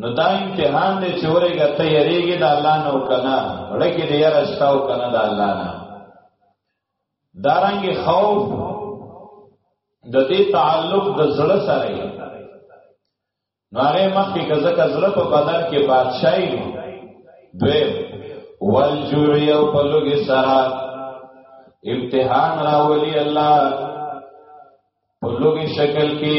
نو دا امتحان دی چې ورګه ته یریږي د الله نو کنه ورګه دې یاره شتاو کنه د الله نه دارنګ خوف د دې تعلق د زړه سره دی نو هغه مخکې کزه کزړه په بدن کې بادشاہي نو دوی والجوع یو په لوګي سره امتحان راولي الله په لوګي شکل کې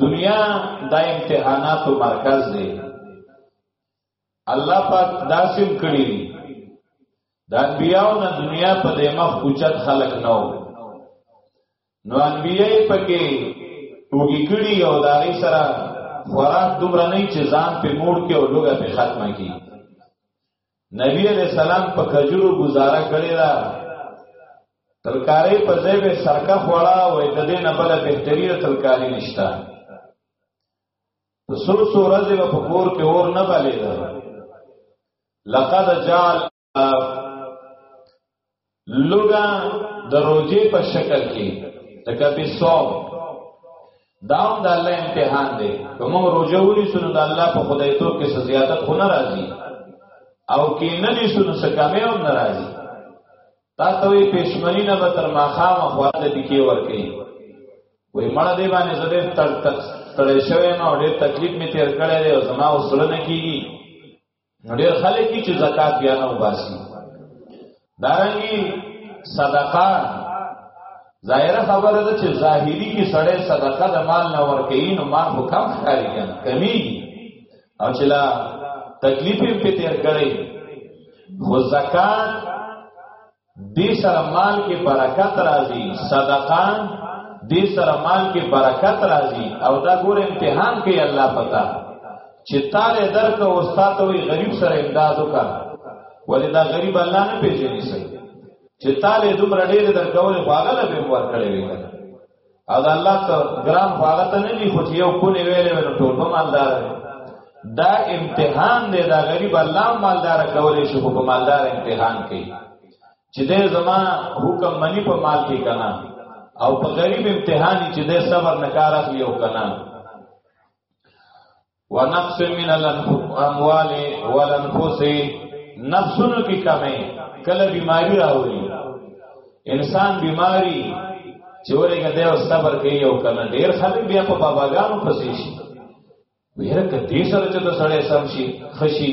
دنیا دا امتحاناتو مرکز دی الله پاک داسیم کړی د انبیاو نه دنیا په دې مخ اوچت خلق نو نو انبیای پکې ټوګی کړی او دای سره خوراک دومره نه چې ځان په مور کې او لوګه په ختمه کی نبی علیہ السلام په کجورو گزاره کړی دا ترکاری په ځای به سرکه خوړه وې د دې نه بل بهتري ترکاری نشتا سو سو ورځې په کور کې اور نه بلې دا لقد جعل لوګا د روزي په شکل کې لکه په صوم دا هم د الله امتحان دی کوم روزه ولي سن د الله په خدای تو کې زیادت خو نه راځي او کې نه دي سن څه کمې هم نه راځي تا ته وي پښمنی نه به تر ماخام خواله د کې ور کوي وې مړه دی باندې زده تر تر شوی ما ډېر تکلیف می تیر کړی دی او زما وسره نه کیږي نو ډېر خلک چې زکات بیا نه وباسي دارنګي صدقه ظاهره خبره ده چې ظاهري کې سړی صدقه د مال نه ورکوي نو مال خو کم ښکاري کنه کمیږي او چې لا تکلیف یې په تیر کړی خو زکات دې سره مال کې برکت راځي صدقه دې سره مال کې برکت راځي او دا ګور امتحان کوي الله پتا چې تاله درک او استاد وي غریب سره امداد وکړه ولې دا غریب الله نه پیژني سي چې تاله دومره ډېر درکول خو هغه به ورکړي وي او دا الله ته ګران هغه ته نه دی خو چې یو کونه ویلې ونه ټول به مالدار دی دا امتحان دی دا غریب الله مالدار کولې شو په مالدار امتحان کوي چې دې زما حکم منی په مال کې کنا او په غریب امتحان چې دې صبر نه کار اخلي او کنا ونقص من الاموال والانفس نفسونو کی کمی کله بیماری راوړي انسان بیماری چورېګه دی او صبر کوي او کنه ډیر خلک بیا په باباګانو پسې شي ویره کدی سره چې د سړی سم شي خشي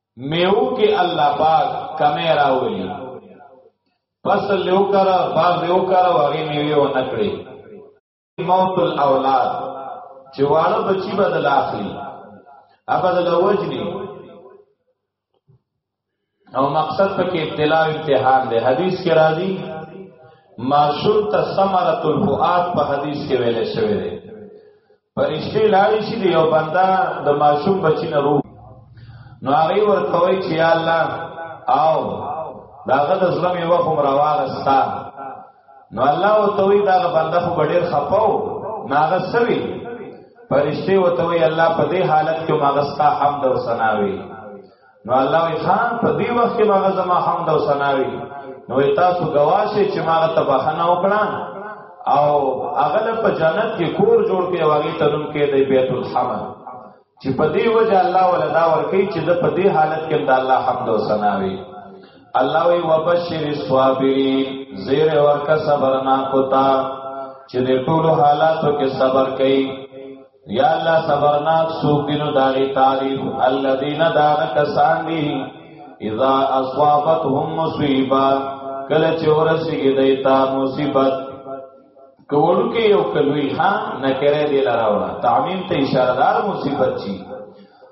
میو کې الله پاک کمه راولي فصل له وکړه باغ له وکړه وغه میوه و نکړي موت الاولاد چې واړه بچي بدل اخلي ابد لوجني او مقصد پکې ابتلا او امتحان دی حدیث کې راځي ما شرط ثمرۃ الفؤاد په حدیث کې ویل شوی دی پرشته لاړې شي دی او بندا د ماشوم بچی نه روح نو هغه ورته وایي چې یا الله او داغه د ظلم یو کوم راوغستا نو الله او توي دا بنده خو ډېر خپاو ناغه سوي پرشته او توي الله په دې حالت کې ماغستا حمد او ثنا وي نو الله وی خان په دې وخت کې هغه زما حمد او ثنا وی نو تاسو گواشه چې ما ته بخنه وکړه او اغل په جنت کې کور جوړ کې واغی تنم کې د بیت الحمد چې په دې وجه الله ولدا ورکی چې د په دې حالت کې د الله حمد او ثنا وی الله وی وبشر الصابرین زیر ورکا صبرنا کوتا چې د ټولو حالاتو کې صبر کوي یا الله صبرناک سوق دینو داغی تعریف الذین داغ کسان دی اذا اصابتهم مصیبه کله چې ورسیږي دیتا مصیبت کول کې یو کلوی ها نکره دی لراوړه تعمیم ته اشاره دار مصیبت چی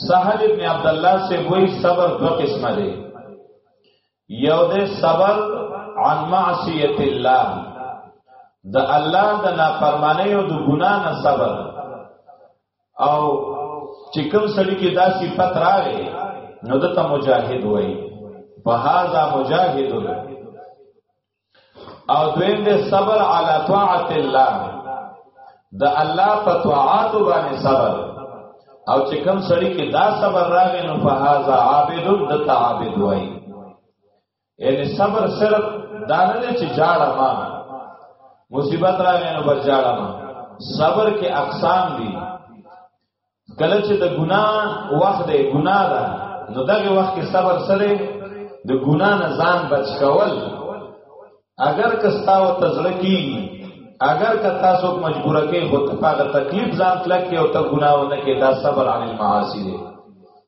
سهل ابن عبد الله سے وہی صبر دو قسم دے یو دے صبر عن معصیت الله د الله د نافرمانی او د ګنا نه صبر او چې کوم سړی کې دا صفت راغی نو دته مجاهد وای په هاذا مجاهد او دویم دې صبر علی طاعت الله د الله په طاعت باندې صبر او چې کوم سړی کې دا صبر راغی نو فهذا عابد د تعابد وای یعنی صبر صرف دا نه چې جاړه ما مصیبت راغی نو بچاړه ما صبر کې اقسام دي کله چې د ګناه وخت دی ګناه ده نو دغه وخت کې صبر سره د ګناه نه ځان بچ کول اگر که تاسو تزړه کی اگر که تاسو مجبور کې خود په تکلیف ځان کلک کې او ته ګناه نه کې دا صبر عن المعاصی دی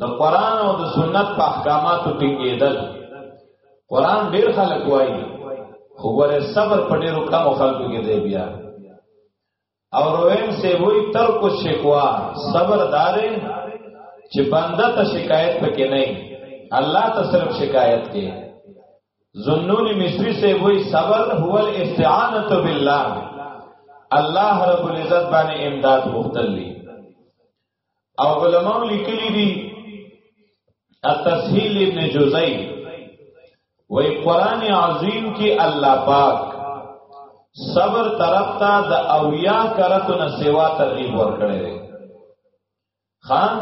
د قران او د سنت په احکاماتو ټینګېدل قران ډیر خلک وایي خو ګوره صبر په ډیرو کم خلکو کې دی بیا او روین سے وای تر کو شکوا صبر دارې چې بنده ته شکایت پکې نه الله ته صرف شکایت کې زنون مصری سے وای صبر هو الاستعانه بالله الله رب العزت باندې امداد مختلف او علماء لیکلی دي التسهیل ابن جزئی وی قرآن عظیم کی الله پاک صبر طرف ته د اویا کرتو نه سیوا ترغیب ورکړي دي خان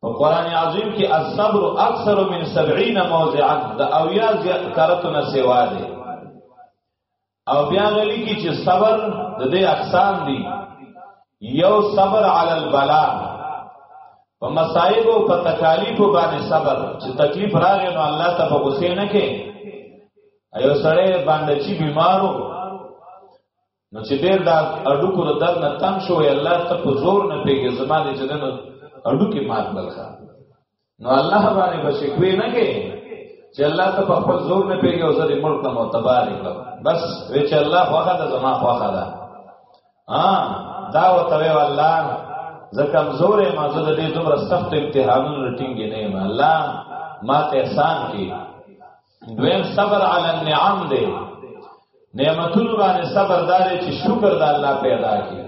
په قرآن عظیم کې الصبر اکثر من 70 موضعا د اویا کرتو نه سیوا دي او بیا غلی کی چې صبر د دې اقسام دي یو صبر علی البلا په مصائب او په تکالیف باندې صبر چې تکلیف راغی نو الله ته په غصه نه کې ایو سره باندې چې بیمارو نو چې ډیر دا اډو کو د درد نه تنگ شو الله ته په زور نه پیږي زمانه چې دنه اډو کې مات بلخا نو الله باندې به شکوې نه کې چې الله ته په خپل زور نه پیږي او زری ملک ته معتبر کړ بس وی چې الله خوخه ده زما خوخه ده ها دا وتوي الله زه کمزورې ما زه د دې دومره سخت امتحانونو رټینګې نه یم الله ما ته احسان کی دویم صبر علی النعم دی نعمتونو باندې صبر داري چې شکر د الله پیدا کی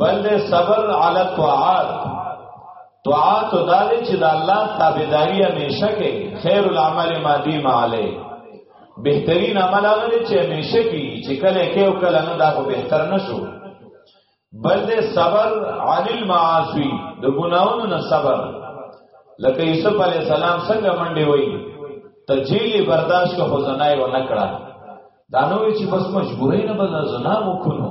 بل صبر علی الطاعات طاعات دا دې چې د الله تابعداري همیشه کې خیر العمل ما دی ماله بهترین عمل هغه دې چې همیشه کې چې کله کې او کله نه دا خو بهتر نشو بل دې صبر علی المعاصی د ګناونو نه صبر لکه یوسف علی السلام څنګه منډي وای تجیلی برداشت کو خزنای و نکړه دانوی چې بس مجبورې نه بل زنا وکړو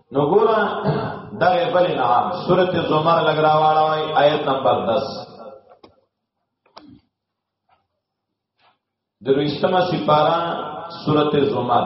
نو ګورا دغه بل انعام سورته زمر لګراواله وای آیت نمبر 10 درویشتمه سپارا سورته زمر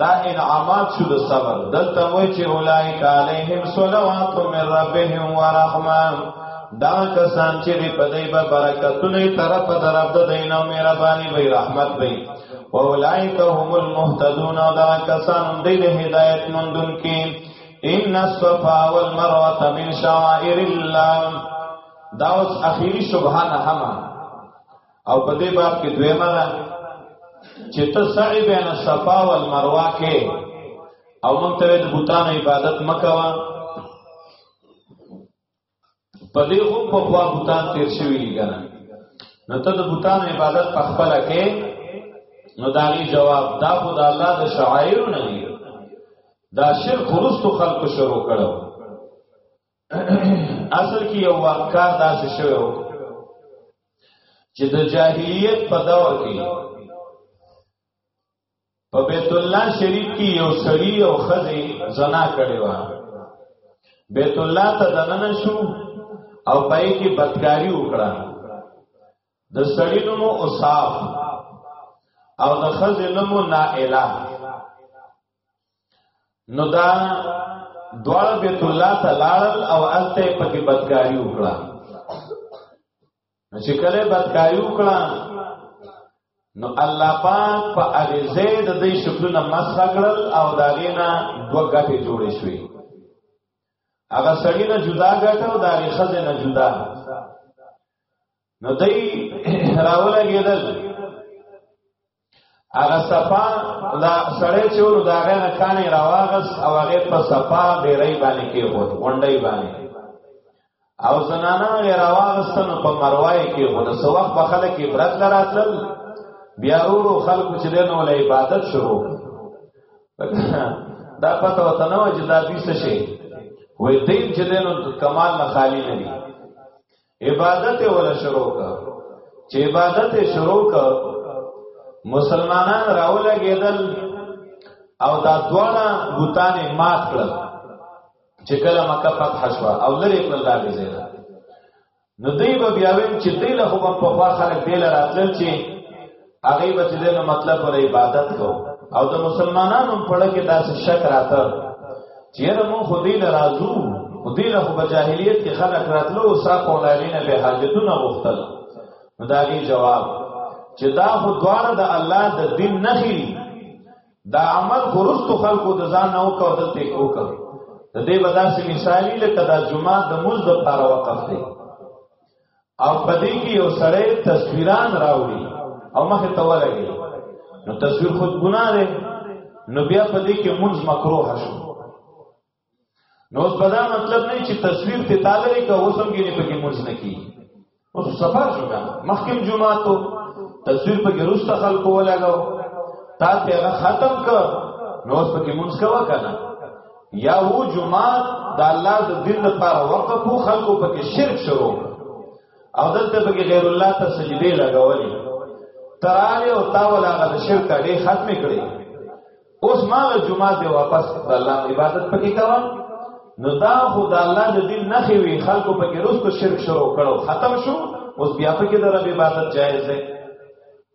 دا انعامات شو د صبر دلته وای چې اولایک علیهم صلوات من ربهم ورحمه دا کسان چې په دې به برکتونه طرف درب د دینه مهرباني به رحمت به اولایک هم المهتدون دا کسان دې هدایت مندون کې ان الصفا والمروه من شعائر الله دا اوس اخیری سبحان هما او په دې باب کې دویمه ده چې ته سعی بین صفا او مروه کې او مونږ ته د بوتانو عبادت مکوا په دې هم په خوا بوتان تیر شوی دی کنه نو ته د بوتانو عبادت په خپل کې نو داغي جواب دا خو د الله د شعائر نه دی دا شرک ورستو خلق شروع کړو اصل کې یو واقعار داسې شوی و چې د جاهلیت په دور کې په بیت الله شریف کې یو سړی او خزي زنا کړی و بیت الله ته دننه شو او پای کې بدکاری وکړه د سړی نوم اوصاف او د خزي نوم نائله نو دا دوار بیت الله ته لاړل او الته پکې بدکاری وکړه چې کله بدکاری وکړه نو الله پاک په هغه زید د دې شکلونه مسخ کړل او دا غینا دوه غټې جوړې شوې هغه سړی نه جدا غټه او دا غي خزه نه جدا نو دای راولګیدل هغه صفا دا سړی چې ورو دا غنه کانې راواغس او هغه په صفا ډیرې باندې کې هو غونډې باندې او زنانا غیر راواغستن په مروای کې هو د سوق په خلک کې برت لراتل بیا ورو خلق چې دنه ول عبادت شروع دا پته وته نو چې دا دې څه شي وې دې چې دنه کمال نه خالی نه دي عبادت ولا شروع کا چې عبادت شروع کا مسلمانان راولګېدل او دا دواړه بوتان مات کړل چې کله مکه فتح شو او لري کړل دا دې زیاده نو دوی به بیا ویم چې دوی له خو په خوا خلک دی لراتل چې هغه به چې دنه مطلب ور عبادت کو او د مسلمانانو په لکه داسې شک راته چیرې مون خو دې راځو خو دې له په جاهلیت کې خلک راتلو او صاحب اولادینه به حاجتونه غوښتل نو دا غي جواب چې دا خو دواره د الله د دین نه خي دا عمل خرست خلقو د ځان نه وکړ د ته وکړ د دې بداسې مثالی لکه دا جمعه د موز د پاره وقف دی او پدې کې یو سړی تصویران راوړي او مخه ته ولګي نو تصویر خود ګناه دی نو بیا پدې کې منځ مکروه شو نو اوس بدا مطلب نه چې تصویر ته تاغلی کا وسم کې نه پکې منځ نه کی اوس صفه شو دا مخکم جمعه ته تصویر پکې روسته خلکو ولګاو تا ته ختم کړ نو اوس پکې منځ کوا کنه یا وو جمعات د الله د دین لپاره وقف وو خلکو پکې شرک شروع او دلته پکې غیر الله ته سجدي لګولې تراله او تاول هغه د شرک اړې ختم کړي اوس ما جمعه دی واپس د الله عبادت پکې کوا نو دا خو د الله د دین نه خوي خلکو پکې روز کو شرک شروع کړو ختم شو اوس بیا پکې د رب عبادت جایز دی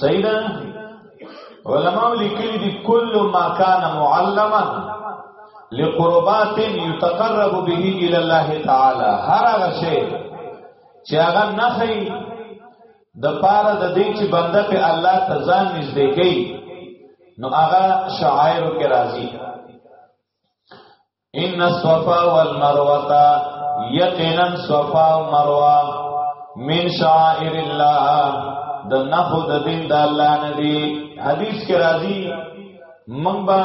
صحیح ده علماء لیکلي دي کل ما کان معلما لقربات يتقرب به الى الله تعالی هر هغه شی چې هغه نه خي د پاره د دې چې بنده په الله ته ځان نږدې کوي نو هغه شعائر کې راځي ان الصفا والمروه یقینا صفا او مروه من شعائر الله د نخو د دین د الله نه دی حدیث کې راځي من با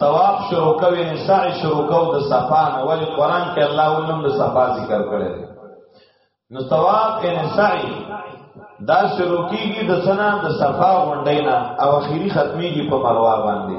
طواف شروع کوي نه سعی شروع کو د صفا نه ولی قران کې الله ولوم د صفا ذکر کړی دی نو طواف کې نه سعی دا شروع کیږي د سنا د صفا غونډې نه او اخیری ختميږي په مروه باندې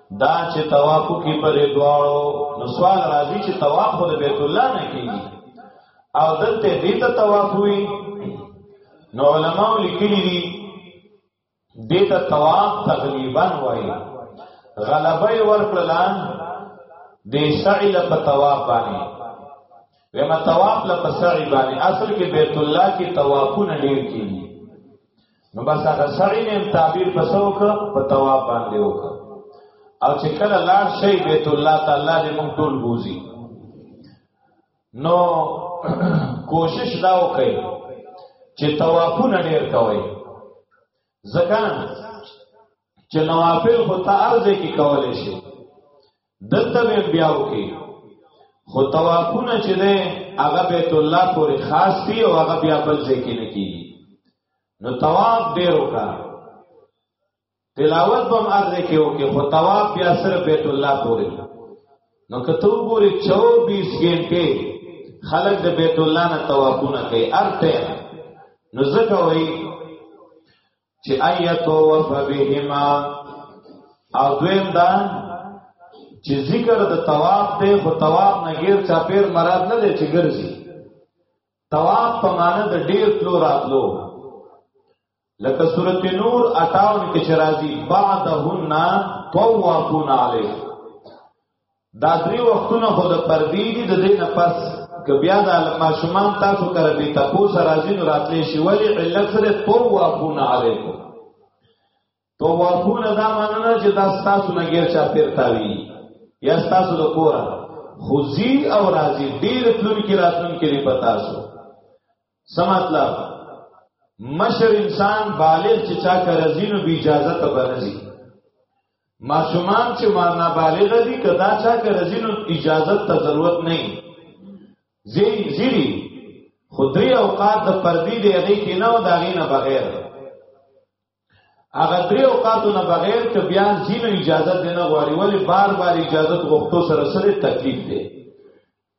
دا چې طواف کې پرې دواړو نو سوال راځي چې طواف د بیت الله نه کیږي او دلته دې ته طواف وي نو علماء لیکلي دي دې ته طواف تقریبا وایي غلبه ورکړلان دې سعی له طواف باندې وما طواف له سعی باندې اصل کې بیت الله کې طوافونه ډیر کیږي نو بس هغه سړی مې تعبیر پسو ک په تواب باندې وک او چې کله لاړ شي بیت الله تعالی دې موږ ټول بوزي نو کوشش دا وکړي چې توافونه ډیر کوي ځکه چې نوافل خو ته ارزه کې کولای شي دلته به بیا وکي خو توافونه چې ده هغه بیت الله پورې خاص دی او هغه بیا بل ځای کې نه کیږي نو تواب ډیر وکا تلاوت بم ارزه کې وکي خو تواب بیا صرف بیت الله پورې نو کته وګوري 24 غنټه خلک د بیت الله نه توافونه کوي ارته نو زکه وای چې ایتو وفبهما او دویم دا چې ذکر د تواب دی خو تواب نه غیر چا پیر مراد نه دی چې ګرځي تواب په معنی د ډیر تلو راتلو لکه سورت نور 58 کې چې راځي بعدهن طوافون علیه دا درې وختونه خو د پردې دي د دې نه پس که بیا د ماشومان تاسو کړه به تاسو راځي نو راتلې شي ولی علت سره طوافون علیکم طوافون دا معنی چې دا تاسو نه غیر چا پیرتاوی یا تاسو د کورا خوزی او راځي ډیر تلون کې راتلون کې پتا سو سمطلب مشر انسان بالغ چې چا کرزینو بی اجازه ته بنځي ماشومان چې ما نابالغ دي کدا چا کرزینو اجازه ته ضرورت نه زی زیری خدای اوقات د پردی دی هغه کې نه او دا غي نه بغیر هغه درې اوقاتو نه بغیر ک بیا زینو اجازه دینه غواړي ولی بار بار اجازه غوښتو سره سره تکلیف دی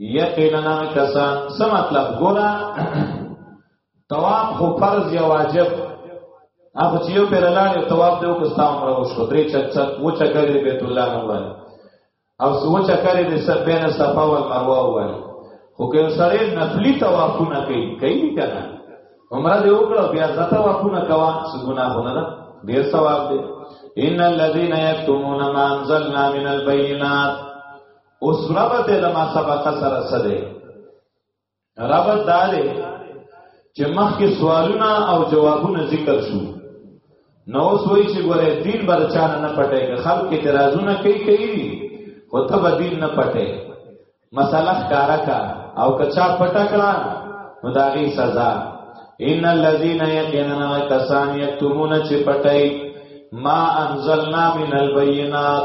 یقینا کسان څه مطلب ګورا تواب خو فرض یا واجب هغه چې یو پر لاړ یو تواب دی او کوستا عمره وشو درې چک چک و چکر دی بیت الله نه وای او سو چکر دی سب بین صفا او مروه وای خو که سره نفلی توافونه کوي کوي کنه عمره دی وکړه بیا زته وافونه کوا څه ګناه نه ده ډیر ثواب دی ان الذين يكتمون ما انزلنا من البينات اوس ربط لما سبق سره سره ربط داله چې مخکې سوالونه او جوابونه ذکر شو نو سوی چې ګوره دین بر چانه نه پټه کې خلک اعتراضونه کوي کوي او ته به دین نه پټه مساله ښکارا کا او کچا پټه کړه نو داغي سزا ان الذين يقيننا كسان يكتمون چې پټي ما انزلنا من البينات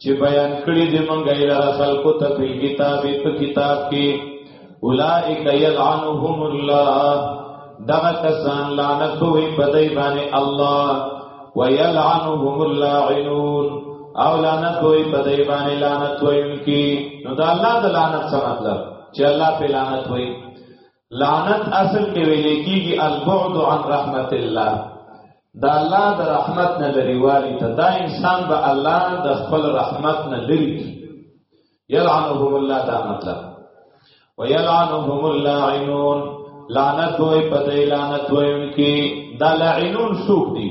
چې بیان کړی دی مونږ یې لاره خلکو ته په کتاب په کتاب کې اولائک یلعنهم الله دغه کسان لعنت وي په دای باندې الله ویلعنهم اللاعنون او لعنت وي په دای باندې لعنت وي کی نو دا الله د لعنت څخه مطلب چې الله په لعنت وي لعنت اصل کې ویل کېږي البعد عن رحمت الله دا الله د رحمت نه لري والی ته دا انسان به الله د خپل رحمت نه لري کی یلعنهم الله دا مطلب ویلعنهم اللاعنون لعنت وای په دې لعنت وای کی دا لعنون سوق دي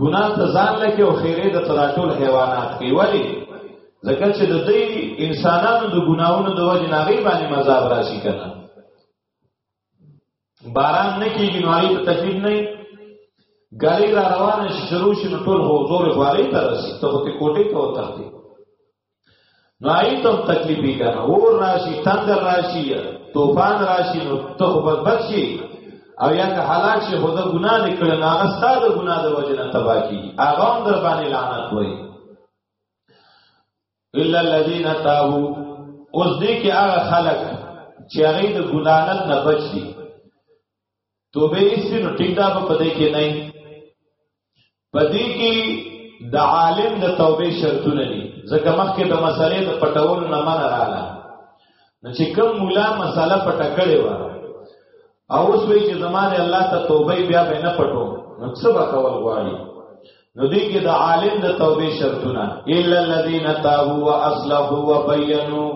ګناه ته ځان لکه او خیره د تراټول حیوانات کې ولی ځکه چې د دې انسانانو د ګناونو د وجه ناغي باندې مذاب راشي کنه باران نه کیږي نو هغه تکلیف نه ګړی را روانه شروع شي نو ټول حضور غواري ترسي ته ته کوټه ته وتاخته نو آئی تم تکلیفی کنا اور راشی تندر راشی توفان راشی نو تو خبت بچی او یا که حلاک شی خدا گناہ نکل نو آغا ستا دا گناہ دا وجه نتبا کی آغا هم در بانی لعنت ہوئی الا الذین تابو اوس دې کې هغه خلک چې هغه د ګناهت نه بچ دي توبه ایسی نو ټیک دا په دې کې نه په دې کې د عالم د توبه شرطونه دي ځکه مخکې د مسالې د پټولو نه منع رااله نو چې کوم مولا مساله پټه کړې و او اوس وی چې زمانه الله ته توبه بیا به نه پټو نو څه به کول غواړي نو دې کې د عالم د توبه شرطونه الا الذين تابوا واصلحوا وبينوا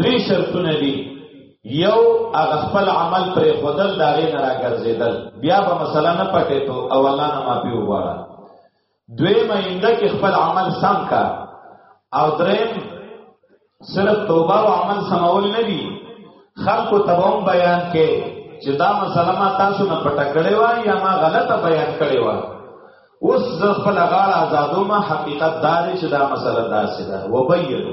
درې شرطونه دي یو هغه خپل عمل پر خودل دا غي نه راګرځیدل بیا به مثلا نه پټې ته او الله نه معافي وغواړه دوی مینده کې خپل عمل سم کا او دریم صرف توبه او عمل سمول نه دي خلق تبوم بیان کې چې دا مسله ما تاسو نه پټه کړې و یا ما غلطه بیان کړې و اوس زه خپل غاړه آزادو ما حقیقت دار چې دا مسله داسې ده وبینو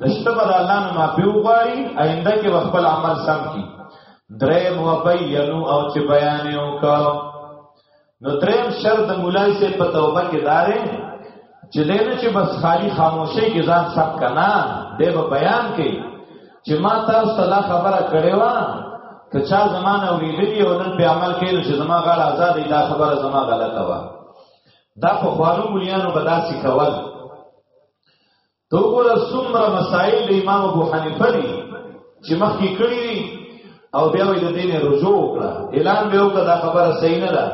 د شته په الله نه معافي وغواړي آینده کې خپل عمل سم کی دریم و بیانو او چې بیان یې وکړ نو دریم شرط د مولای سے په توبه کې دارې چې دینه چې بس خالی خاموشي کې ځان سب کنا دی به بیان کې چې ما تاسو ته دا خبره کړې و که چا زمانه ویلې او نن په عمل کې چې زما غل آزاد دا خبره زما غلطه و دا په خوانو مليانو بداسي کول ته وګوره څومره مسائل د امام ابو حنیفه دي چې مخکې کړی دي او بیا وی د دین رجوع وکړه اعلان به وکړه دا خبره صحیح نه ده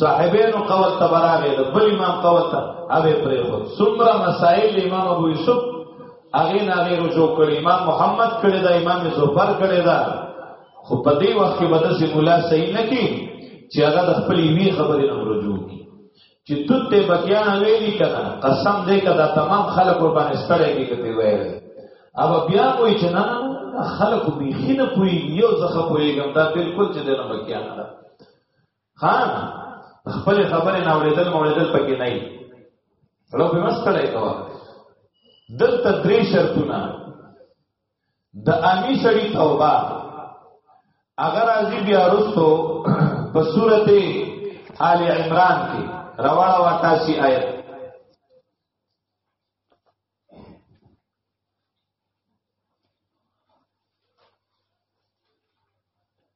صاحبینو قول ته براغه د بل امام قول ته اوبه پرې خو څومره مسائل د امام ابو یوسف هغه نه هغه رجوع کړی امام محمد کړی دا امام زوفر کړی دا خو په دې وخت کې بده سي مولا صحیح نه کی چې هغه د خپل وی خبرې نه رجوع کی چې توت ته بکیان ویلي کړه قسم دې کړه تمام خلک ور باندې ستړي کېږي وایي او بیا وایي چې نه نه خلک به خینه پوي یو ځخه پويګم دا بالکل چې دنه بکیان نه خان خپل خبره نه اورېدل موړېدل پکې نه وي لو به مستړی کوه دلته درې شرطونه د امی سړی توبه اگر ازی بیا رسو په سورته آل عمران کې رواړه وا تاسو آیت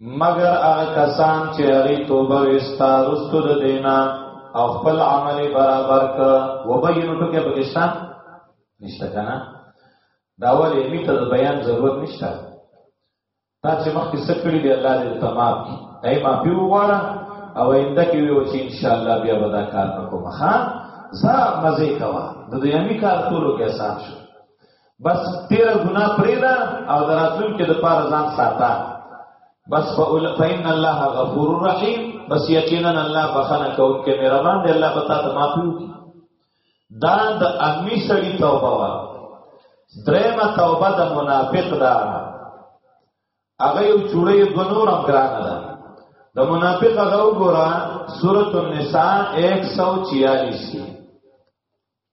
مگر هغه کسان چې هغه توبه وستا رستو د دینا او خپل عمل برابر ک وبینو ټکه پاکستان نشته کنه دا ولې می ته د بیان ضرورت نشته تا چې مخکې سکړی دی الله دې تمام کی دای ما پیو غواړه او اینده کې ویو چې ان شاء الله بیا به دا کار وکوم ها زه مزه کوا د دې امی کار ټولو کې آسان شو بس تیر ګنا پریدا او دراتلون کې د پاره ځان ساته بس فإن الله غفور رحیم بس یقینا الله بخنه کوم کې مهربان دی الله پتا ته معافي وکړي دا د امی سړی توبه وا درېمه توبه د منافق دا هغه یو چوړې د نور امګران ده د منافق هغه وګوره سورۃ النساء 146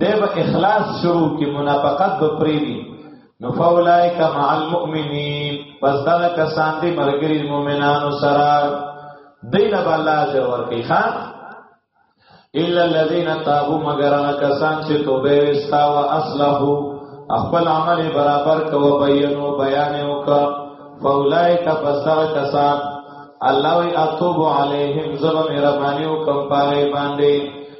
دی به اخلاص شروع کی منافقت به پریدي نو فاولائک مع المؤمنین پس دا کسان دی مرګری مومنانو سره دینه به الله اجر ورکړي خان الا الذين تابوا مگر هغه کسان چې توبه وستا او اصلحو خپل عمل برابر کو بیانو بیان وکا فاولائک پس دا کسان الله وی اتوب علیہم زبا میرا بانیو کم پاگئی باندی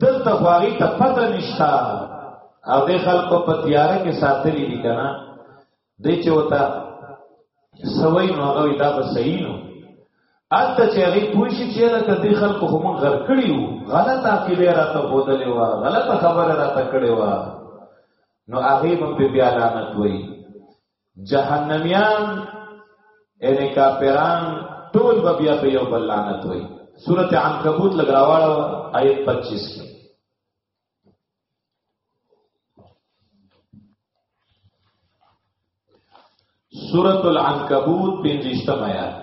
دلته خواغی ته پته نشتا او د خلکو په تیاره کې ساتلی دي کنه د چې وتا سوي نو هغه دا به صحیح نو اته چې هغه پوښي چې دا د خلکو خو مونږ غر کړی وو غلط عقیده راته بودلې و غلط خبره راته کړې و نو هغه به بیا لعنت وایي جهنميان ان کافران ټول به بیا په یو بل لعنت وي سورته عنکبوت لګراواله آیت 25 کې سورۃ العنکبوت 25 آیات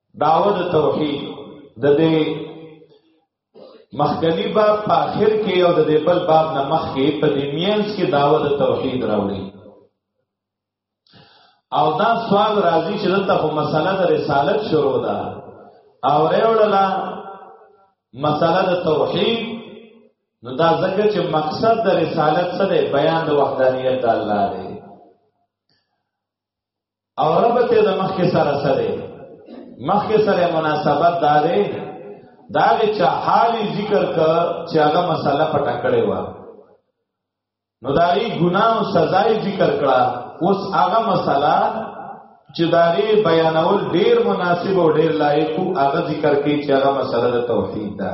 داوود توحید د دې مخکنی باب په اخر کې او د دې بل باب نه مخکې په دې مینس کې داوود توحید راوړي او دا سوال راځي چې دلته په مسله د رسالت شروع ده او ریوړلا مسله د توحید نو دا ځکه چې مقصد د رسالت سره بیان د وحدانیت د الله دی او ربط د مخکې سره سره مخکې سره مناسبت دارې دا چې حالي ذکر ک چې هغه مسله پټه کړې و نو دا یې ګناه او سزا یې ذکر کړه اوس هغه مسله چې دا یې بیانول ډیر مناسب او ډیر لایق هغه ذکر کې چې هغه مسله د توحید ده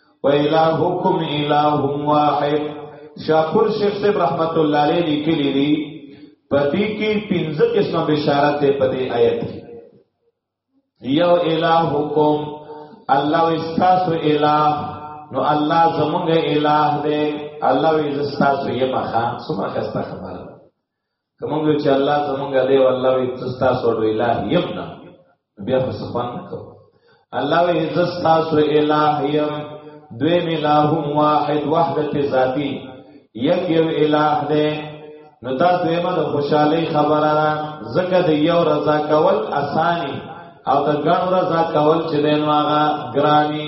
و الہکم الہ واحد شاپور شیخ صاحب رحمت الله علیه لیکلی دی پدې کې پنځه قسمه بشارت ده په دې آیت کې یو الہکم الله استاسو الہ نو الله زمونږ الہ دی الله وی زستاسو یې مخه سمه خسته خبره کومه وی چې الله زمونږ دی او الله وی تستا سو دی الہ یم نه بیا په سبحان کو الله وی تستا سو الہ یم دوی الہ واحد وحدت ذاتی یک یو الہ دی نو دا دویمه د خوشحالي خبره ده زکه د یو رضا کول اساني او د ګڼ رضا کول چې دین واغه ګرانی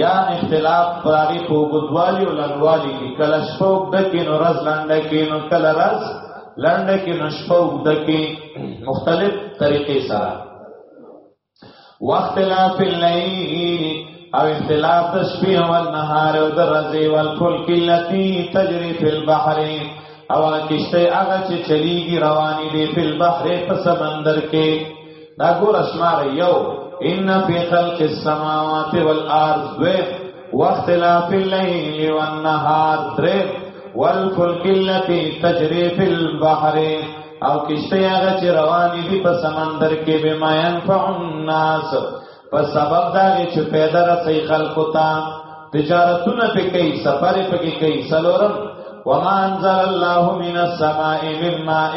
یا اختلاف پر هغه په وګدوالي او لنډوالي کې کله شپو دکې نو رز لنډه کې نو کله رز لنډه کې نو شپو دکې مختلف طریقې سره واختلاف الليل او اختلاف د شپې او نهار او د رزي او الکل کلتی تجري فی البحر او کشته هغه چې چلیږي رواني دي فی البحر په سمندر کې دا ګور اسمار یو ان فی خلق السماوات والارض دویم واختلاف الليل والنهار دریم والفلک التي تجري في البحر او کشته هغه چې روانې دي په سمندر کې به ما ينفع الناس په سبب دا چې پیدا رسي خلقو ته تجارتونه په کوي سفر په کوي سلورم وما انزل الله من السماء من ماء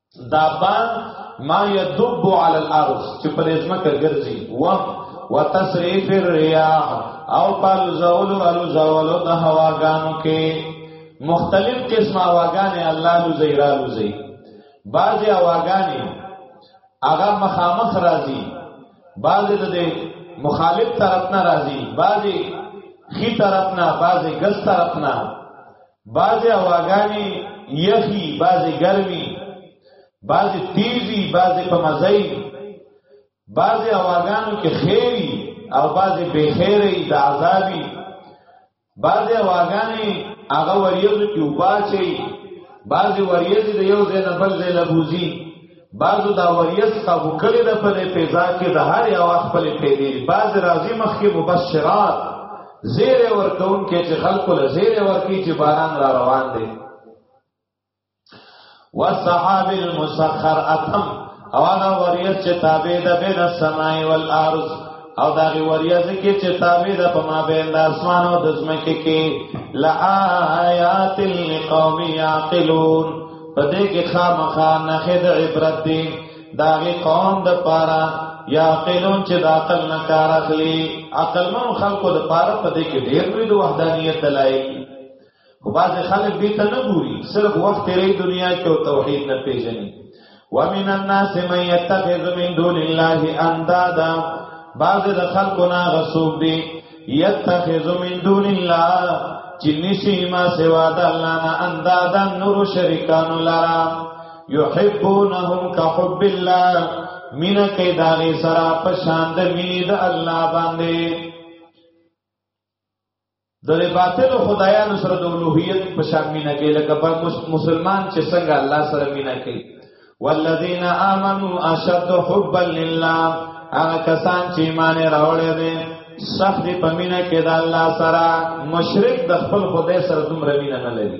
دا بان ما یدب علی الارض چې پر ازمکه ګرځي و وتصریف الرياح او پال زول ال زول د هواګانو کې مختلف قسم هواګانې الله لزی را لزی بعضی هواګانې هغه مخامخ راځي بعضی د مخالف طرف نه راځي بعضی خي طرف نه بعضی ګس طرف نه بعضی هواګانی یخی بعضی ګرمی بعضی تیزی بعضی په مزای بعضی هواګانو کې خیری او بعضی بے خیری د عذابی بعضی هواګانی هغه وریځو کې وباسي بعضی وریځې د یو ځای نه بل ځای لبوزي بعضو دا وریت صاحب کړی د په پیزا کې د هر یو خپل پیری بعض راځي مخ کې مبشرات زیر ورکون کې چې خلکو له زیر ورکی چې باران را روان دی والسحاب المسخر اتم او هغه وریت چې تابع ده بین السماء والارض او دا غي وریا ذکر چې تابع ده په ما بین د اسمان او د زمکه کې لآیات لقوم یعقلون په دې کې خامخا نه خد عبرت دي دا غي قوم د پاره یعقلون چې د عقل نه کار اخلي عقل مو خلقو د پاره په دې کې ډېر لوی د وحدانیت دلایل خو باز خلک دې ته نه ګوري صرف وخت تیرې دنیا کې او توحید نه پیژني ومن الناس من يتخذ من دون الله اندادا باز د خلکو نه غصوب دي يتخذ من دون الله چې نشي ما سوا د الله نه اندادا نور شریکان لرا يحبونهم كحب الله مين کې داغي سرا پشان د مين د الله باندې د باطل خدایانو سره د اولوهیت په شان مینا کې لکه په مسلمان چې څنګه الله سره مینا کوي والذین آمنوا اشد حبا لله هغه کسان چې ایمان راوړی دي سخت په مینا کې د الله سره مشرک د خپل خدای سره دومره مینا نه لري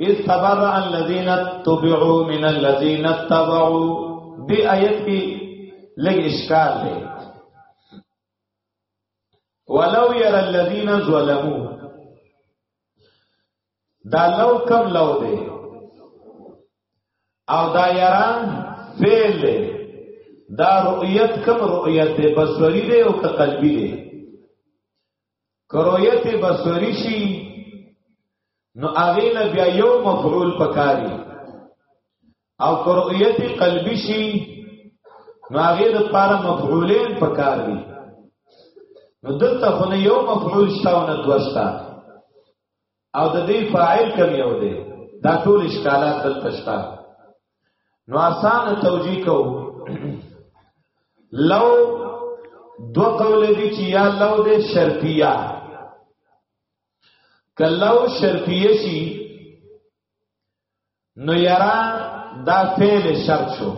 اذ تبرأ الذين اتبعوا من الذين اتبعوا دی آیت کی لګ اشکال دی ولو ير الذين ظلموا دا لو کم لو دی او دا یران فعل دی دا رؤیت کم رؤیت دی بصری دی او قلبی دی کرویت بصری شي نو هغه له بیا یو مفعول پکاري او کرویت قلبی شي نو هغه د پاره مفعولین پکار دي نو دلته خو نه یو مفعول شته او نه دوه شته او د دې فاعل کم یو دی دا ټول اشکالات دلته شته نو آسان توجیه کو لو دو قول دی چې یا لو دې شرطیه کلو شرطیه شي نو یرا دا فعل شرط شو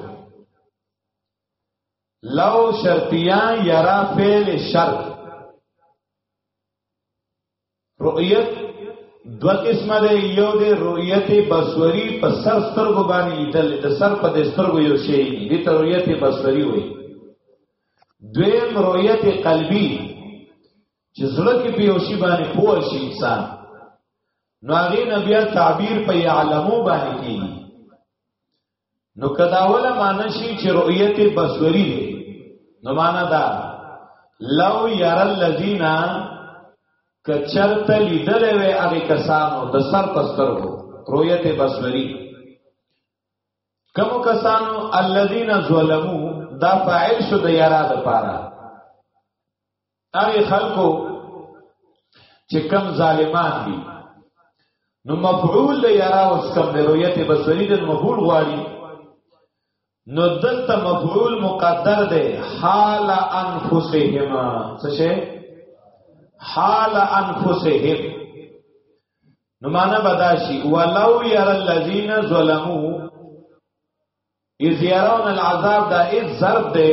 لو شرطیه یرا فعل شرط رؤیت دو قسمه ده یو ده رؤیت بصوری په سر سترګو باندې لیدل د سر په سترګو یو شی دي ته رؤیت بصوری وایي دویم رؤیت قلبی چې زړه کې په یو شی باندې پوه شي انسان نو هغه نبی تعبیر په یعلمو باندې کیږي نو کداوله معنی شي چې رؤیت بصری دی نو معنی دا لو ير الذين کچرت لیدل وی هغه کسانو د سر پسترو رؤیت بصری کمو کسانو الذين ظلمو دا فاعل شو د یرا د پاره هغه خلکو چې کم ظالمان دي نو مفعول له یرا اوس کم د رؤیت بصری د مفعول غواړي نو دلته مفعول مقدر دی حال انفسهما څه شي حال انفسهم نو معنا بداشي ولو ير الذين ظلموا اذ يرون العذاب دا اذ ضرب دی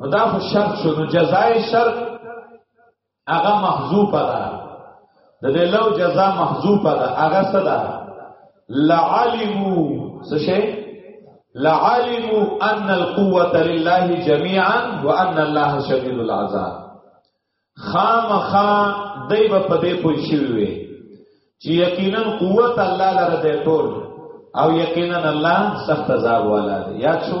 نو دا خو شرط شو نو جزای شرط هغه محذوف ده د دې لو جزا محذوف ده هغه څه ده لعلمو څه شي لعلمو ان القوه لله جميعا وان الله شديد العذاب خامخا دای په دې پوه شي وي چې یقینا قوت الله لره ده ټول او یقینا الله سخت عذاب والا دی یاد شو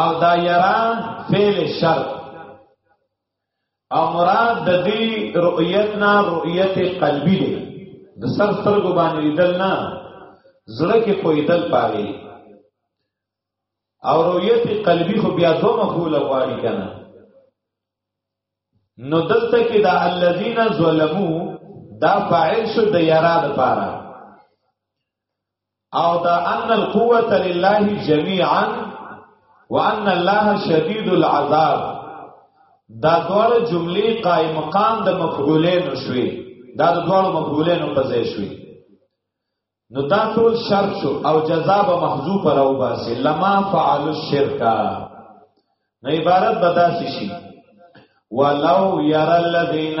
او دا یران فعل شرط او مراد د دې رؤیت نه رؤیت قلبی دی د سر سترګو باندې لیدل نه زړه کې پویدل پاره او رؤیت قلبی خو بیا دوه مفعول غواړي کنه نو دلته کې دا الذين ظلمو دا فاعل شو د یرا د پاره او دا ان القوه لله جميعا وان الله شديد العذاب دا دوړ جملې قائم مقام د مفعولین شوي دا د دوړ مفعولین په ځای شوي نو دا ټول شرط شو او جزاء به محذوف راو باسي لما فعل الشرك نو عبارت بداسي شي ولو ير الذين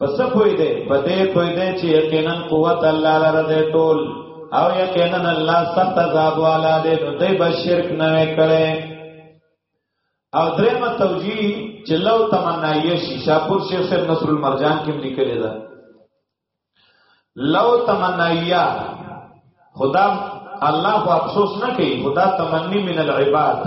پس پوی دې په دې پوی دې چې یقینا قوت الله لره دې ټول او یقینا الله سخت عذاب والا دې نو دې به شرک نه کړي او درېمه توجیه چې لو تمنا یې شیشا پور شیخ صاحب نصر المرجان کې لیکل ده لو تمنا یا خدا الله خو افسوس نه کوي خدا تمنی من العباد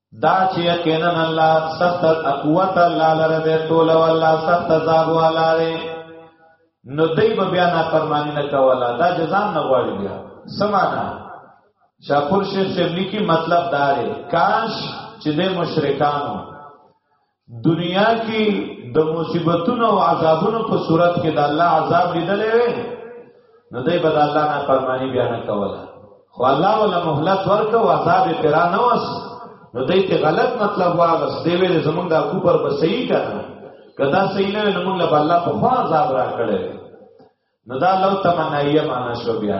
دا چې یقینا الله سخت قوت الله لره دې ټول والله سخت عذاب والا دی نو دای په بیا نه فرمانی نه کولا دا جزام نه غواړي بیا سمانا شاپور شیخ شبلی کی مطلب دار کاش چې د مشرکانو دنیا کې د مصیبتونو او عذابونو په صورت کې د الله عذاب لیدلې وي نو دوی به د الله نه فرمانی بیا نه کوله خو الله ولا مهلت ورکو عذاب پیرا نه وس نو دوی ته غلط مطلب واغس دی ویل زمونږ د کوپر به صحیح کړه کدا صحیح نه نو موږ له الله په خوا عذاب را کړې نو دا لو تمنایه معنا شو بیا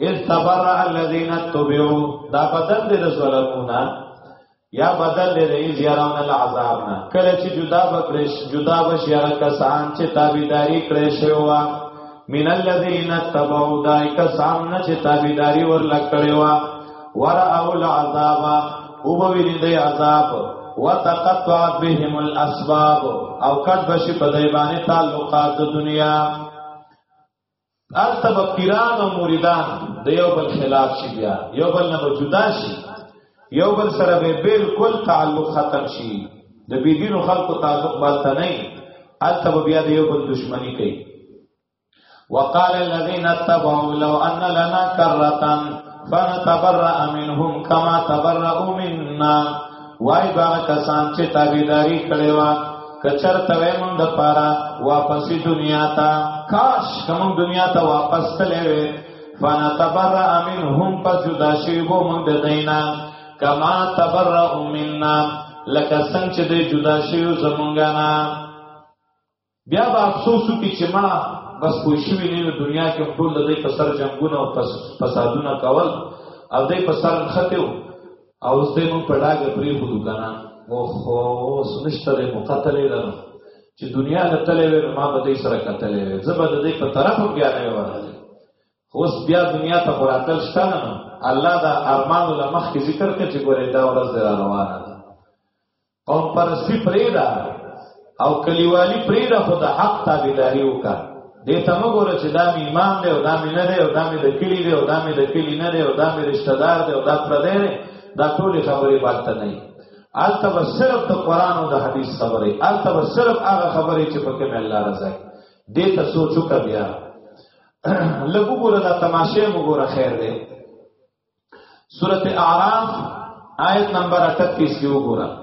استبر الذين تبعوا دا بدل دې ظلمونا یا بدل دې زیارون العذاب نه کله چې جدا بکرش جدا بشي هغه کسان چې تابعداري کړې شو وا من الذين تبعوا دای کسان نه چې تابعداري ورل کړې وا ورأوا العذاب او به دې عذاب وتقطعت بهم الاسباب او کټ بشي په دې باندې تعلقات د دنیا الته به پیران او مریدان د یو بل خلاف شي بیا یو بل نه جدا شي یو بل سره به بالکل تعلق ختم شي د بی دینو خلکو تعلق بالته نه الته به بیا د یو بل دشمنی کوي وقال الذين اتبعوا لو ان لنا كرة فنتبرأ منهم كما تبرأوا منا وای با کسان چې تابعداري کړې و کچر توې مونږ د پاره واپسې دنیا ته کاش کوم دنیا ته واپس تلې وې فانا تبرأ منهم پس جدا شي وو مونږ د دینا کما تبرأ منا لکه څنګه چې د جدا شي زمونږ نه بیا به افسوس وکړي چې ما بس پوه شوي نه دنیا کې ټول د دوی په سر جنګونه او فسادونه کول او دوی په سر نښتې وو او اوس دوی مونږ په ډاګه پرېښودو که نه اوهو اوس نشته دی مو قتلې ده نو چې دنیا ته تللی وی نو ما به دوی سره کتلی وی زه به د دوی په طرف هم بیا نه وی ورغلی خو اوس بیا دنیا ته خو راتل شته نه نو الله دا ارمانو له مخکې ذکر کړه چې ګورې دا ورځ دی را روانه ده قوم پرستی پریدا او کلیوالی پریدا خود حق تابعداري وکړه دې ته وګوره چې دا می امام دی او دا می نه دی او دا می د کلی دی او دا می د کلی نه دی او دا می رشتہ دار دی او دا پر دی دا ټول خبرې باندې نه الته به صرف د قران او د حدیث خبرې الته به صرف هغه خبرې چې پکې مې الله رضا دې ته سوچو کا بیا لګو ګوره دا تماشه مو ګوره خیر دی سورت اعراف آیت نمبر 38 کې وګورئ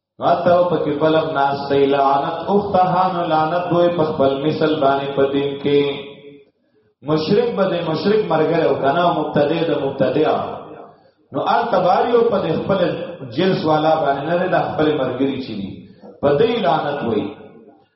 غته په کې بلم ناس ته لعنت اختها نو لعنت دوی په خپل مثل باندې په دین کې مشرک به د مشرک مرګره او کنه مبتدی د مبتدی نو ار تباری او په خپل جنس والا باندې نه د خپل مرګري چي دي په دې لعنت وای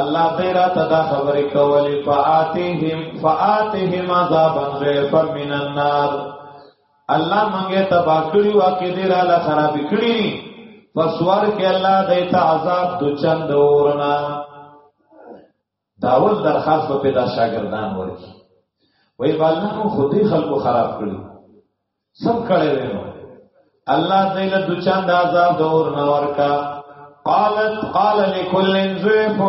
الله دې را ته دا خبرې کولې فآتهم فآتهم عذابا ضعفا من النار الله مونږه تبا کړی واکې دې را لا خراب کړی فسوار کې الله دې ته عذاب د چند اورنا داول درخواست په پیدا شاګردان ورکی وای بالله خو دې خلکو خراب کړی سم کړی دی نو الله دې له دچان د عذاب دور نه ورکا قالت قال لكل ضعف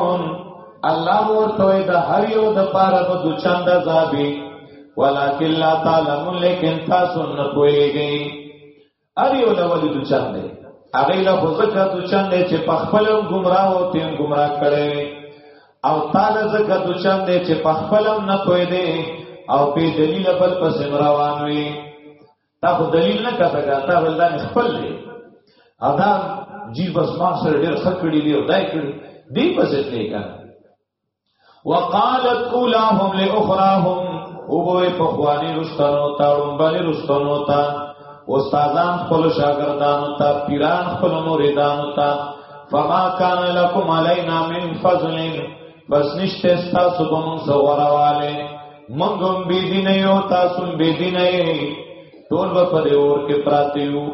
الله ورته د هر یو د پاره په دچان د عذابي ولکن لا تعلم لیکن تاسو نه پوهیږئ ار یو له ولې دچان دی هغه له ذکر دچان دی چې په خپل گمراه او تیم گمراه کړي او تعالی زکه د چم دې چې په خپلم نه پوي دې او په دلیل بل پس روان وي تا خو دلیل نه کاته تا ول دا خپل دې ادا جی بس ما سره ډېر خکړی دی او دای کړی دی پس دې کا وقالت اولاهم لاخراهم او به په خواني رستنو تا لومبني رستنو تا استادان خپل شاګردانو تا پیران خپل مریدانو تا فما کان لکم علینا من فضل بس نشته تاسو به مونږ غوړواله مونږ هم بی دین یو تاسو هم بی دین یې ټول به پر اور کې پراته یو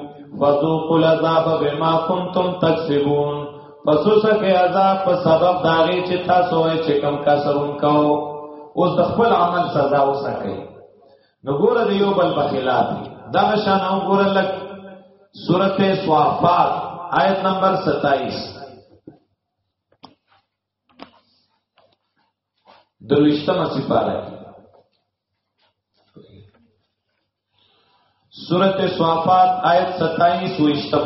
فذوق العذاب بما کنتم تکسبون پس وسکه عذاب په سبب داغي چې تاسو یې چې کم کسرون کاو اوس د خپل عمل سزا وسکه نو ګوره د یو بل په خلاف دا شان او ګوره لک سورته صافات آیت نمبر 27 درویشتمه سپاره سورت صافات آیت 27 ویشتم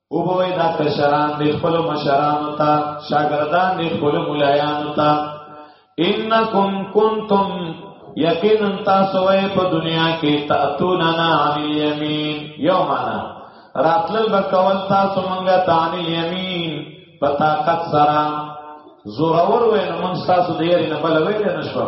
او به وای دا کشران دی خپل مشرانو ته شاګردان دی خپل مولایانو ته انکم کنتم یقینا تاسو وای په دنیا کې تاتوننا عن الیمین یومنا راتل بکول تاسو مونږه تان الیمین پتا قد سرا زورور وای نو مونږ تاسو دی نه بل وای نه شو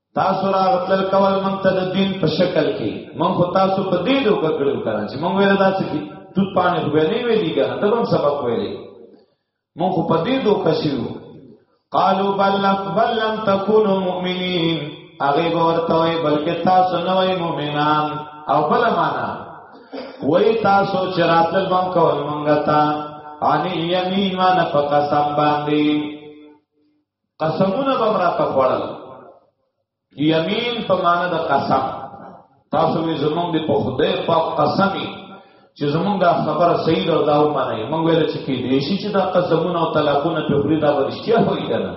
تاسو را غتل کول مونږ ته د دین په شکل کې مونږ خو تاسو په دې دوکه کړو کنه چې مونږ ویل داسې کې توت پانی خو نه ویلي کنه ته هم سبق ویلي مونږ خو په دې دوکه شو قالو بل بل لم تکونو مؤمنین هغه ورته وي بلکې تاسو نه وای مؤمنان او بل معنا وای تاسو چې راتل بم کول مونږ ته ان یمین ما نفقسم باندې قسمونه به مراته خوړل یمین په معنا د قسم تاسو می زمونږ د په خدای په قسمی چې زمونږ دا خبره صحیح ده دا ومنه موږ ویل چې کې دې شي چې دا قسمونه او طلاقونه په خوري دا ورشتیا وي کنه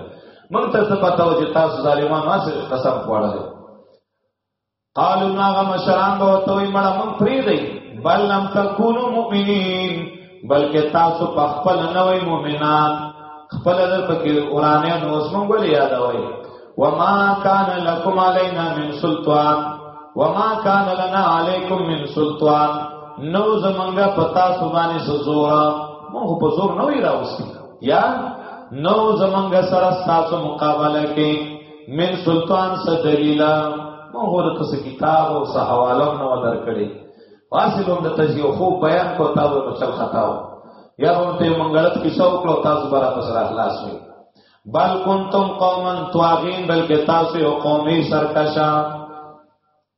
موږ ته څه پتا و چې تاسو ظالمانو اسه قسم خوړل قالو ناغه مشران به وتوي مړه مون پری دی بل لم تکونو مؤمنین بلکې تاسو په خپل نوې مؤمنان خپل در پکې قرانه نو اسمو ګل یادوي وما کان لکم علینا من سلطان وما کان لنا علیکم من سلطان نو زمونږه پتا سبانه سزورا مونږ په زور نه وی راوسی یا نو زمونږه سره تاسو مقابله کې من سلطان څه دلیلا ما هره څه کتاب او څه حواله نو درکړي واصل هم د تجزیه خو بیان کو تا نو چل خطاو یا هم ته منګلت کې څو کړو تاسو برا پس را خلاص وي بل کنتم قوما طاغین بلکې تاسو یو قومي سرکشا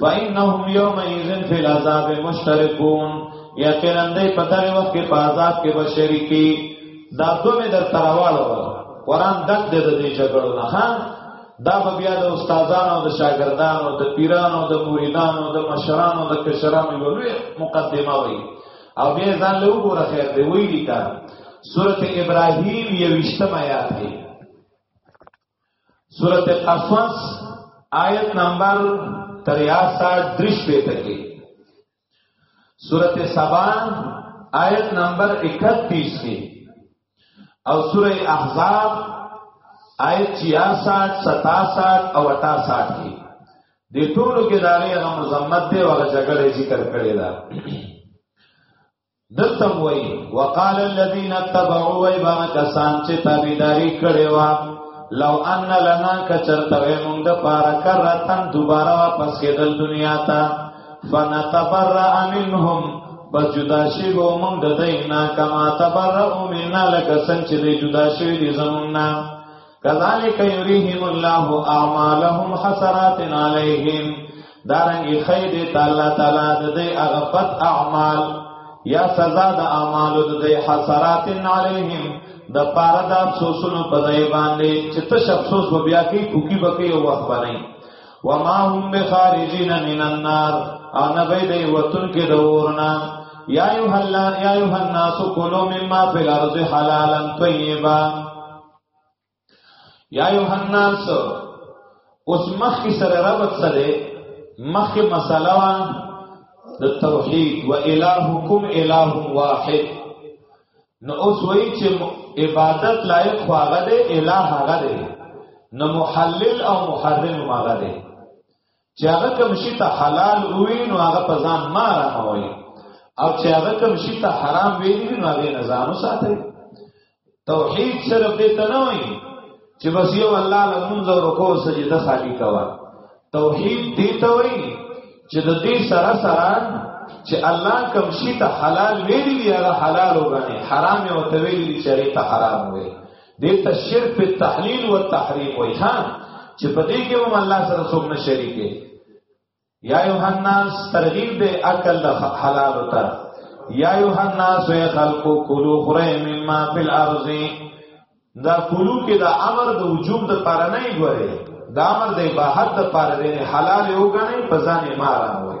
فإنهم يومئذ في العذاب مشتركون یقینا دې په دغه وخت کې په عذاب کې بشریکی دا دوه مې در تراوالو قرآن دک دې د دې جګړو نه ها دا به بیا د استادانو د شاګردانو د پیرانو د مریدانو د مشرانو د کشرانو یو لوی مقدمه وي او بیا ځان له وګوره خیر دی وی دي تا سورته ابراهیم یوشتم آیات دی سورت قصص آیت نمبر 63 درش پہ تکے سورت سبا آیت نمبر 31 کے او سورہ احزاب آیت 66 67 او 68 کې د ټولو کې داري هغه مزمت دی او هغه جګړه ذکر کړی دا دلته وای وقال الذين اتبعوا ويبان کسان چې تابعداري کړې و لو ان لنا کچرته موږ د پاره کرتن دوباره واپس کېدل دنیا ته فنتبرأ منهم بس جدا شي وو موږ د دینا کما تبرأ منا لکه څنګه چې جدا شي دي زمونږ کذالک یریهم الله اعمالهم حسرات علیهم دارنګ خیر تعالی تعالی د دې هغه بد اعمال یا سزا د اعمالو د دې حسرات علیهم د پاره د افسوسونو په ځای باندې چې ته افسوس و بیا کې کوکی بکې او وخت باندې وما هم بخارجین من النار او نه به دی وتون کې د ورنا یا ایه الله یا ایه الناس کلوا مما فی الارض حلالا طیبا یا یوحناس اوس مخکې سره ربط سره مخکې مسله وا د توحید و الہکم الہ واحد نو اوس وایي چې عبادت لایق خو هغه دی الہ هغه دی نو محلل او محرم هغه دی چې هغه کوم شي ته حلال وي نو هغه په ځان ما راوي او چې هغه کوم شي ته حرام وي نو هغه نه ځان وساتي توحید صرف دې ته نه وي چې بس یو الله له منځ او رکوع سجده خالی کوا توحید دې ته وي چې د دې سره سره چې الله کوم شي ته حلال ویلي هغه حلال وګڼي حرام او ته ویلي چې هغه ته حرام وي دلته شرک په تحلیل او تحریم وای ها چې په دې کې هم الله سره څوک نه شریک دی یا یوحناس ترغیب دې عقل حلال وتا یا یوحناس وی خلقو کلو خره مما فی الارض دا کلو کې دا امر د وجوب د پاره نه غوړي دا امر د اباحت د پاره دی حلال یو غني په ځان یې مارا وای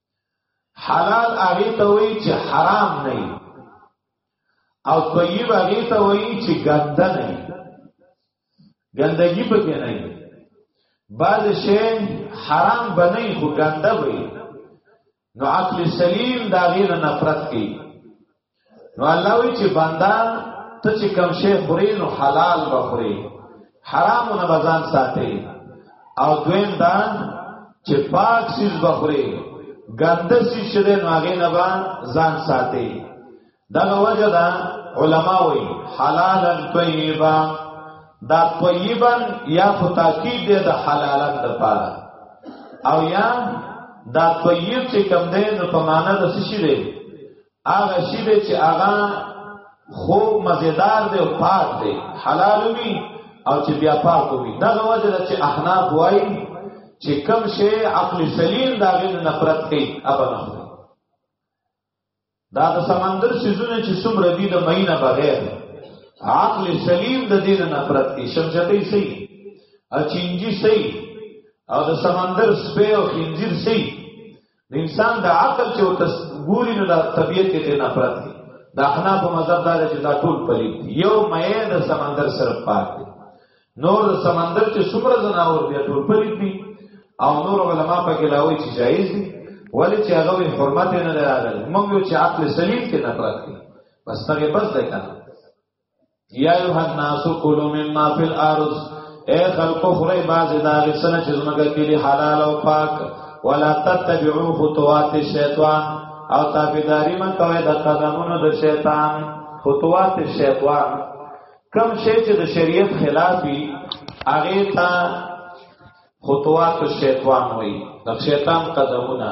حلال هغه ته وی چې حرام نه او طیب هغه ته وی چې ګنده نه ګندګي پکې نه بعض شی حرام بنئ خو ګنده وي نو عقل سلیم دا غیر نفرت کوي نو الله وی چې بندا ته چې کم شی خوري نو حلال به خوري حرام نه بزان ساتي او دویم دا چې پاک سیز به خوري ګنده سیز شری نو هغه نه به ځان ساتي دا وجه دا علما وی حلالا طیبا دا طیبا یا خو تاکید دی د حلالا د پاره او یا دا طیب چې کم دی نو په معنا د څه شي دی هغه شی دی چې هغه خوب مزیدار دی او پاک دی حلال وي او چې بیا پاک وي دا وجه ده چې احناف وایي چې کم شی عقل سلیم دا غي نفرت کوي ابا نه دا د سمندر سيزونه چې څومره دي د مینه بغیر عقل سلیم د دین نفرت کوي شمشتي سي اچینجی سي او د سمندر سپه او خنزیر سي د انسان د عقل چې ورته ګوري نو د طبیعت کې ته نفرت دی د احنا په مذهب دا چې دا ټول پلیت دي یو مې د سمندر سره پاک دی نور د سمندر چې څومره زناور بیا ټول پلیت دي او نور علما په کې لاوي چې جایز دي ولی چې هغه به حرمت نه لرل موږ یو چې عقل سلیم کې نفرت کوي بس هغه بس ده کنه یا ایها الناس کلوا مما فی الارض اے خلق خری باز دا غسنه چې زمګه کې حلال او پاک ولا تتبعوا خطوات الشیطان او تابعداري من کوي د قدمونو د شیطان خطوات الشیطان کم شی چې د شریعت خلافي هغه ته خطوات الشیطان وایي د شیطان قدمونه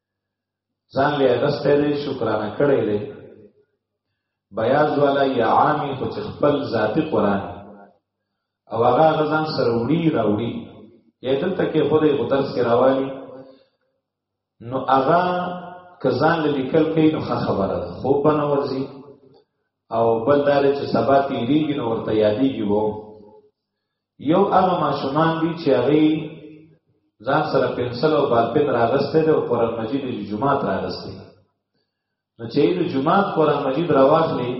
ځان له غسته دې شکرانه کړې دې بیاض والا یا عامي خو خپل ذاتی قران او هغه غزان سره وړي راوړي یا دلته کې خو دې غدرس کې راوالي نو هغه کزان لیکل کوي نو خبره ده خو په نورځي او بل دار چې سبا تیریږي نو ورته یادېږي وو یو هغه ماشومان دي چې هغه ځان سره پنسل او بالپن راغسته دی او قرآن مجید د جمعات راغسته نو چې د جمعات قرآن مجید راواخلي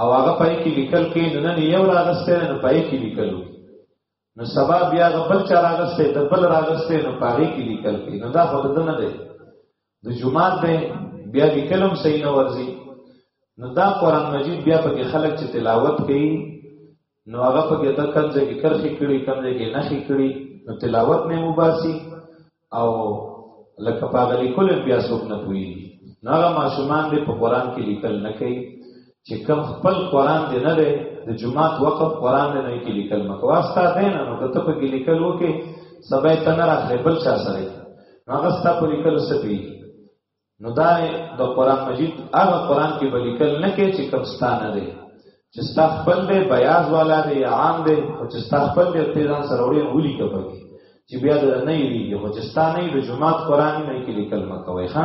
او هغه پای کې لیکل کې نو نه یو راغسته نه پای کې لیکل نو سبا بیا غبل چا راغسته د بل راغسته نو پای کې لیکل کې نو دا خود نه دی د جمعات به بیا لیکلم صحیح نه ورځي نو دا قران مجید بیا په کې خلک چې تلاوت کوي نو هغه په کې د کنځ کې کرخي کړي کنځ کې نخي کړي نو تلاوت نه مباسي او لکه پاغلی کول بیا څوک نه کوي نو هغه ماشومان دې په قران کې لیکل نه کوي چې کوم خپل قران دې نه دی د جمعات وقف قران دې نه کې لیکل مکو واسطه دې نه نو ته په کې لیکل وکې سبا ته نه راخلې بل چا سره هغه ستا په لیکل سپي نو دا د قران مجید هغه قران کې به لیکل نه کې چې کوم ستانه دی چې ستا خپل دې بیاض والا دې عام دې او چې ستا خپل دې ته ځان سره وړي ولي کوي چې بیا د نه یریږي خو چې ستا نه د جمعات قران نه کې لیکل مکوي ښا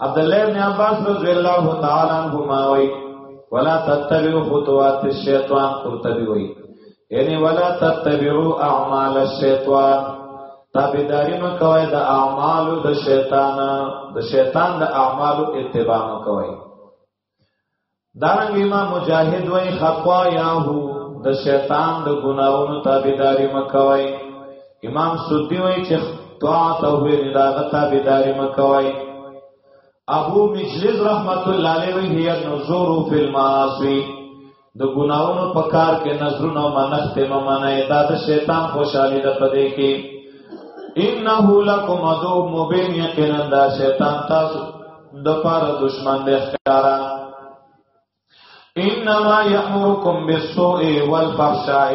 عبد الله بن عباس رضی الله تعالی عنهما وی ولا تتبعوا خطوات الشیطان قرطبی وی یعنی ولا تتبعوا اعمال الشیطان تابعداري مو کوي د اعمالو د شیطان د شیطان د اعمالو اتباع مو کوي دارنګ امام مجاهد وای خطا یاهو د شیطان د ګناونو تابعداري مکوای امام سدی وای چې طاعت او نداغه تابعداري مکوای ابو مجلس رحمت الله علیه هي نزور فی المعاصی د ګناونو په کار کې نظرونه منښت مه منای دا د شیطان خوشحالي ده په دې کې انه لکم عدو مبین یقینا دا شیطان تاسو د پاره دشمن دی ښکارا انما یامرکم بالسوء والفحشاء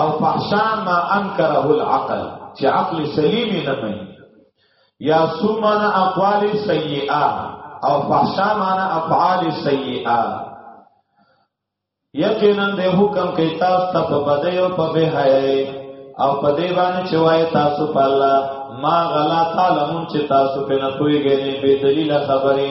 او فحشا ما انکره العقل چې عقل سلیم نه مې یا سمنا اقوال سیئه او فحشا معنا افعال سیئه یقینا د حکم کې تاسو ته په بدی او په بهای او په دی باندې چې وای تاسو په الله ما غلا تعلمون چې تاسو په نه پويږئ نه به دلیل خبره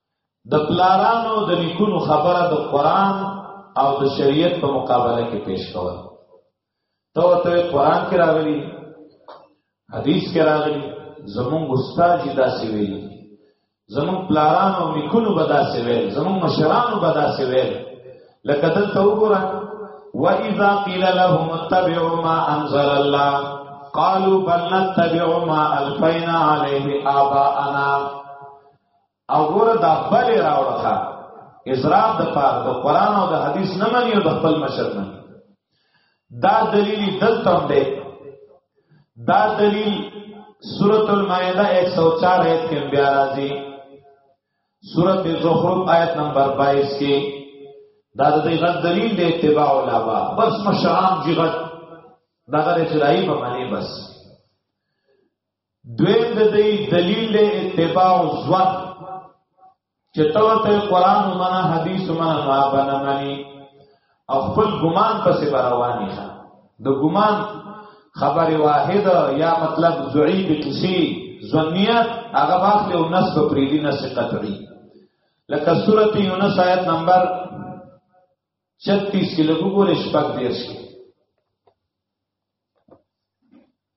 د پلارانو د نیکونو خبره د قران او د شریعت په مقابله کې پیش کول ته ته قران کې راغلی حدیث کې راغلی زمونږ استاد جی داسې ویلي زمونږ پلارانو او نیکونو به داسې ویل زمونږ مشرانو به داسې ویل لکه دلته وګوره وَإِذَا قِيلَ لَهُمُ اتَّبِعُوا مَا أَنزَلَ اللَّهُ قَالُوا بَلْ نَتَّبِعُ مَا أَلْفَيْنَا عَلَيْهِ آبَاءَنَا او ګوره دا بل راوړخه اضراب د پار د قران او د حدیث نه مني او د خپل مشر نه دا دلیل دلته دی دا دلیل سورۃ المائده 104 ایت کې بیا راځي سورۃ زخرف آیت نمبر 22 کې دا د دې غد دلیل دی اتباع الابا بس مشران جغت دا غره چرای په معنی بس دویم د دې دلیل دی اتباع زوان چې ته ته قران ومنه حدیث ومنه ما بنه منی او خپل ګمان پسې رواني ښه د ګمان خبر واحد یا مطلب ضعیف کسی ظنیت هغه وخت او نس په پریدي نس قطعی لکه سورته یونس آیت نمبر 36 کې لګو ګورې شپږ دیش کې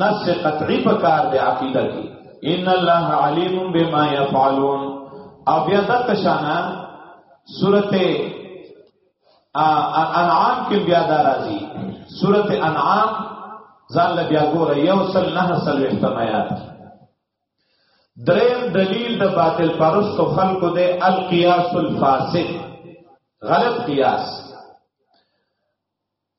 نص قطعی په کار دی عقیده کې ان الله علیم بما یفعلون او بیا د تشانا سورته انعام کې بیا دا راځي سورته انعام ځان له بیا ګوره یو سل نه سل احتمایات دریم دلیل د باطل پرست خلکو دی القیاس الفاسد غلط قیاس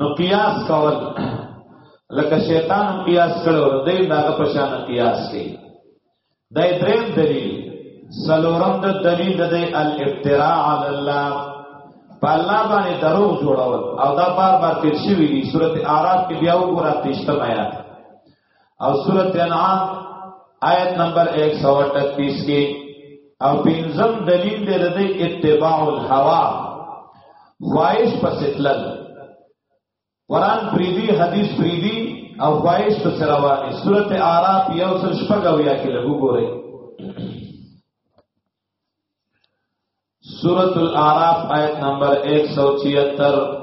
نو قیاس کول لکه شیطان قیاس کړو نو دای دا په شان قیاس کوي دای دریم دلیل سلورم د دلیل د الافتراء علی الله په الله باندې دروغ جوړول او دا بار بار تیر شوی دی سورته اعراف کې بیا وګورئ تشتم آیات او سورت انعام آیت نمبر 138 کې او پنځم دلیل دی د اتباع الهوا خواهش پس تلل قران پریدي حدیث پریدي او خواهش پس رواني سورت اعراف یو سل شپږ او یا کې لګو ګورئ سورت الاعراف آیت نمبر 176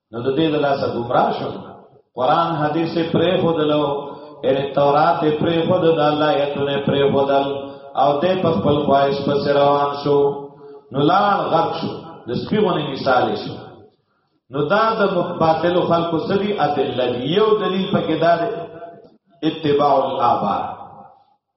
نو د دې د لاسه ګمرا شو قران حدیث پرې خودلو ان تورات پرې خود د الله ایتونه پرې خودل او دې په خپل خواهش په روان شو نو لاړ غرق شو د سپیونه مثال شو نو دا د باطل خلق سدي ادله یو دلیل پکې دا دی اتباع الابا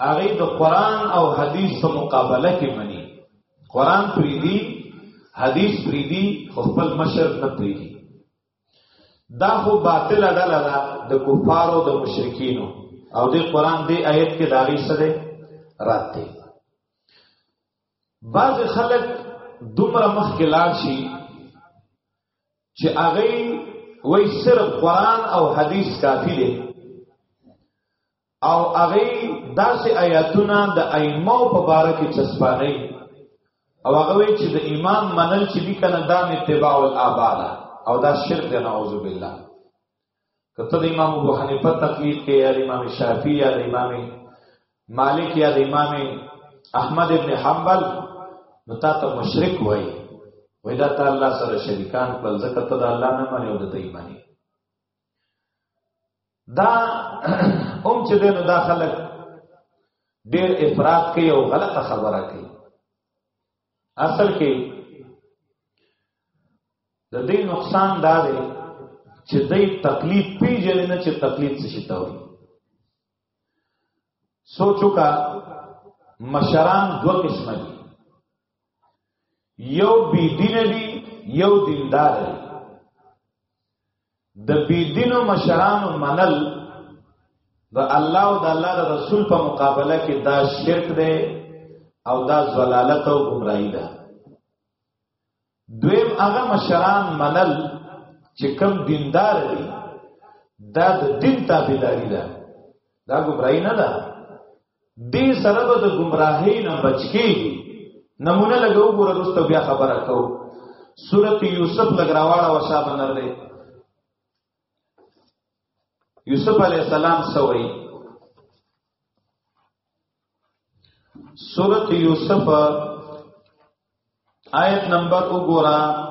هغه د قران او حدیث په مقابله کې مني قران پریدي حدیث پریدي خو خپل مشر نه پریدي دا خو باطل ډله ده د کفارو د مشرکینو او د قران دی آیت کې داغي سره راته بعض خلک دومره مخ کې لاړ شي چې هغه وای صرف قران او حدیث کافی دی او هغه داسې آیاتونه د ائمه په باره کې چسپانه او هغه وی چې د امام منل چې دي کنه دا اتباع الابا ده او دا شرک دی نعوذ بالله کته د امام ابو حنیفه تقلید کې یا امام شافعی یا امام مالک یا امام احمد ابن حنبل نو تا ته مشرک وای وای دا ته الله سره شریکان په ځکه ته د الله نه مانی او د ایمانی دا هم چې دینو دا خلک ډیر افراط کوي او غلطه خبره کوي اصل کې د دې نقصان دا دی چې دې تقلید پیژنې نه چې تقلید څه شي تا وي سوچو کا مشران دو قسم دي یو بی دین دی یو دیندار دی د بی دینو مشرانو منل د الله او د الله د رسول په مقابله کې دا شرک دی او دا زلالت او گمراهی ده دویم هغه مشران منل چې کم دیندار دی دا د دین تابعداري ده دا ګمړای نه ده دې سره به د گمراهۍ نه بچ کیږي نمونه لګو ګور رسته بیا خبره کو سورت یوسف لګراواړه وشا بنر دی یوسف علی السلام سوئی سورت یوسف آیت نمبر وګورئ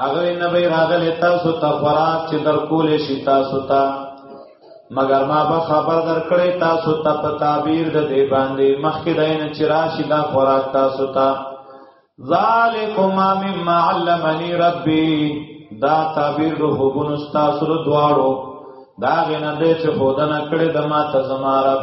هغه نه به راغلی تاسو ته خوراک چې در کول شي تاسو ته مگر ما به خبر در کړی تاسو ته په تعبیر د دې باندې مخکې دین چې راشي دا خوراک تاسو ته ذالکم مما علمنی ربی دا تعبیر د حبونو تاسو دواړو دا غنه دې چې خودنه کړې د ما ته زمارب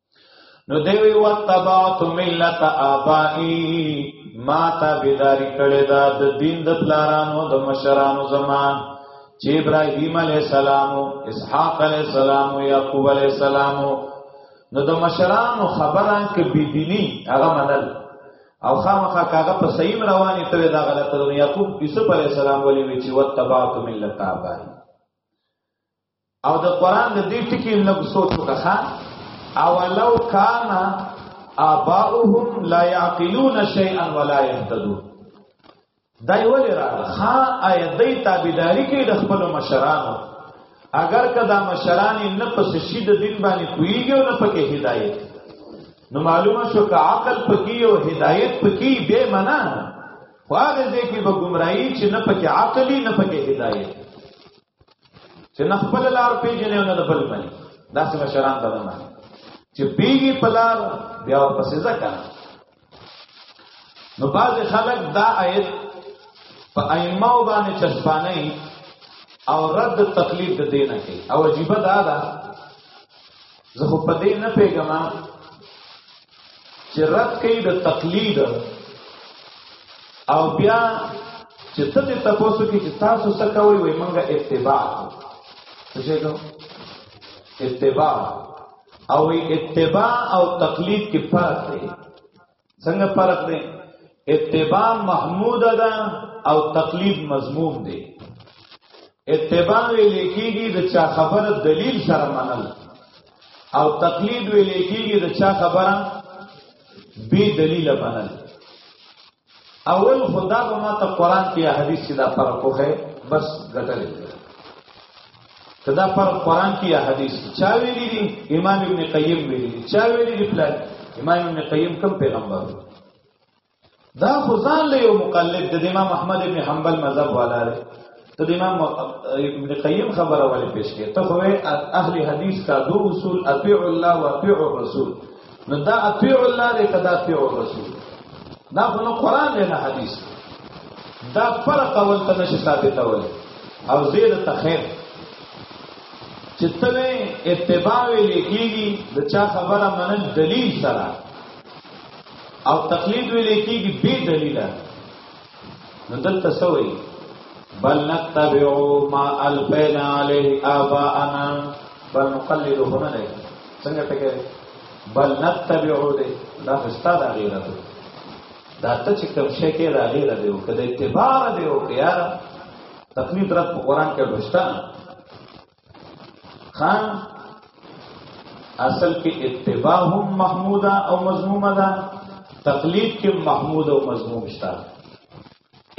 نو دیوی وتبعت ملت آبائی ما تا بیداری کړی دا د دین د پلارانو د مشرانو زمان چې ابراهیم علی السلام اسحاق علی السلام یعقوب علی السلام نو د مشرانو خبره کې بيدینی هغه منل او خامخا کاغه په صحیح رواني ته دا غلطه ده یعقوب یوسف علی السلام ولې وی چې وتبعت ملت آبائی او د قران د دې ټکی لږ سوچ وکړه او لو کان اباؤهم لا يعقلون شيئا ولا يهتدون دا یو لرا خا آیت دی تابعداري کې د خپل مشرانو اگر کدا مشران نه پس شي د دین باندې کویږي او نه پکې هدایت نو معلومه شو که عقل پکې او هدایت پکې به معنا خو هغه دې کې به گمراهي چې نه پکې عقلي نه پکې هدایت چې نه خپل لار پیژنې او نه د بل باندې دا څه مشران ته نه چې پیږي په لار بیا په سزا کا نو باز خلک دا آیت په ائمه باندې چسپانه او رد تقلید د دینه کوي او عجیب دا ده زه خو په دې نه پیګم چې رد کوي د تقلید او بیا چې ته دې تاسو کې چې تاسو څه کوئ وي مونږه اتباع څه شي کوو اتباع او اتباع او تقلید کې فرق دی څنګه فرق دی اتباع محمود ده او تقلید مذموم دی اتباع ویل کېږي د چا خبره دلیل سره منل او تقلید ویل کېږي د چا خبره بی دلیل منل اول خدا به ما ته قران کې حدیث کې دا فرق وخه بس غټلې کدا پر قران کې حدیث چا ویلي دي امام ابن قیم ویلي دي چا ویلي دي پلان امام ابن قیم کوم پیغمبر دا خو ځان له یو مقلد د امام احمد ابن حنبل مذهب والا دی ته د امام ابن قیم خبره ولې پیش کړي ته خو اهل حدیث کا دو اصول اطیع الله و اطیع الرسول نو دا اطیع الله دې کدا اطیع الرسول دا خو نو قران دی نه حدیث دا فرق اول ته نشي ثابتول او زید ته خیر چې تله اتباع ویل کېږي د چا خبره منل دلیل سره او تقلید ویلې کېږي بې دلیله نو دلته سوي بل نتبع ما الفینا علیه آباءنا بل نقلد هنا نه څنګه ټکه بل نتبع دې دا فستا دا غیره ده دا ته چې کوم شی کې دا غیره دی او کله اتباع دی او یار تقلید رب قرآن کې بشتا خان اصل کې اتباع هم محموده او مذمومه ده تقلید کې محمود او مذموم شته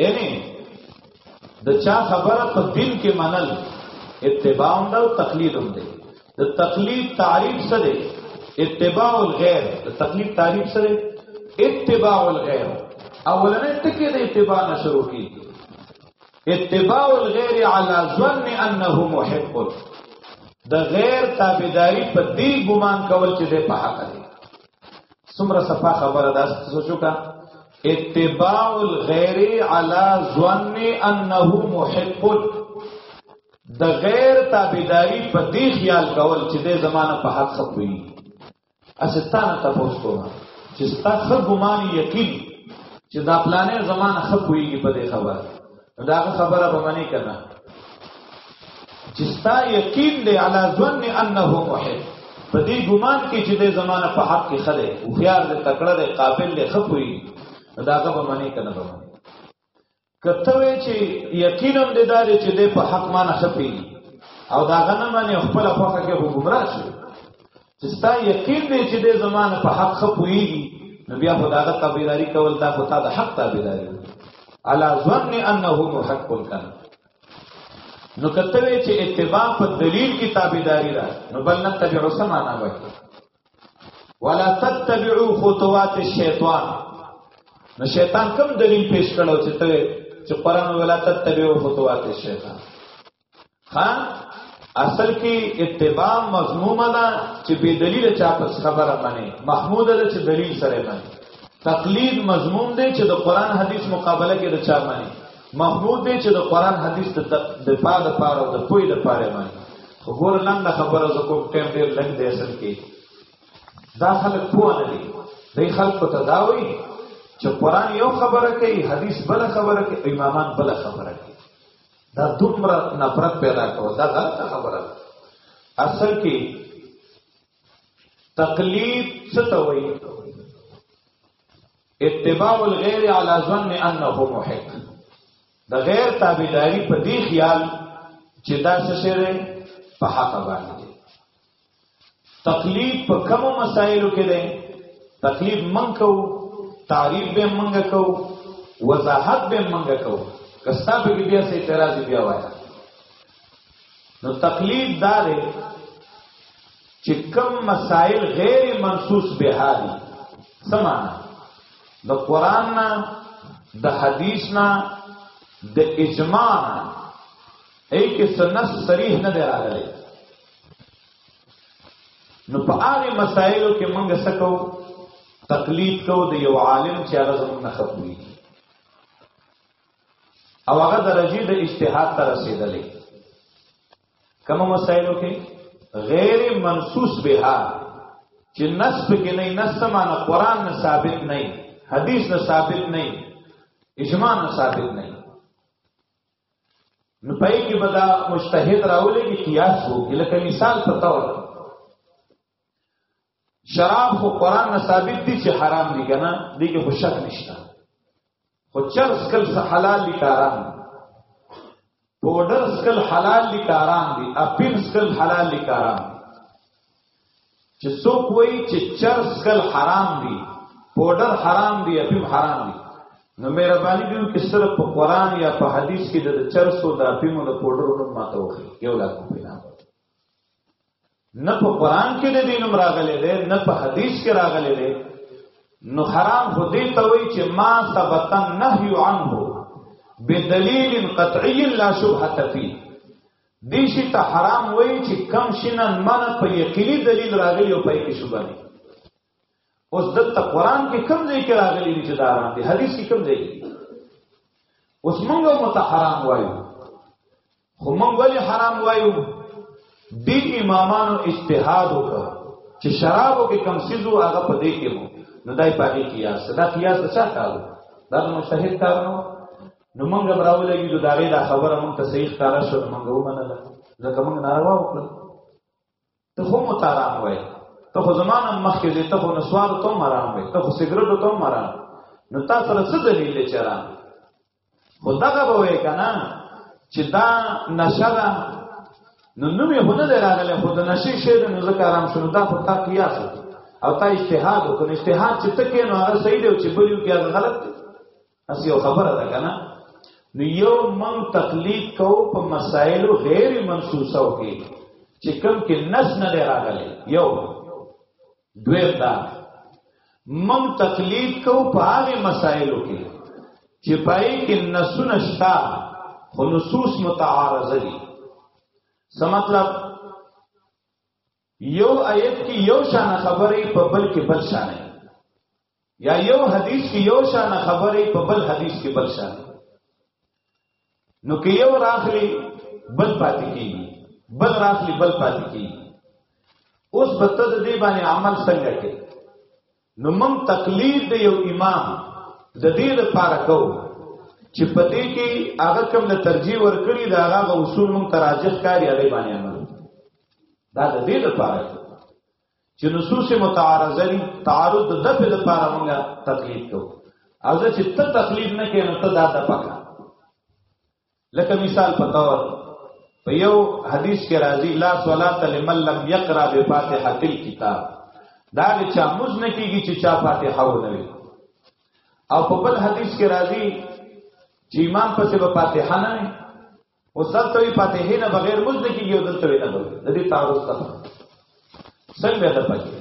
یعنی د چا خبره په دین کې منل اتباع هم ده او تقلید هم ده د تقلید تعریف څه ده اتباع الغیر د تقلید تعریف څه ده اتباع الغیر اولنې ټکی د اتباع نه شروع کیږي اتباع الغیر علی ظن انه محب د غیر تابعداري په دې ګمان کول چې ده په حق دی څومره صفه خبره ده سوچو کا اتباع الغیر علی ظن انه محب د غیر تابعداري په دې خیال کول چې ده زمانه په حق سپوي استا نه تاسو کوم چې ستا خو ګمان یقین چې دا پلانې زمانه خو کویږي په دې خبره دا خبره به منی کنه چې ستا یقین دی علی ظن انه محب په دې ګمان کې چې د زمانه په حق کې خره او خيار دې تکړه دې قابل دې خپوي دا هغه به منی کنه به کته وی چې یقینا د دار چې د په حق مان خپي او دا غنه باندې خپل خوخه کې حکمران شي چې ستا یقین دی چې د زمان په حق خپوي نو بیا په داغه تابعداري کول دا خو تا د حق تابعداري علا ظن انه محق کن نو کته وی چې اتباع په دلیل کې تابعداري را نو بل نه تبع سمانا وکړي ولا تتبعوا خطوات الشیطان نو شیطان کوم دلیل پیش کړو چې ته چې قران ولا تتبعوا خطوات الشیطان ها اصل کې اتباع مضمومه ده چې بے دلیل چا پس خبره باندې محمود ده چې دلیل سره باندې تقلید مضمون دی چې د قران حدیث مقابله کې د چا باندې محمود دی چې د قران حدیث د د پاره د پاره او د پوی د پاره باندې خو ګور لنډه خبره زه کوم ټیم ډېر لږ دی اصل کې دا خلک پوه نه دي دی خلکو ته دا وایي چې قرآن یو خبره کوي حدیث بل خبره کوي امامان بل خبره کوي دا دومره نفرت پیدا کوي دا غلطه خبره ده اصل کې تقلید څه ته وایي اتباع الغیر علی ظن انه محق د غیر تابعداري په دې خیال چې دا څه شری په حق باندې دی تقلید په کوم مسایلو کې دی تقلید من کو تعریف به منګ کو وضاحت به منګ کو کستا به بیا سه اعتراض بیا وایي نو تقلید دا دی چې کم مسائل غیر منصوص به دي سمانا د قران نه د حدیث نه د اجماع نه ای کې سنت صریح نه دی راغلی نو په هغه مسائلو کې موږ سکو تقلید کو د یو عالم چې هغه زموږ نه خپوي او هغه درجه د اجتهاد ته رسیدلې کوم مسایلو کې غیر منصوص بها چې نص کې نه نص معنا قران نه ثابت نه حدیث نه ثابت نه اجماع نه ثابت نه نو پای کې بدا مجتهد راولې کې قیاس وو لکه مثال په تور شراب خو قران نه ثابت دي چې حرام دي کنه دي کې خو شک نشته خو چرس کل څه حلال دي کاران پودر سکل حلال دي کاران دي اپین سکل حلال دي کاران چې څوک وایي چې چرس کل حرام دي پودر حرام دي اپین حرام دي نو مهرباني دې کې صرف په قران یا په حدیث کې د چرسو د اپیمو د پودرو نوم ماته وخی یو لا کوم نه نه په قران کې د دین راغلي دی نه په حدیث کې راغلي دی نو حرام خو دې ته وایي چې ما ثبت النهي عنه بدلیل قطعی لا شبهه فی دې شي ته حرام وایي چې کم شنن من په یقیني دلیل راغلی او په کې شوبه نه اوس دلته قران کې کوم ځای کې راغلي دي چې دا حرام دي حدیث کې کوم ځای دي اوس موږ متحرام وایو خو موږ ولې حرام وایو دې امامانو اجتهاد وکړ چې شرابو کې کم سيزو هغه په دې کې مو نو دای پاتې قیاس دا قیاس څه کار دا نو مشتهد کار نو نو موږ براولېږي چې دا غي دا خبره موږ ته صحیح کار شو موږ ومنله ځکه موږ ناروا وکړه ته خو متارام وای ته خو زمانه مخکې دې ته خو نسوار ته مرام وای ته خو سیګریټ ته مرام نو تا سره څه دلیل دی چرا خو دغه به وای کنه چې دا نشه ده نو نو یې هونه دراغله خو د نشي شی د نو زکارام شنو دا خو تا قیاس او تا اجتهاد وکړ اجتهاد چې ته کې نو هغه صحیح دی چې بل یو کې غلط دی اس یو خبره ده کنه نو یو من تقلید کو په مسائل غیر منسوسه وکي چې کم کې نس نه راغلي یو دویم دا من تقلید کو په هغه مسائلو کې چې پای کې نسونه شتا خو نصوص متعارضه دي څه مطلب یو آیت کې یو شان خبرې په بل کې بل شان یا یو حدیث کې یو شان خبرې په بل حدیث کې بل شان نو کې یو راخلی بل پاتې کیږي بل راخلی بل پاتې کیږي اوس بته د دې باندې عمل څنګه کوي نو موږ تقلید د یو امام د دې لپاره کوو چې په دې کې هغه کوم له ترجیح ورکړي دا هغه اصول موږ تراجح کاری هغه باندې عمل دا د دې لپاره چې نصوص متعارضه دي تعارض د دې لپاره موږ تقلید کوو او چې ته تقلید نه کوې نو ته دا د پکا لکه مثال په تور په یو حدیث کې راځي لا صلات لمن لم یقرا بفاتحه الكتاب دا چې موږ نه کیږي چې چا فاتحه و نه وي او په بل حدیث کې راځي چې امام پسې په فاتحه نه وي او ځکه یې فاتحه نه بغیر موږ نه کیږي او دلته نه د دې تعارض څخه څنګه ده پکې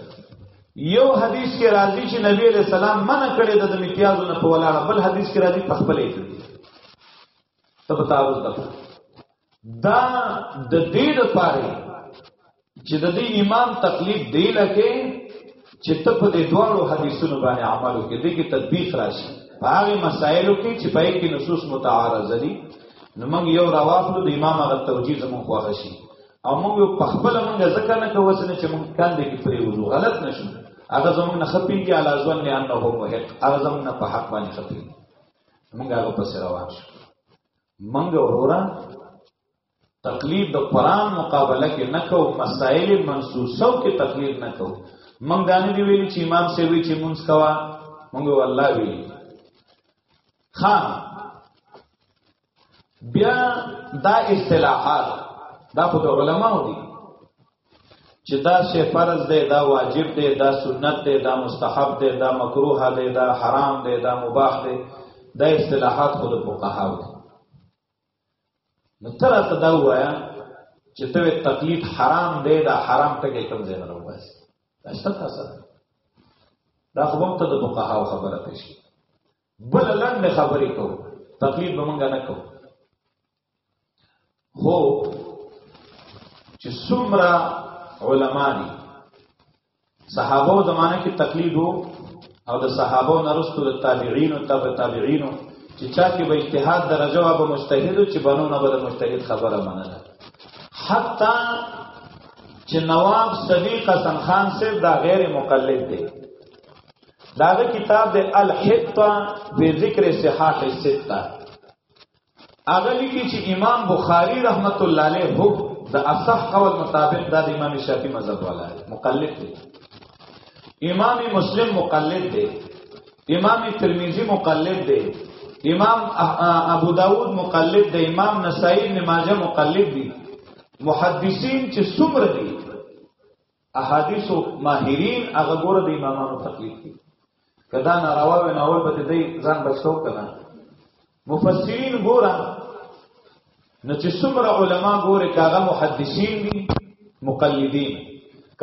یو حدیث کې راځي چې نبی علیہ السلام منع کړی د امتیازو نه په ولاړه بل حدیث کې راځي په خپلې کړی ته په تعارض ده دا د دې لپاره چې د دې امام تقلید دی لکه چې ته په دې دوړو حدیثونو باندې عمل وکړې دې کې تطبیق راشي هغه مسائلو کې چې په کې نصوص متعارض دي نو موږ یو راوافلو د امام هغه توجیه زموږ خوښ شي او موږ په خپل موږ ځکه نه کوو چې موږ کاندې کې پرې وځو غلط نشو هغه زموږ نه خپيږي علا ځوان نه انه هو محق هغه زموږ نه په حق باندې خپيږي موږ هغه پس روان شو موږ وروره تقلید د قران مقابله کې نه کوو مسائل منسوسو کې تقلید نه کوو موږ دانه دی ویلي چې امام سی وی چې مونږ کوا موږ والله ویلي خان بیا دا اصطلاحات دا خود علماو دي چې دا شی فرض دی دا واجب دی دا سنت دی دا مستحب دی دا مکروه دی دا حرام دی دا مباح دی دا اصطلاحات خود فقهاو دي نو تر ته دا وایا چې ته تقلید حرام دی دا حرام ته کې کوم ځای نه راوځي دا څه تاسو دا خو هم ته د فقهاو خبره پېښې بل لند خبرې کو تقلید به مونږ نه کو خو چې څومره علما دي صحابه زمانه کې تقلید وو او د صحابه نرستو د تابعین او تبع تابعین چې چا کې به اجتهاد درجه وابه مجتهد چې بنو نه به مجتهد خبره منله حتی چې نواب صدیق حسن خان صاحب دا غیر مقلد دی داغه کتاب د الحطه په ذکر صحاح السته هغه لیکي چې امام بخاری رحمت الله علیه هو د اصح قول مطابق د امام شافعي مذهب والا مقلد دی امام مسلم مقلد دی امام ترمذی مقلد دی امام ابو داود مقلد دی امام نسائی ابن ماجه مقلد دی محدثین چې څومره دي احادیث ماهرین هغه ګوره د امامانو تقلید کوي کدا ناروا و نه اول به دې ځان بچو کنه مفسرین ګوره نو چې څومره علما ګوره کاغه محدثین دي مقلدین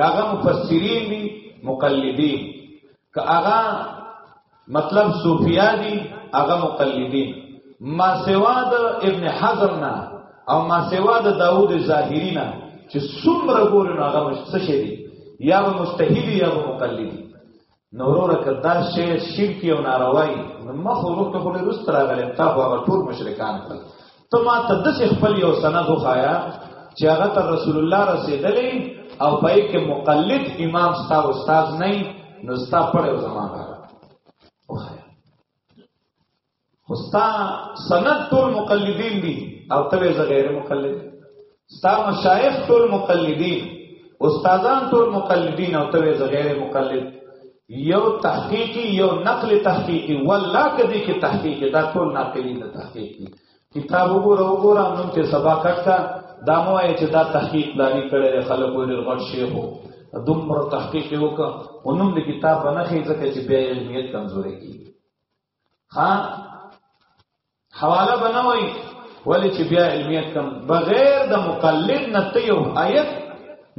کاغه مفسرین دي مقلدین که هغه مطلب صوفیا دي هغه مقلدین ما سوا د ابن حزم نه او ما سوا د داوود ظاهری نه چې څومره ګور نه هغه مشته شي یا به مستحیل یا به مقلدی نورور کدا شی شرک او ناروای نو مخ ورته خو له رست راغلی تا هغه ټول مشرکان کړل ته ما ته د خپل یو سند وخایا چې هغه تر رسول الله رسیدلې او پای کې مقلد امام ستا استاد نه نو ستا پړې زما غره وخایا خوستا سند ټول مقلدین دي او ته زه غیر مقلد ستا مشایخ ټول مقلدین استادان ټول مقلدین او ته غیر مقلد یو تحقیقی یو نقل تحقیقی والله کدی کې تحقیقی دا ټول ناقلی نه تحقیقی کتاب وګوره وګوره نن ته سبا کټا دا مو یې چې دا تحقیق لاري کړي خلک ورې غټ شیخ وو دومره تحقیق وکړه اونم د کتاب نه خې ځکه چې بیا علمیت کمزورې کی ها حواله بنوي ولی چې بیا علمیت کم بغیر د مقلد نه ته یو آیت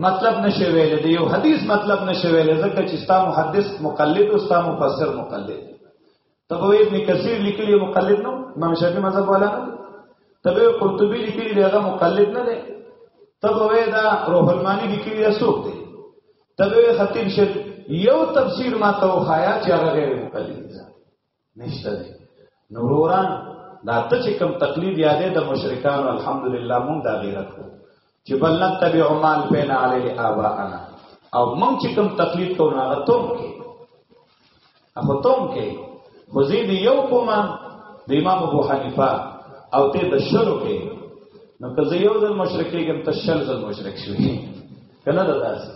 مطلب نشي ویل دی یو حدیث مطلب نشي ویل ځکه چې ستا محدث مقلد او ستا مفسر مقلد تبو ابن کثیر لیکلی مقلد نو امام شافعی مذهب والا نه تبو قرطبی لیکلی دی هغه مقلد نه دی تبو دا روح المانی لیکلی اسوک دی تلوی خطیب شیخ یو تفسیر ما ته وخایا چې هغه غیر مقلد ده نشته ده نوروران دا ته چې کم تقلید یادې د مشرکان الحمدلله مونږ دا غیرت کو چې بل نه تبع مال پینا علی آباءنا او مونږ چې کم تقلید کوو هغه ته اخو توم کې خو زه دی یو کوم د امام ابو حنیفه او ته د شلو کې نو که زه یو ځل مشرک کېږم ته شل ځل مشرک شوې کنه دا داسې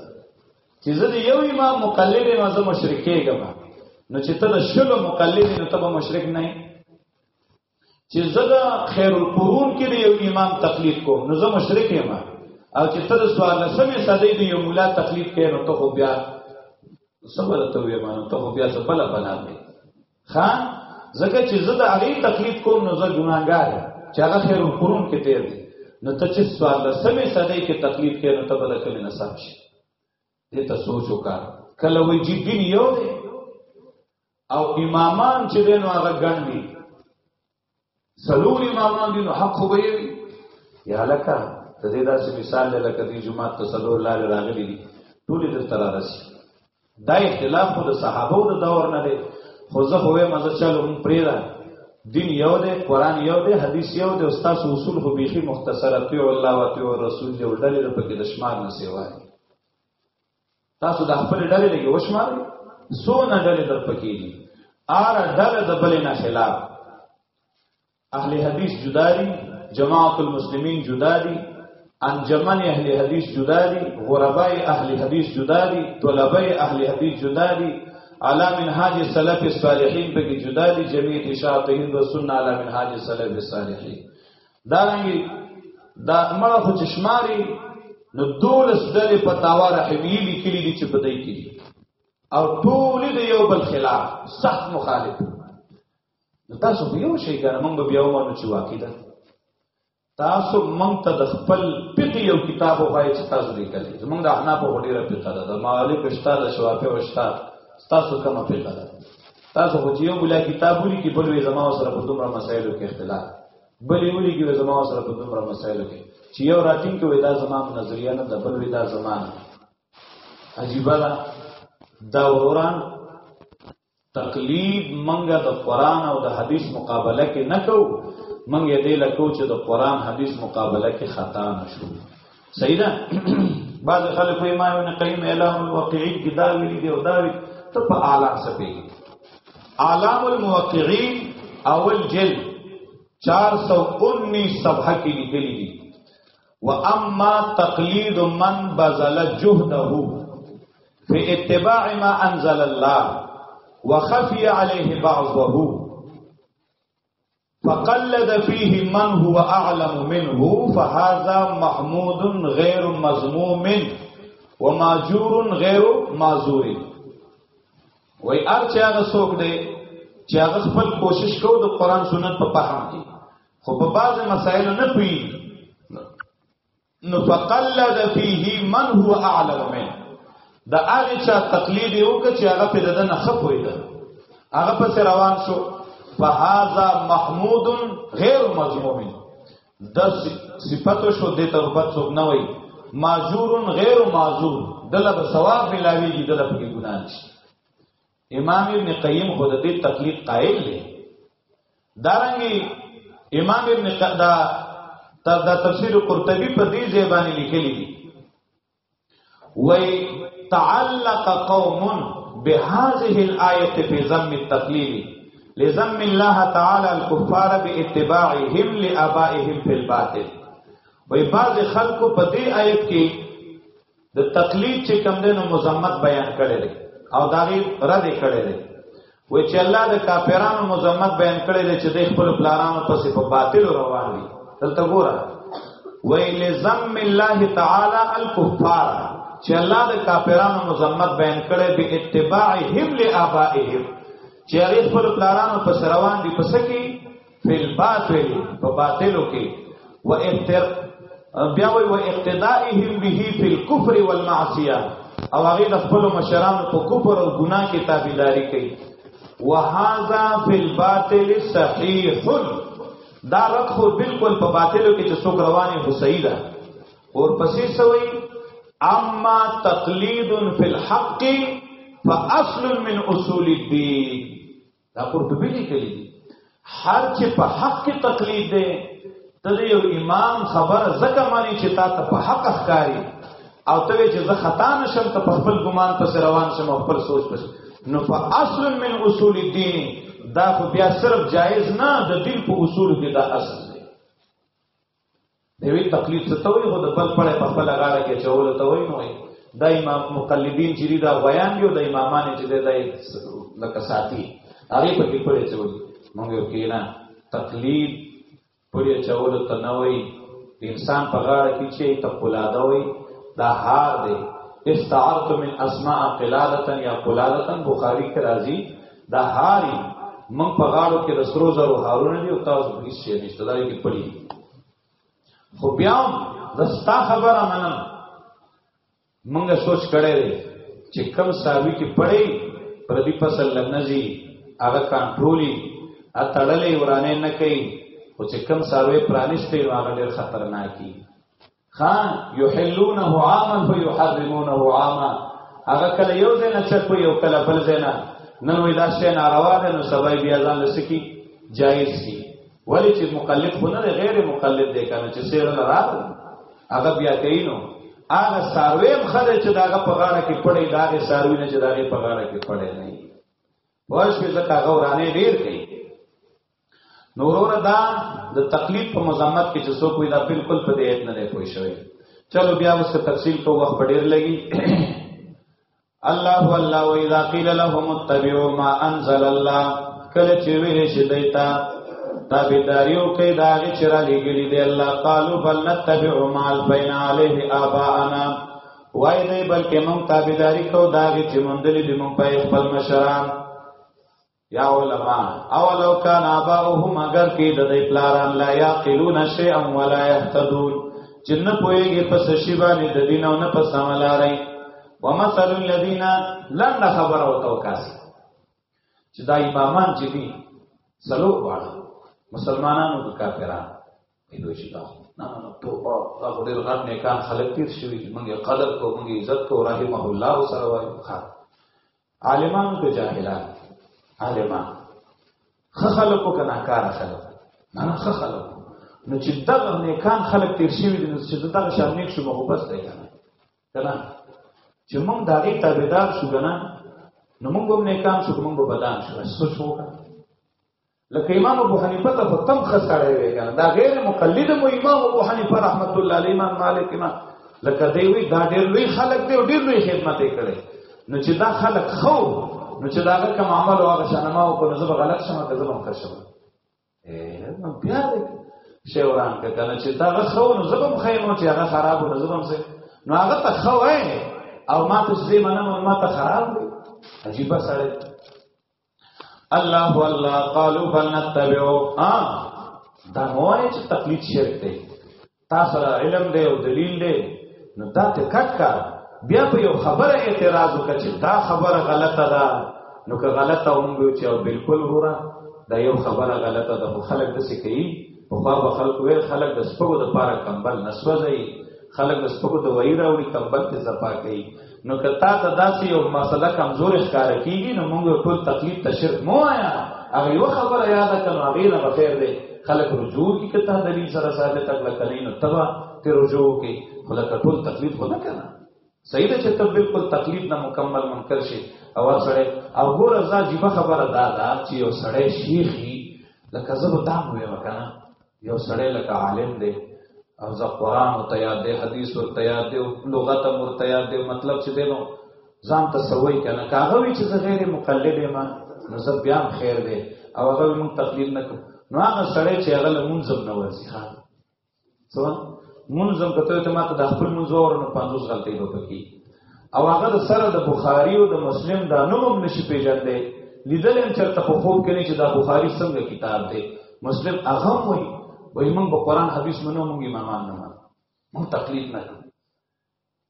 چې زه دی یو امام مقلد ما زه مشرک کېږم نو چې ته د شلو مقلد نو ته به مشرک نه چې زه د خیر القرون کې د یو امام تقلید کوم نو زه مشرک یم او چې تر سوال لسمه صدې د یو مولا تقلید کوي نو ته خو بیا سمره ته وې مانو ته خو بیا څه بل بنا دی ها زکه چې زه د هغه تقلید کوم نو زه ګناګار یم چې هغه خیر القرون کې تیر دی نو ته چې سوال لسمه صدې کې تقلید کوي نو ته بل کله نصاب شي دې ته سوچ وکړه کله وی چې دین یو دی او امامان چې دین هغه ګڼ دي سلور امامان دي نو حق خو به وي یا لکه د دې داسې مثال دی لکه دې جمعه ته سلور لارې راغلي دي ټول دې تر راشي دا اختلاف خو د صحابو د دور نه دی خو زه خو یې مزه چالو مون پریرا دین یو دی قران یو دی حدیث یو دی استاد اصول خو بیخي مختصره ته الله او ته رسول دی ولدل په کې د شمار نه سیوای تاسو د خپل ډلې لګي وشمار سو نه ډلې در پکې دي ار ډله د بلې نه خلاف اهل حدیث جدا دي جماعت المسلمین جدا دي انجمن اهل حدیث جدا دي غربای اهل حدیث جدا دي طلبای اهل حدیث جدا دي علا منهاج سلف الصالحین به جدا دي جمعیت شاطهین و سنن علا منهاج سلف الصالحین دا رنګي دا مړه خو چشماري نو دولس ډلې په داوا رحمي لیکلي دي چې بدای کی او ټول د یو بل خلاف سخت مخالف نو تاسو به یو شي ګر موږ بیا ومنو چې واقع ده تاسو موږ ته د خپل فقه یو کتاب وایي چې تاسو لیکل زموږ د احناف په ډیره فقه ده د مالک شته د شوافی او شته تاسو کومه فقه ده تاسو خو یو بل کتاب ولي کې بل وی زموږ سره په دومره مسایلو کې اختلاف بلې ولګي زما سره په دومره مسایلو کې چې یو راتین کوي دا زما نظریه نه ده بل وی دا زما عجیب ده دا وران تقلید منګه د قران او د حدیث مقابله کې نه کو منګه دې لکو چې د قران حدیث مقابله کې خطا نشو صحیح ده بعض خلک په ایمان نه قیم اعلان الواقعین کې دا ویلي دی او دا وی ته په اعلان څه پیږي اعلان الموقعین اول جلد 419 صفحه کې لیکلي دي و اما تقلید من بذل جهده فی اتباع ما انزل الله وخفی علیه بعضه فقلد فيه من هو اعلم منه فهذا محمود غير مذموم وماجور غير معذور وای ارچ هغه څوک دی چې هغه خپل کوشش کو د قران سنت په فهم کې خو په بعض مسایل نه پوي نو فقلد فيه من هو اعلم منه دا هغه چا تقلید یو ک چې هغه په ددن خپ وې ده هغه پس روان شو فهذا محمود غیر مذموم د صفاتو شو د تربت څوک نه وای معذور غیر معذور دله به ثواب ملاویږي دله په ګناه نشي امام ابن قیم خود دې تقلید قائل دی دارنګي امام ابن قدا تر دا تفسیر قرطبی په دې ځای باندې لیکلی دی وای تعلق قوم بهذه الايه في ذم التقليد لذم الله تعالى الكفار باتباعهم لابائهم في الباطل وای بعض خلکو په دې آیت کې د تقلید چې کوم دینو مزمت بیان کړي دي او دا غي رد کړي دي وای چې الله د کافرانو مزمت بیان کړي دي چې د خپل پلارانو پسې په باطل روان دي دلته ګوره وای لزم الله تعالی الکفار چې الله د کافرانو مزمت بیان کړي به اتباعهم لآبائهم چې هغه خپل پلارانو پسې روان دي پس کې فی الباطل په باطلو کې و افتر بیا وی و اقتدائهم به فی الكفر والمعصیه او هغه د خپل مشرانو په کفر او ګناه کې تابعداري کوي وهذا فی الباطل صحیح دا رد خو بالکل په باطلو کې چې څوک رواني خو صحیح ده اور پسې سوي اما تقلید فی الحق فاصل من اصول الدین دا قرطبي لیکلي دي هر چې په حق کې تقلید دی ته یو امام خبره زکه مانی چې تا ته په حق ښکاری او ته چې زه خطا نشم ته په خپل ګمان پس روان شم او خپل سوچ پس نو په اصل من اصول الدین دا خو بیا صرف جایز نه د دین په اصول کې دا اصل دی وی تقلید څه ته وی خو د بل پړې په خپل غاړه کې چول ته وی نو دا امام مقلدین چې دا بیان یو د امامان چې د دای لکه ساتي هغه په کې پړې چول مونږ یو کې نه تقلید پړې چول ته نه وی انسان په غاړه کې چې ته قلاده وی دا هار دی استعرت من اسماء قلاده یا قلاده بخاری کې راځي دا هاري من په غاړو کې د سرو زرو هارونه دي او تاسو هیڅ شي نشته دا کې پړي خو بیا زستا خبره منم مونږه سوچ کړی دی چې کم ساوی کې پړې پر دې فصل لنځي هغه کنټرولي اتړلې ورانه نه کوي او چې کم ساوی پرانیستې هغه ډېر خطرناکي ها یحلونه عاما فیحرمونه عاما هغه کله یو ځای نه چپ یو کله بل ځای نه نن وی دا شی ناروا ده نو سبای بیا ځان لسکی جایز کی ولی چې مقلد خو نه غیر مقلد دی کنه چې سیر نه راغلی هغه بیا کینو هغه سارویم خره چې داغه په غاړه کې پړې داغه ساروی نه چې داغه په غاړه کې پړې نه پوه شوې ځکه هغه ورانې ډېر کوي نو وروره دا د تقلید په مذمت کې چې څوک وي دا بالکل په دې ایت نه دی پوه شوی چلو بیا اوس تفصیل کو وخت ډېر لګي الله والله و اذا قيل لهم اتبعوا ما انزل الله کله چې ویل شي دیتا تابعداریو کوي دا چې را لګلي دی الله قالو بل نتبع ما البينا عليه اباءنا وای دی بلکې مونږ تابعداري کو دا وی چې مونږ دلی دی مونږ په خپل مشران یا علماء او لو کان اباهم اگر کې د دې پلاران لا یاقلون شیئا ولا یهتدون چې نه پويږي په شی باندې د دین او نه په سملارې ومثل الذین لن خبر او توکاس چې دا امامان چې دي سلو واړه مسلمانانو د کافرانو ویلو چې دا نه نه توبه دا خو ډېر غټ نیکان خلک تیر شوي دي موږ قدر کو موږ عزت کو رحمه الله سره وایو ښه عالمان که جاهلان عالمان ښه خلک کو که ناکاره خلک نه نه ښه خلک نو چې دغه نیکان خلک تیر شوي دي نو چې دغه شان نیک شو مخ بس دی که نه که نه چې موږ د هغې تابعدار شو که نه نو موږ هم نیکان شو که موږ به بدان شو سوچ وکړه لکه امام ابو حنیفه ته تم خسړې وی کنه دا غیر مقلد مو امام ابو حنیفه رحمت الله علیه امام مالک امام لکه دی وی دا ډېر لوی خلک دی او ډېر لوی خدمت یې کړي نو چې دا خلک خو نو چې دا کوم عمل او هغه شنما او کو نظر غلط شمه ته زموږ کښو اے نو بیا دې شی وران ک کنه چې دا خو نو زبم خیمو چې هغه خراب نو زبم سه نو هغه ته خو او ما ته زې منم ما ته خراب دی عجیب سره الله والله قالوا بل نتبعو ها دا موای چې تقلید شرک دی تاسو را علم دی او دلیل دی نو دا ته کټ کا بیا په یو خبره اعتراض وکړه چې دا خبره غلطه ده نو که غلطه هم وي چې او بالکل ورا دا یو خبره غلطه ده خو خلک دسې کوي په خوا به خلک ویل خلک د سپګو د پاره کمبل نسوځي خلک د سپګو د وایره وړي کمبل ته زپا کوي نو که تا ته داسې یو مسله کمزورې ښکاره کېږي نو موږ ټول تقلید ته شرک مه وایه هغه یوه خبره یاده کړه نو هغې نه به خیر دی خلک رجوع کړي که تا دلیل سره ثابته کړه که نه نو ته به ترې رجوع وکړې خو لکه ټول تقلید خو نه که نه صحیح ده چې ته بلکل تقلید نه مکمل منکر شي او هر سړی او ګوره زه عجیبه خبره دا ده چې یو سړی شیخ وي لکه زه به دا هم ویم که نه یو سړی لکه عالم دی او زه قران او تیار دی حدیث او تیار دی لغت او تیار دی مطلب چې دینو ځان ته سوي کنه کاغه وی چې زه غیر مقلد یم نو زه بیا خیر دی او هغه مون تقلید نه کوم نو هغه سړی چې هغه منظم نه ورسي ها څو منظم کته ته ماته د خپل منظور نو 50 غلطي به پکې او هغه د سره د بخاری او د مسلم دا نوم هم نشي پیژندې لیدل هم چرته په خوب کې نه چې دا بخاری څنګه کتاب دی مسلم هغه وایي وایي موږ په قران حدیث منو موږ امامان نه مانو موږ تقلید نه کوو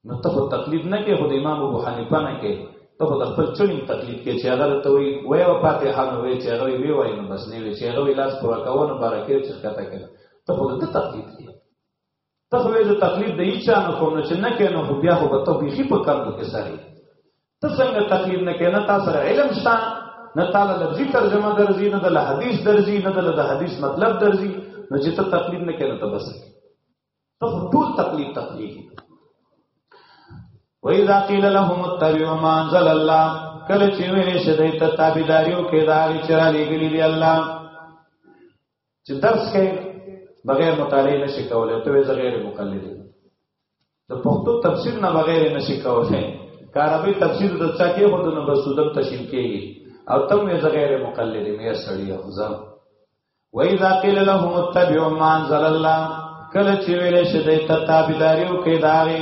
نو ته خو تقلید نه کې خو د امام ابو حنیفه نه کې ته خو د خپل چلیم تقلید کې چې هغه ته وایي وایي او پاتې حال وایي چې هغه وی وایي نو بس نه وی چې هغه وی لاس پورا کوو نو بارکه چې کته کې ته خو د تقلید کې ته خو یې تکلیف د هیڅ نه کوم چې نه کینو خو بیا خو به ته بیخي په کندو کې سړی ته څنګه تکلیف نه کینې تا سره علم شته نه تعالی لفظي ترجمه درځي نه د حدیث درځي نه د حدیث مطلب درځي نو چې ته تکلیف نه کینې ته بس ته ټول تکلیف تکلیف وَإِذَا قِيلَ لَهُمُ اتَّبِعُوا مَا أَنزَلَ اللَّهُ کله چې ویل شي د تابعداریو کې دا چې را لګلې دی الله چې درس کې بغیر مطالعه نشي کولای ته زه غیر مقلد د پښتو تفسیر نه بغیر نشي کولای کارابي تفسیر د چا کې خود نه بسودم تشین کېږي او تم یې زه غیر مقلد مې سړی افضل وَإِذَا قِيلَ لَهُمُ اتَّبِعُوا مَا أَنزَلَ اللَّهُ کله چې ویل شي د تابعداري او کېداري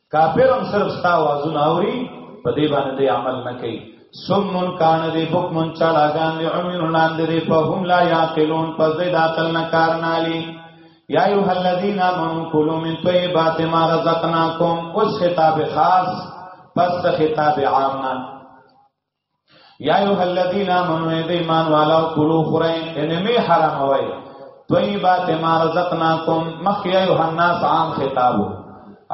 کافر هم صرف ستا وازونه اوري په دې باندې عمل نه کوي سمون کان دی بکمن چلاګان دی عمر لاندې دی په هم لا یاقلون پس دې داخل نه کار نالي یا ایه الذین آمنوا کلوا من طیبات ما رزقناکم اوس خطاب خاص پس خطاب عام نه یا ایو الذین آمنوا ایمان والا کلو خره انمی حرام وای طیبات ما رزقناکم مخیا یوحنا عام خطاب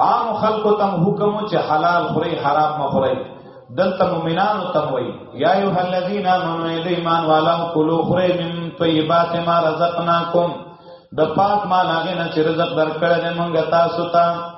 عام خلق تم حکم چې حلال خوري حرام ما خوري دلته مؤمنان تم وای یا ایو الذین آمنوا ایمان والا کلو خره من طیبات ما رزقناکم د پاک مال هغه نه چې رزق درکړل موږ تاسو ته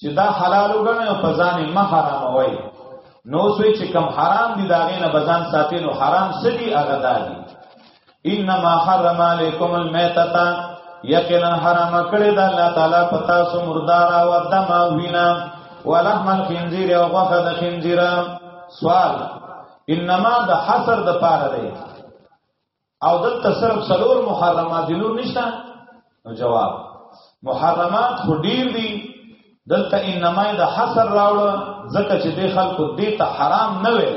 چې دا حلال وګڼي او په ځان یې مه حراموي نو سوی چې کم حرام دي دا غي نه بزان ساتي نو حرام سدي هغه دادي انما حرم علیکم المیتتا یقینا حرام کړی دا الله تعالی پتا سو مردار او دم او وینا ولحم الخنزیر او غوخه د خنزیر سوال انما د حصر د پاره دی او دلته صرف څلور محرمات دي نور نشته نو جواب محرمات خو ډیر دي دلته انما د حصر راوړ ځکه چې د خلکو دې ته حرام نه وي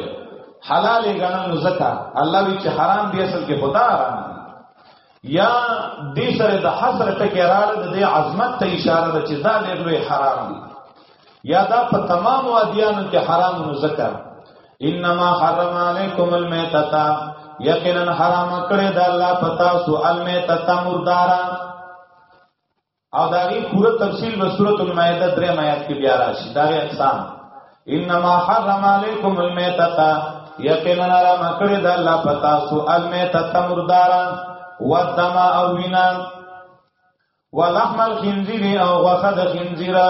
حلال غنن زکا الله وی چې حرام دی اصل کې خدا حرام یا دې سره د حصر ټکی راړه د دې عظمت ته اشاره ده چې دا ډېر لوی حرام دی یا دا په تمام وادیانو کې حرام نو زکا انما حرم علیکم المیتتا یقینا حرام کړی د الله پتا سو المیتتا مردارا او دا غي پوره تفصیل به سورۃ المائده درې آیات کې بیا راشي دا غي اقسام انما حرم علیکم المیتتا یقینا حرام کړی د الله پتا سو المیتتا مردارا ودم او وینا ولحم الخنزیر او غصد خنزیرا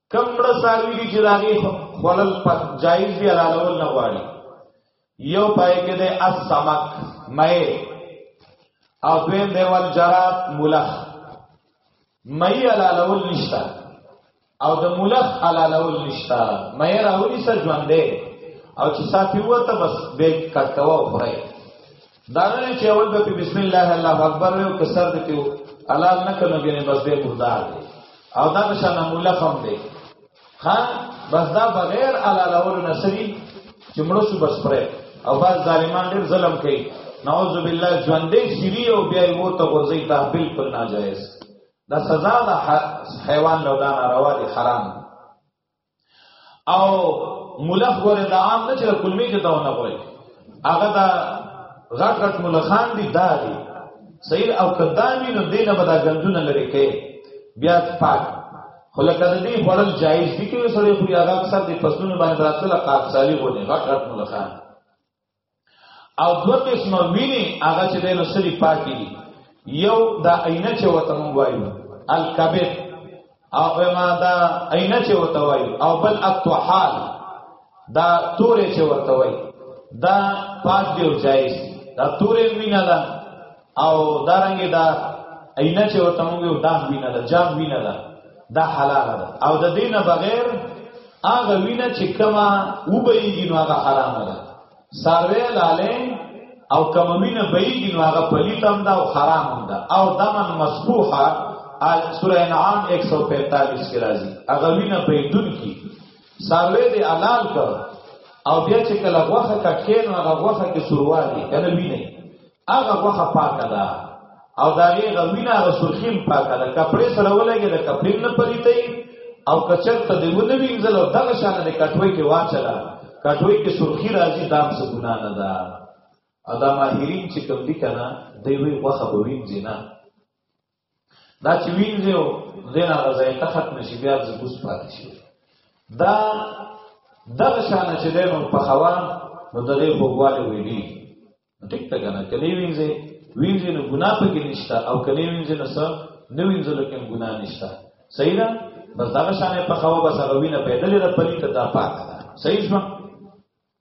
کم مړه ساروی دي چې راغي خلل په جایز دی حلالول نه غواړي یو پای کې ده السمک مې او دویم دی ول جرات ملخ مې حلالول نشتا او د ملخ حلالول نشتا مې راوړي سر ژوندې او چې ساتي وته بس به کټکوا وخورای دا نه چې اول به بسم الله الله اکبر وي او کسر دې کې حلال نه کړو ګنې بس دې مردار دی او دا نشان مولا فهم دی ها بس دا بغیر حلال اول نسری چې مړو شو بس پرې او بعض ظالمان ډېر ظلم کوي نعوذ بالله ژوندې شری او بیا یې وو ته ورځي ته بالکل ناجایز دا سزا دا حیوان لودا ناروا دي حرام او ملخ ګوره دا عام نه چې کلمې کې دا نه وایي هغه دا غټ غټ ملخان دي دا دي سید او کدامی نو دینه بدا ګندونه لري کې بیا پاک خلک د دې وړل جایز دي کې سړی خو یاد اکثر د پسونو باندې راتله قاف سالی ونه غټ غټ ملخان او دو قسمه ویني هغه چې دینو سری پاکي دي یو دا عینه چې وته مونږ وایو الکبد او ما دا عینه چې وته وایو او بل الطحال دا تورې چې ورته وایي دا پاک دی او جایز دا تورې وینه ده او دارنګ دا عینه چې ورته موږ یو داغ وینه ده جام وینه ده دا حلال ده او د دین بغیر هغه وینه چې کما وبېږي نو هغه حرام ده ساروی لاله او کما وینه بېږي نو هغه پلیتم ده او حرام ده او دمن مسبوحه سوره انعام 145 کې راځي هغه وینه بېدون کی ساروی دې حلال کړ او بیا چې کله غوخه کټکې نو هغه غوخه کې سروالي کنه وینه هغه غوخه پاکه ده او دا یې غوینه او سرخیم پاکه ده کپڑے سره ولګي د کپڑے نه پریتې او کچر ته دی ونه وینځل او دغه شان د کټوي کې واچلا کټوي کې سرخی راځي دام څه ګنا نه ده ادا ماهرین چې کوم دي کنه دوی غوخه بوینځي نه دا چې وینځي او دینه غزای ته ختم شي بیا د کوس پاتې شي دا دغه شان چې دینو په خوان نو دغه بوغواله ویلي ټیک ته کنه کله وینځي وینځي نو ګنا پکې نشته او کله وینځي نو څه نو وینځي لکه ګنا نشته صحیح ده بس دغه شان په خوا بس هغه وینه پیدلې ده پلیته دا پاکه ده صحیح شو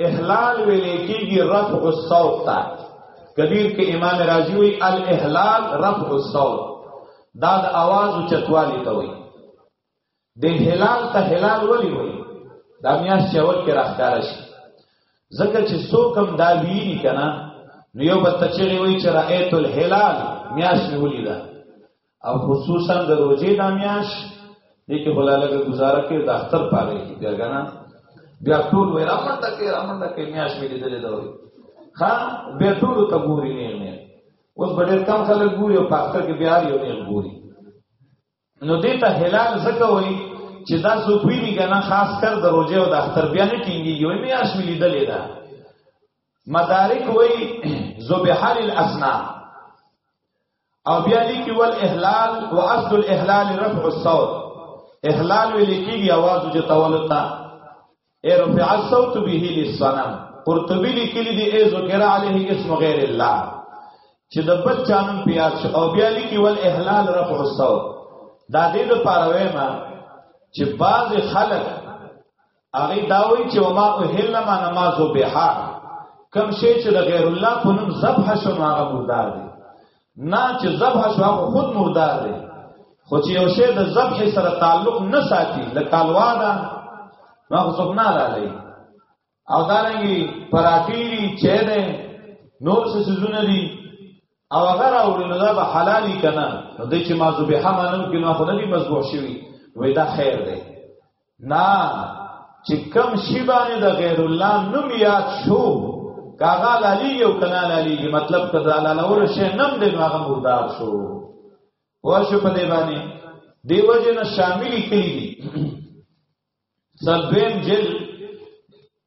احلال ویل کېږي رفع الصوت تا کبیر کې امام رازی وی الاحلال رفع الصوت دا د आवाज او چتوالی ته وی د هلال ته هلال ولی وی دا میاش چول کې راخدار شي ځکه چې څوکم دا ویری کنه نو یو بت چې وی چې رایت الهلال میاش ویلی دا او خصوصا د روزې د میاش دې کې بولا لګه گزاره کې د اختر پاره کې بیا غنا بیا ټول وې رامنډه کې رامنډه کې میاش مې لیدلې دا وې ها به ټول ته ګوري نه نه اوس بډې کم خلک ګوري او پاکته کې بیا یو نه ګوري نو دې ته هلال زکه وې چې دا سوپوی دي کنه خاص کر د روزې او د اختر بیا نه ټینګي یو میاش مې لیدلې دا مدارک وې ذبحال الاسنان او بیا لیکي ول احلال واصل الاحلال رفع الصوت احلال ویل کیږي आवाज جتول تا اے رفع الصوت به للصنم قرطبی لیکلی دی ای ذکر علیه اسم غیر الله چې د بل چانم پیاز شو او بیا لیکي ول احلال رفع الصوت دا دې د پاره وایم چې بعض خلک هغه دا وایي چې وما اهل ما نماز بها کم شی چې د غیر الله په نوم ذبح شو هغه مردار دی نه چې ذبح شو هغه خود مردار دی خو چې یو شی د ذبح سره تعلق نه ساتي لکه الوا ده نو خو څوک نه راځي او دا رنګي پراټی دي چې ده نور څه سيزونه دي او هغه راوړي نو دا به حلالي کنه نو د چې ما ذبح منم کې نو خو نه دي مذبوح شوی وې دا خیر دی نه چې کم شی باندې د غیر الله نوم یاد شو کاغه لالی یو کنا لالی مطلب کدا لاله ور شي نم دې هغه مردار شو واشه په دې باندې دیو جن شامل کړي دي سبم جل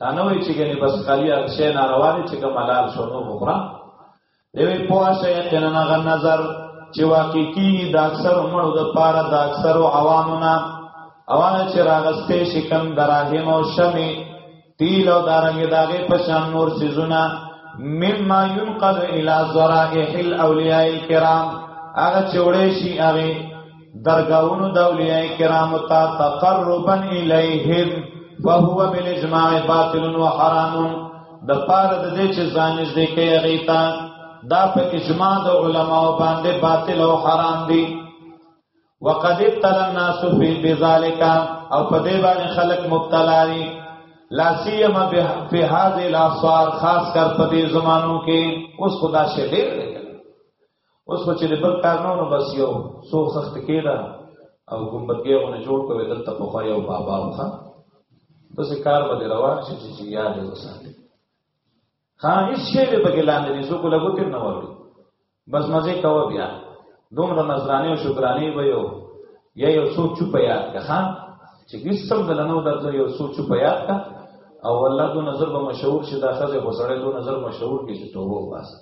دا نه وی چې ګنې بس خالی شی ناروا دی چې کوم حلال شو نو وخورا دی وی په شی یقینا غ نظر چې واقعي کی د اکثر مړو د پاره د اکثر عوامونه اوانه چې راغستې شکم دراهم او شمی تیل او دارنګ داغه پشان نور سيزونه مما ينقل الى ذرائح الاولیاء الكرام هغه چوړې شي هغه درگاونو د اولیاء کرام ته تقربا الیهم وهو بالاجماع باطل وحرام د پاره د دې چې ځانځ دې کې غیتا دا په اجماع د علماو باندې باطل او حرام دي وقد ابتلى الناس في بذلك او په دې باندې خلق مبتلا دي لا سیما په هذه الاثار خاص کر په دې زمانو کې اوس خدا شه ډېر اوس خو چې د بل کار نه نو بس یو څو خخت کېده او ګمبدګې غونه جوړ کوي دلته په خو یو بابا وخه داسې کار به روان شي چې یاد وساتي ها هیڅ شی به پکې لاندې نه څوک لګو تر نه وړي بس مزه کوه بیا دومره نظرانه او شکرانه به یو یا یو څو چوپ یاد کا ها چې هیڅ سم د لنو درته یو څو چوپ یاد کا او الله دو نظر به مشهور شي دا خزه غسړې دو نظر مشهور کې چې توبه واسه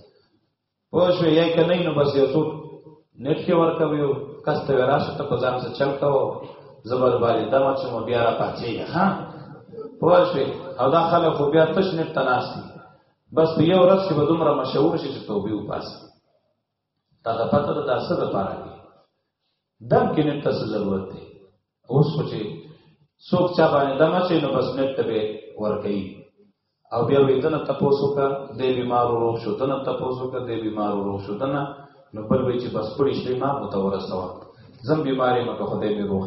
پوه شو یې که نه نو بس یو څوک نیټ کې ورکوي او کس ته راشه ته په ځان څه چل کوو زبر باندې دمه چې مو بیا را پاتې ها پوه شو او دا خلک خو بیا تش نیټ تناسي بس په یو ورځ کې به دومره مشهور شي چې توبه وباسي تا دا پته ده دا څه لپاره دی دم کې نیټ ته ضرورت دی اوس خو چې څوک چا باندې دمه چې نو بس نت به ورکړي او بیا وې دنه تاسو کا د بیمار ورو شو دنه تاسو کا د بیمار ورو شو دنه نو بل وی چې بس پړې شلې ما او ته ورسوا زم بیماری مکه خدای مې روغ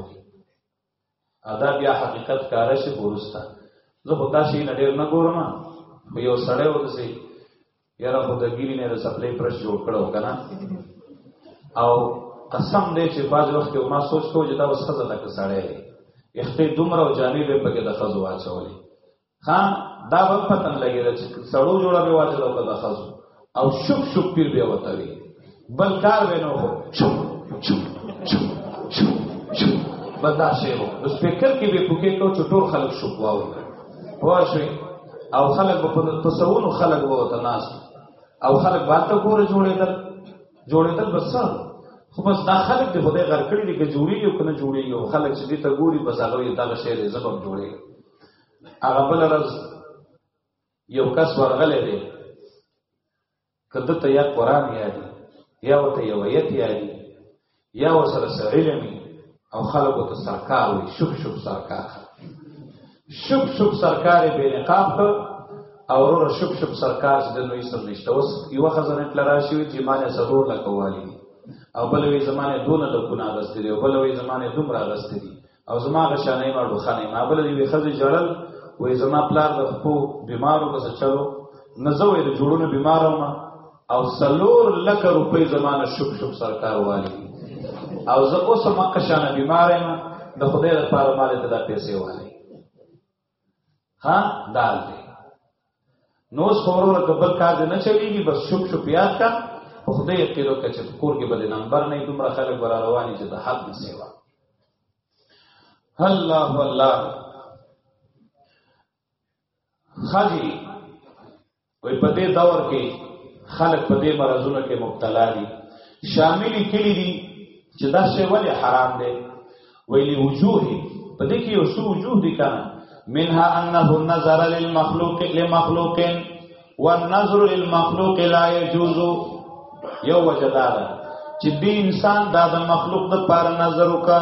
ادا بیا حقیقت کار شي ورستا زه خدا شي نډیر نه ګورم خو یو سړی ورسې یاره خو د ګیری نه د سپلې برش جوړ کړو کنه او قسم دې چې باز وخت ما سوچ کو چې دا وس خزه لکه سړی اخته دومره او جامې به پکې د خزو واچولې ها دا به پتن لګی چې سړو جوړه به واچلو کړه خزو او شپ شپ پیر به وتاوی بل کار وینو چوپ چوپ چوپ چوپ چوپ بدا شی وو نو سپیکر کې به پوکې کو چې ټول خلک شو واو پوه شئ او خلک په پسونو خلک وو ته ناس او خلک باندې پورې جوړېدل جوړېدل بس خو بس دا خلک د خدای غر کړی دي چې جوړي یو کنه جوړي یو خلک چې دې ته ګوري بس هغه یې دغه شی دې زبب جوړي هغه بل ورځ یو کس ورغلې دی کده ته یا قران یادی یا وته یو ایت یادی یا وسره سعلمی او خلقو ته سرکار وي شپ شپ سرکار شپ شپ سرکار به نقاب ته او ورو شپ شپ سرکار چې د نوې سر نشته اوس یو خزانه تل راشي چې معنی سرور لکوالي او بلوي زمانه دونه د ګنا غستې او بلوي زمانه دومره غستې او زما غشانې ما ډوخانې ما بل دی خزه جړل وې زما پلار د خپو بیمارو کس چلو نزوې د جوړونو بیمارو ما او سلور لک روپې زمانه شپ شپ سرکار والی او زه اوس ما قشانه بیمارې ما د خدای لپاره مال ته دا پیسې والی ها دال دی نو سورو ته بل کار نه چلیږي بس شپ شپ یاد کا په خدای یقین وکړه چې کور کې بده نمبر نه دومره خلک ورا رواني چې د حد نه سیوا الله الله خاجی وای په دې دور کې خلک په دې مرزونو کې مبتلا دي شامل کړي دي چې دا شی ولې حرام دی ویلي وجوه په دې کې یو څو وجوه دي کنه منها انه النظر للمخلوق لمخلوق والنظر للمخلوق لا يجوز یو وجدار چې دې انسان دا د مخلوق د پر نظر وکړ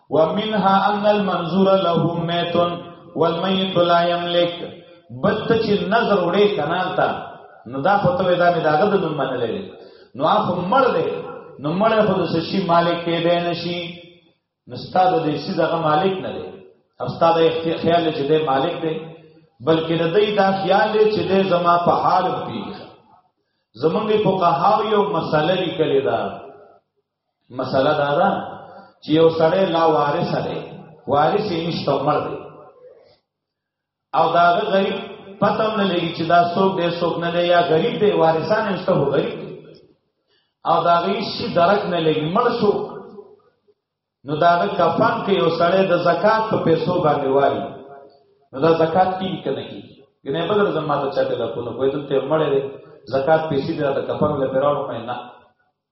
ومنها ان المنظور له میت والمیت لا یملک بل ته چې نظر وړې کنال تا نو دا خو ته دا مې داغه د نوم منلې نو هغه مړ دی نو مړ خو د شي مالک کې دی نشي نو ستاسو د شي دغه مالک نه دی او ستاسو د خیال چې دی مالک دی بلکې د دې دا خیال دی چې دی زما په حال پیږي زمونږ په قهاو یو مسله لیکلې ده مسله دا ده چې یو سړی لا وارث دی وارث یې نشته مړ دی او دا غریب پتم نه لګي چې دا څوک دی څوک نه دی یا غریب دی وارثان نشته هو غریب دی او دا غي شي درک نه لګي مړ شو نو دا د کفن کې یو سړی د زکات په پیسو باندې وایي نو دا زکات کی کنه کی ګنې بدل زما ته چاته لا کوله کوی ته مړ دی زکات پیسې د کفن له پیراړو مې نه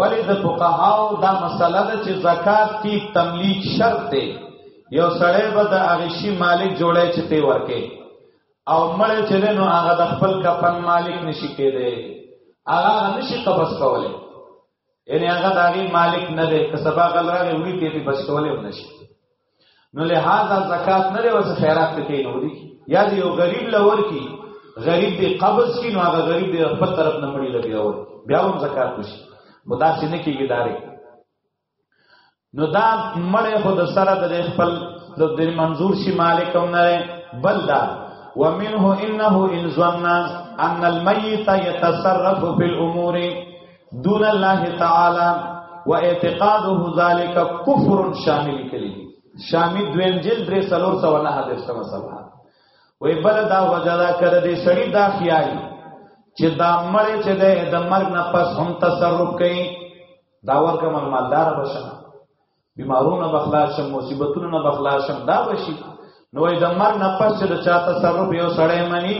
ولی د فقهاو دا مسله ده چې زکات کی تملیک شرط دی یو سړی به د هغه شی مالک جوړی چې ته ورکې او مړ چې نو هغه د خپل کفن مالک نشي کېدی هغه نشي قبض کولای یعنی هغه د هغه مالک نه دی که سبا غل راغی وړي کې به بچ کولای نشي نو لہذا زکات نه دی وسه خیرات ته کوي نو دي یا دی یو غریب لور کی غریب دی قبض کی نو هغه غریب دی خپل طرف نه مړي لګي اور بیا هم زکات نشي خدا سي نه کیږي داري نو دا مړې خو د سره د خپل د دې منظور شي مالک هم نه بل دا ومنه انه ان ظن ان الميت يتصرف في الامور دون الله تعالی و اعتقاده ذالک کفر شامل کلی شامل دویم جلد درې سلور سو نه حاضر سم سبا وې بل دا وجدا کړه دې سړی دا خیال چې دا مړ چې دې د مرګ نه پس هم تصرف کوي دا ورکه مالدار بشه بیمارونه بخلاص شم مصیبتونه نه بخلاص شم دا بشي نو د مر نه پس چې چا تصرف یو سړی مني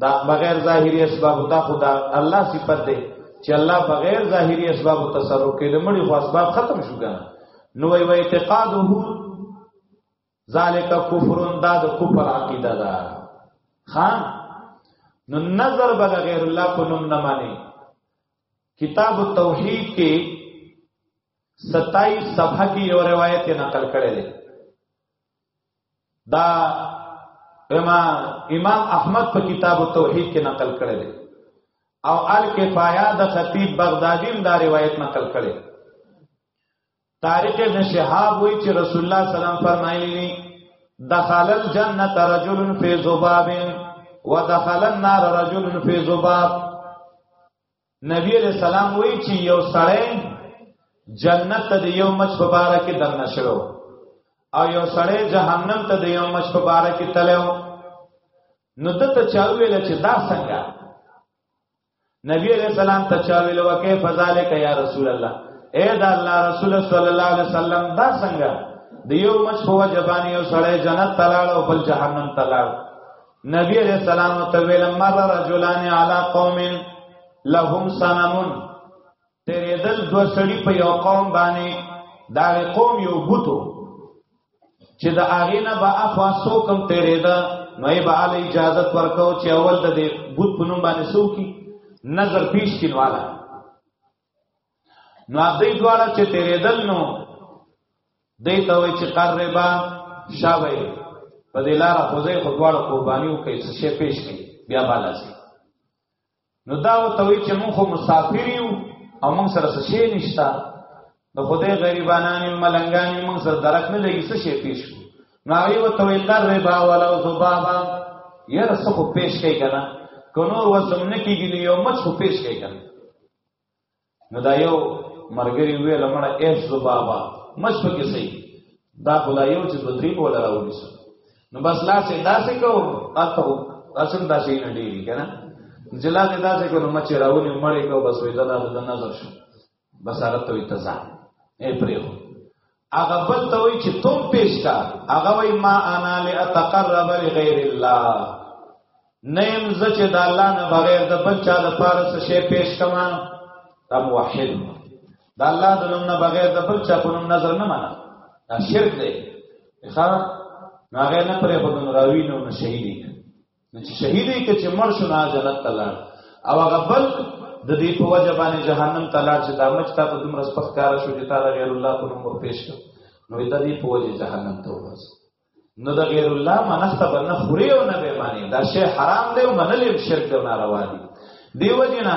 دا بغیر ظاهری اسباب دا خدا الله صفت دی چې الله بغیر ظاهری اسباب تصرف کوي د مړي خو اسباب ختم شو کنه نو وی اعتقاده ذالک کفر دا د کفر عقیده ده خان نو نظر بل غیر الله په نوم نه مانی کتاب التوحید کې 27 صفحه کې یو روایت نقل کړی دی دا امام امام احمد په کتاب التوحید کې نقل کړی دی او الکفایه د خطیب بغدادی دا روایت نقل کړی تاریخ ابن شهاب وی چې رسول الله صلی الله علیه وسلم فرمایلی دخل الجنه رجل فی ذباب ودخل النار رجل فی ذباب نبی علیہ السلام وی چې یو سړی جنت ته د یو مچ په باره کې دننه شو او یو سړی جهنم ته د یو مچ په باره کې تلو نو دته چا ویل چې دا څنګه نبی علیہ السلام ته چا ویل وکي فذالک یا رسول الله اے دا الله رسول صلی الله علیه وسلم دا څنګه د یو مچ په وجبانی یو سړی جنت تلاړ او بل جهنم تلاړ نبی علیہ السلام ته ویل مر رجلان علی قوم لهم صنمون تیرې دل دو سړي په یو قوم باندې دا قوم یو بوتو چې د هغه نه به افوا سو کم تیرې دا نو یې به علی اجازه ورکاو چې اول د بوت په نوم باندې سو کی نظر پیش کینواله نو هغه دواړه چې تیرېدل نو دې ته وی چې قربا شاوي په دې لار خو زه خو دواړه قرباني وکړي چې شي پیش کړي بیا بالاسي نو دا ته وی چې موږ مسافر یو او موږ سره څه شي نشتا د خدای غریبانان او ملنګان موږ سره درک نه لګي څه شي پیش کړي نو هغه وته وی قربا ولو ذبابا یره څه خو پیش کړي کنه کنور وسم نه کیږي یو مچ خو پیش کړي کنه نو دا یو مرګري وی لمړه ایف زو بابا مش پکې سي دا خدای یو چې بدري بوله راوړي سو نو بس لا سي دا سي کو اته اسن دا سي نه ډیری کنه جلا دې دا سي کو نو مچ راوړي مړې کو بس وې دا د نظر شو بس هغه ته تزا اے پریو هغه بل ته وای چې تم پیش کا هغه وای ما انا لاتقرب لغیر الله نیم ز چې د الله نه بغیر د بل چا د پاره څه شی پیش کما تم واحد د الله د نوم نه بغیر د بل چا په نوم نظر نه معنا دا شرک دی ښا ناغه نه پرې خود نو راوی نو نه شهیدی نو چې شهید یې کې چې مړ شو نه جنت ته لاړ او هغه بل د دې په وجه باندې جهنم ته لاړ چې دا مچ تا ته دومره سپکاره شو چې تا د غیر الله په نوم ورپېښ کړ نو د دې په وجه جهنم ته ورس نو د غیر الله منسته باندې خوري او نه به معنی دا شی حرام دی او منلې شرک دی ناروا دی دیو جنا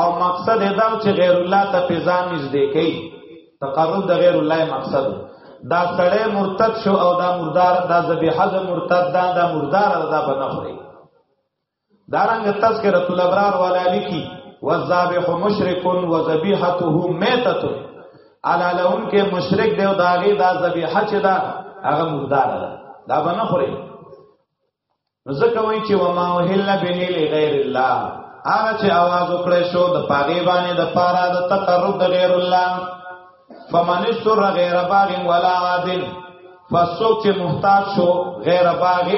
او مقصد دا چې غیر الله ته پیزا نږدې کوي تقرب د غیر الله مقصد دا سړی مرتد شو او دا مردار دا ذبیح د مرتد دا دا مردار دا بنخوري دا رنګ تذکرۃ الابرار والا لیکي والذابح مشرک وذبیحته میتۃ علا لهم کې مشرک دی او داغي دا ذبیحه چې دا هغه مردار ده دا بنخوري ځکه وای چې وما وهل به لغیر الله هغه چې आवाज وکړې شو د پاګې باندې د پارا د تقرب د غیر الله فمن استر غیر باغ ولا عادل فسوک چې محتاج شو غیر باغ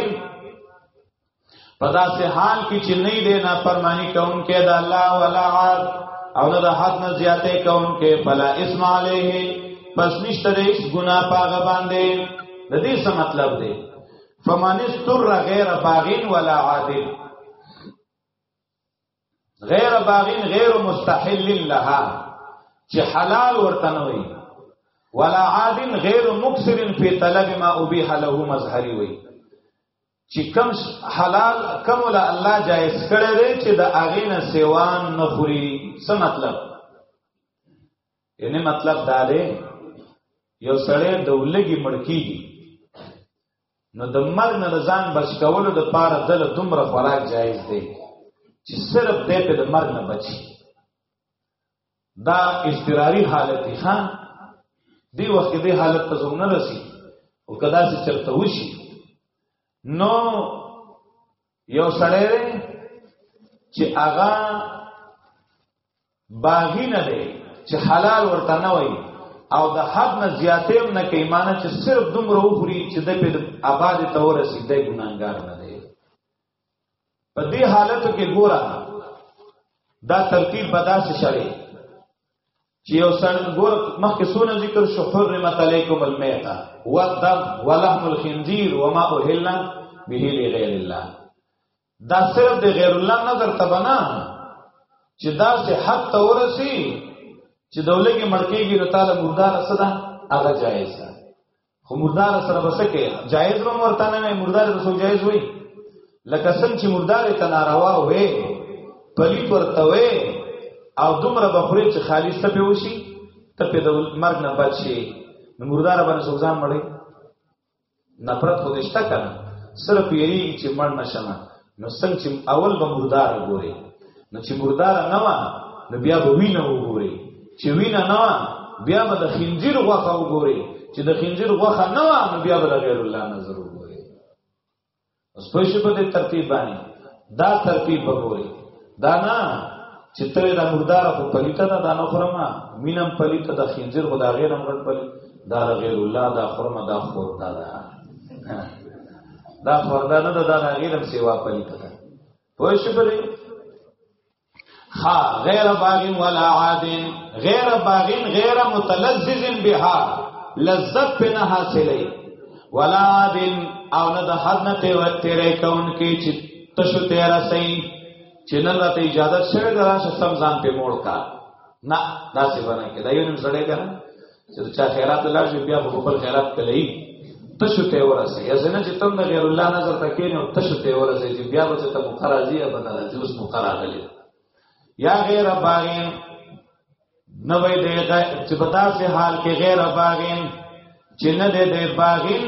پدا سے حال کی چې نه دی نه فرمانی کون کې د الله ولا عاد او نه د حد نه زیاتې کون کې فلا اسم علیه پس نشته د هیڅ ګناه پاګه باندې د دې څه مطلب دی فمن استر غیر باغین ولا عادل غیر باغین غیر مستحل لها چې حلال ورته نه وي ولا عادن غیر مکسر فی طلب ما ابیح له مظهری وی چې کم حلال کم ول الله جائز کړی دی چې د اغه نه سیوان نه خوري څه مطلب یعنی مطلب دا دی یو سړی د ولګي مړکی نو د مرګ نه ځان بچ کولو د پاره دل دومره خوراک جایز دی چې صرف دې په د مرګ نه بچي دا اضطراری حالت دی خان دی وخت دې حالت ته زونه رسی او کدا چې چرته وشي نو یو سړی دی چې هغه باغی نه دی چې حلال ورته نه وای او د حد نه زیاتې هم نه کوي معنی چې صرف دومره وخوري چې د په آباد ته ورسي د ګناګار نه دی په دې حالت کې ګوره دا ترتیب بداسه شوی چې یو سن ګور مخکې سونه ذکر شو حرمت علیکم المیتہ والدم ولحم الخنزیر وما اهل به لغیر الله دا صرف د غیر الله نظر ته بنا چې دا سه حد ته ورسی چې دولګي مړکیږي نو تعالی مردار صدا هغه جایز ده خو مردار سره بسکه جایز به ورته نه وي مردار به سو جایز وي لکه څنګه چې مردار ته ناروا وي پلیت ورته وي او دومره بخوري چې خالص ته پیوشي ته په دول مرګ نه بچ شي نو مردار باندې سوزان مړي نفرت خو دشته کنه صرف یې چې مړ نشمه نو څنګه چې اول به مردار وګوري نو چې مردار نه و نو بیا به وینه وګوري چې وینه نه و بیا به د خنجر غوخه وګوري چې د خنجر غوخه نه و نو بیا به د غیر الله نظر وګوري اوس په شی په ترتیب باندې دا ترتیب وګوري دا نه چې ته دا مردار خو پلیته ده دا نه خورم مینم پلیته د خنجر خو دا غیرم غټ پلیته دا غیر الله دا خورم دا خور دا, دا. دا فردا نه دا نه غیرم سیوا پلی کړه پوه شو پرې خا غیر باغین ولا عادین غیر باغین غیر متلذذ بها لذت په نه حاصلې ولا عادین او نه د حد نه ته تیرې کون کې چې تشو تیرا سي چې نن راته اجازه شوه دا چې سم ځان په موړ کا نه دا څه باندې کې دا یو نیم سړی کنه چې چا خیرات لاړ شي بیا په خپل خیرات کلی تشو ته ورسې یا زنه چې تم غیر الله نظر تکین او تشو ته ورسې چې بیا به ته مقرازی یا بدل جوس مقرازلی یا غیر باغین نو وی دی چې په داسې حال کې غیر باغین چې نه دی دی باغین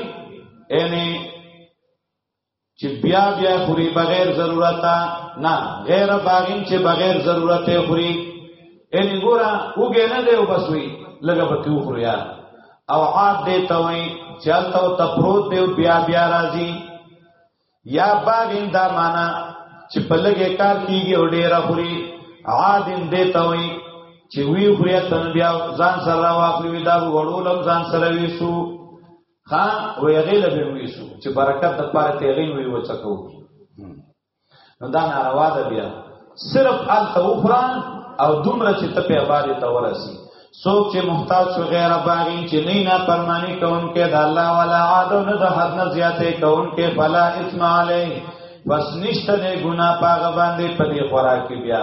یعنی چې بیا بیا خوري بغیر ضرورتا نه غیر باغین چې بغیر ضرورت خوري ان ګورا وګه نه دی وبسوي لګه پکې وخوري او عاد دې توي چلته او تپروت دی بیا بیا راځي یا باغین دا معنا چې په لګه کار کیږي او ډیر خوري عاد دې توي چې وی خوري تن بیا ځان سره واخلي دا وړولم ځان سره ویسو ها وې هغه له به وېسو چې برکت د پاره ته هغه وی وچکو نو دا ناروا ده بیا صرف ال توفران او دومره چې ته په باندې تورسي څوک چې محتاج شو غیر باغی چې نه نه پرمانی کوونکې د الله ولا عادو نه د حد نه زیاتې کوونکې فلا اسم علی بس نشته نه ګنا پاغه باندې په دې خوراک بیا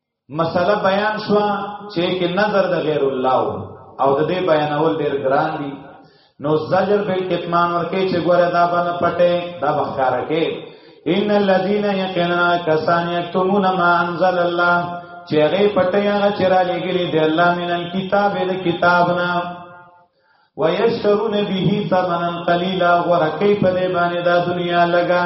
مسله بیان شو چې کې نظر د غیر الله او د دې بیانول ډیر ګران دي نو زجر به کتمان ورکه چې ګوره دا باندې پټه دا بخار کې ان الذين يقينا كسان يكتمون ما انزل الله چې هغه پټه هغه چې را لګري دی الله من الكتاب د کتابنا ويشترون به ثمنا قليلا ورکه په دې باندې دا دنیا لګا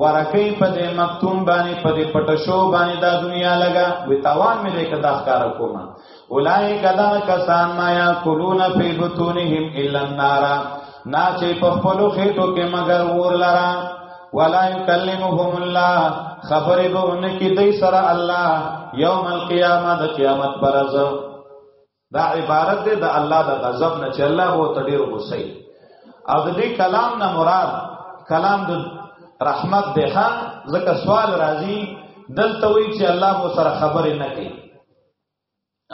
ورکی په دې مکتوم باندې په دې پټ شو باندې دا دنیا لگا وی تاوان مې دې کدا ښکار کوما اولای کدا کسان ما یا کلون فی بطونهم الا النار نا چې په خپل خېټو کې مگر ور لرا ولا یکلمهم الله خبر به ان کې دې سره الله یوم القیامت قیامت پرځو دا عبارت ده د الله د غضب نه چې الله وو ته ډیر غوسه او د دې کلام نه مراد کلام د رحمت ده ها ځکه سوال راځي دلته وی چې الله وو سره خبرې نه کوي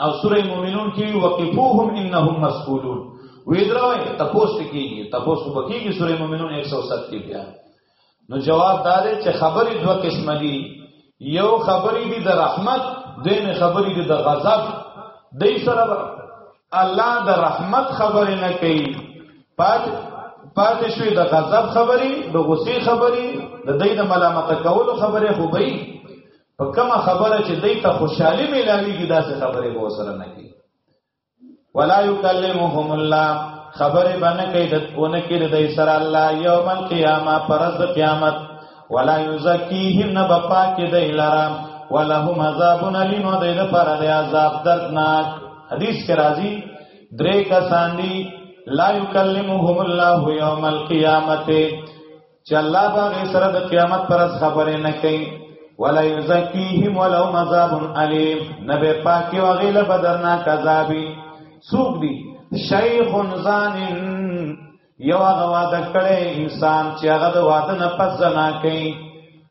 او سوره مومنون کې وقفوهم انهم مسئولون ویدروي تپوس کیږي تپوس وکیږي سوره مومنون 107 کې بیا نو جواب دا دی چې خبرې دوه قسمه دي یو خبرې دي د رحمت دین خبرې دي د غضب دې سره الله د رحمت خبرې نه کوي پات پات شوی د غضب خبرې د غصې خبرې د دې د ملامت کولو خبرې خو به په کومه خبره چې دې ته خوشحالي ملاويږي داسې خبرې به وسره نه کوي ولا یکلمهم الله خبره باندې کوي د اونه کې د سره الله یوم القیامه پرز قیامت ولا یزکیهم نب پاک د الارام ولهم عذاب الیم د دې پر د عذاب دردناک حدیث کې راځي درې کسان دي لا یکلمهم الله یوم القیامت چې الله باغې سره د قیامت پر از خبرې نه کوي ولا یزکیهم ولو مذاب علیم نبی پاک او غیله بدرنا کذابی سوق دی شیخ زان یو هغه واده کړي انسان چې هغه د واده نه پس زنا کوي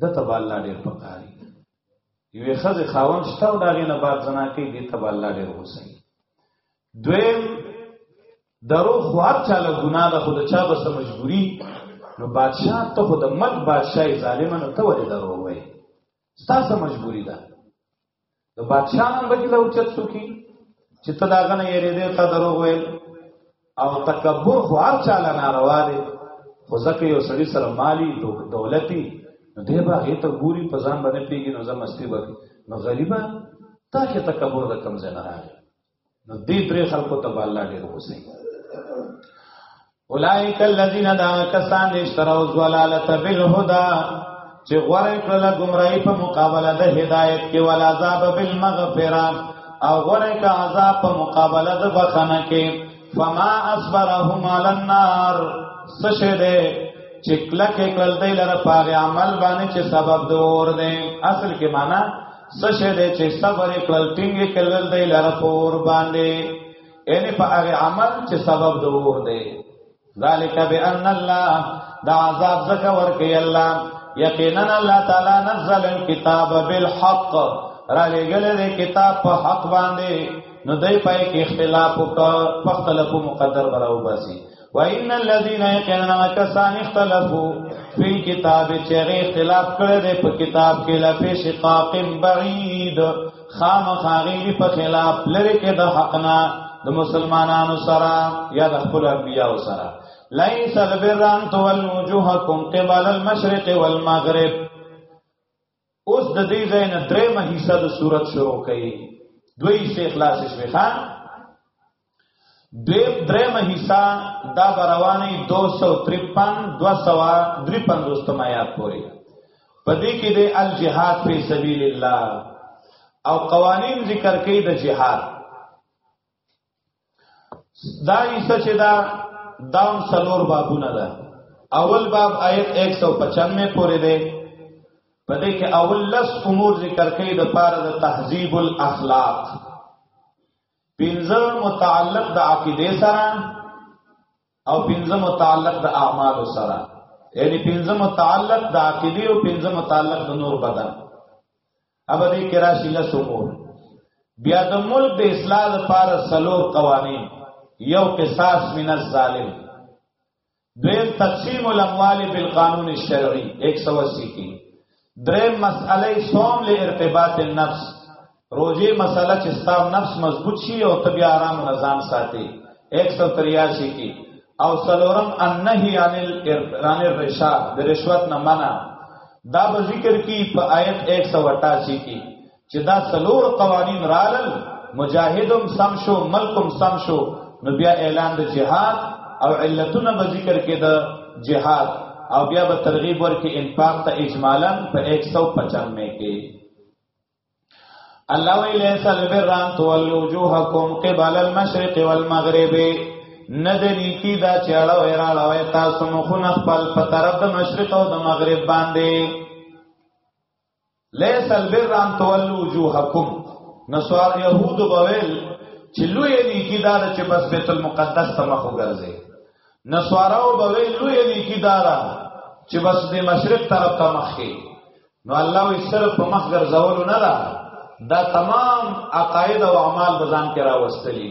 د تبا الله ډیر پکاري یوې خزه خاون شته او داغه نه بعد زنا کوي د تبا الله ډیر وسنګ دویم درو خو هر چاله ګناه ده خو د چا بس مجبوری نو بادشاہ ته خو د ملک بادشاہ ظالمانه ته ولې درو وای ستاسو مجبوری ده د بادشاہ نن به له اوچت شو کی چې ته دا غنه یې دې ته درو ویل او تکبر خو هر چا له ناروا دی خو ځکه یو سړی سره مالی دولتي نو دې به هغه ته ګوري په ځان باندې پیږي نو زمستی به نو غریبا تا کې تکبر د کم ځای نه راغی نو دې درې خلکو ته الله ډېر وسی اولائک الذین دا کسان اشتراو زلالت بالهدى چې غوړې کړل گمراهي په مقابله د هدایت کې ولا عذاب بالمغفرة او غوړې کا عذاب په مقابله د بخنه کې فما اصبرهم علی النار سشه دې چې کلک کړل دی لره پاره عمل باندې چې سبب دور دی اصل کې معنی څه شی دی چې صبر یې کړل ټینګ یې کړل دی لره په اور باندې یعنی په هغه عمل چې سبب د اور دی ذالک بان الله دا عذاب زکه ورکی الله یقینا الله تعالی نزل الكتاب بالحق را لګل دی کتاب په حق باندې نو دای پای کې اختلاف وکړ په اختلاف مقدر براو باسي وان الذين يقيننا كسان اختلفوا في الكتاب چې اختلاف کړی دی په کتاب کې لا په شقاق بعید خامخاغي په خلاف لری کې د حقنا د مسلمانانو سره یا د خپل انبیاء سره ليس البر ان تولوا وجوهكم قبل المشرق والمغرب اوس د دې ځای نه درېمه حصہ د صورت شروع کړي دوی حصے خلاص شوي خان دیم درېمه حصہ دا رواني 253 253 تم آیات پورې پدې کې د الجهاد په سبیل الله او قوانین ذکر کوي د جهاد دا ایسه چې دا دام سلور بابونه ده اول باب آیت 195 پورې ده په دې کې اول لس امور ذکر کړي د پاره د تهذیب الاخلاق پنځه متعلق د عقیده سره او پنځه متعلق د اعمال سره یعنی پنځه متعلق د عقیده او پنځه متعلق د نور بدن ابا دې کرا شله سمو بیا د ملک د اصلاح لپاره سلور قوانین یو قصاص من الظالم دویم تقسیم الاموال بالقانون الشرعی 180 کې درې مسئله صوم له ارتباط النفس روزه مسئله چې ستاسو نفس مضبوط شي او ته بیا آرام نظام ساتي 183 کې او سلورم انهی عن الارتان الرشا د رشوت نه منع دا به ذکر کی په آیت 188 کې چې دا څلور قوانین رالل مجاهدم سم شو ملکم سم شو نو بیا اعلان د جهاد او علتونه به ذکر کې د جهاد او بیا به ترغیب ورکې انفاق ته اجمالا په 195 کې الله ویلی سلبر ران تولو جوحکم قبل المشرق والمغرب ندنی کی دا چیڑا ویرا لوی تاسو مخون اخپل پا طرف دا مشرق او دا مغرب باندی ليس البر ان تولوا وجوهكم نسوار يهود بويل چې لوی دي کی دا چې بس بیت المقدس ته مخ وګرځي نسواراو بويل لوی دي کی دا چې بس د مشرق طرف ته مخ کی نو الله وی صرف په مخ ګرځول نه دا تمام عقاید او اعمال بزان کې راوستلی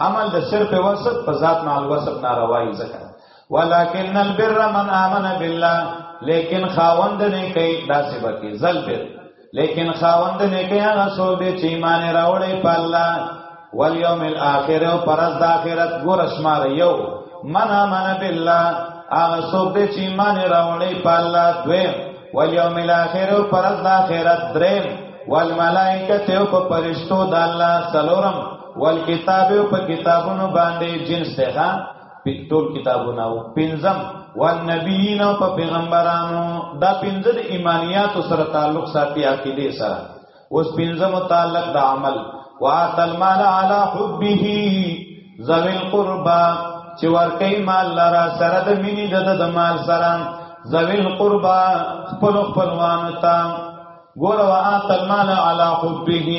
حمل د صرف وصف په ذات مع الوصف ناروایی ځکه ولکن البر من امن بالله لیکن خاوند نه کوي داسې بکی زل بر لیکن خاوند نه کوي هغه سو به چې ایمان راوړي په الله والیوم الاخر او پرز د اخرت ګور شمار یو من امن بالله هغه سو به چې ایمان راوړي په الله دویم والیوم الاخر او پرز د اخرت دریم والملائکه او په پرشتو د الله سلورم والکتاب په کتابونو باندې جنس ده ها ټول کتابونه او پنځم والنبیین او په پیغمبرانو دا پنځه د ایمانیات سره تعلق ساتي عقیده سره اوس پنځم تعلق د عمل وات المال علی حبه ذوی القربا چې ورکه مال لرا سره د مینې د د مال سره ذوی القربا خپل خپلوان ته ګور وات المال علی حبه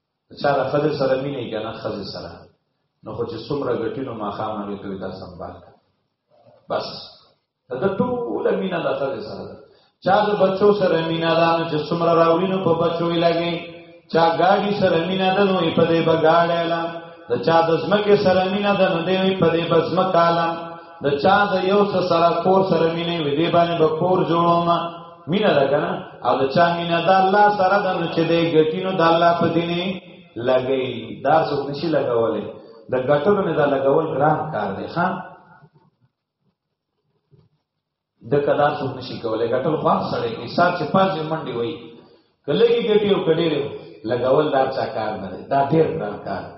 چا د خځې سره مینې که نه خځې سره نو خو چې څومره ګټي نو ماښام هغې ته دا سنبال کړه بس د ده ټوله مینه د خځې سره ده چا د بچو سره مینه ده نو چې څومره راوړي نو په بچو یې لګي چا ګاډي سره مینه ده نو یې په دې به ګاډی علم د چا د ځمکې سره مینه ده نو دې وي په دې به ځمکه علم د چا د یو څه سره کور سره مینه وي دې باندې به کور جوړوم مینا ده کنه او د چا مینا د الله سره د نو چې د ګټینو د الله په دینه لګی دا څوک نشي لګولې د ګټلو نه دا لګول ګران کار دی ښا د کدا څوک نشي کولای ګټل خو سره کې سات چې پاس منډي وای کله کې ګټي او کډې لګول دا چا کار نه دی دا ډیر ګران کار دی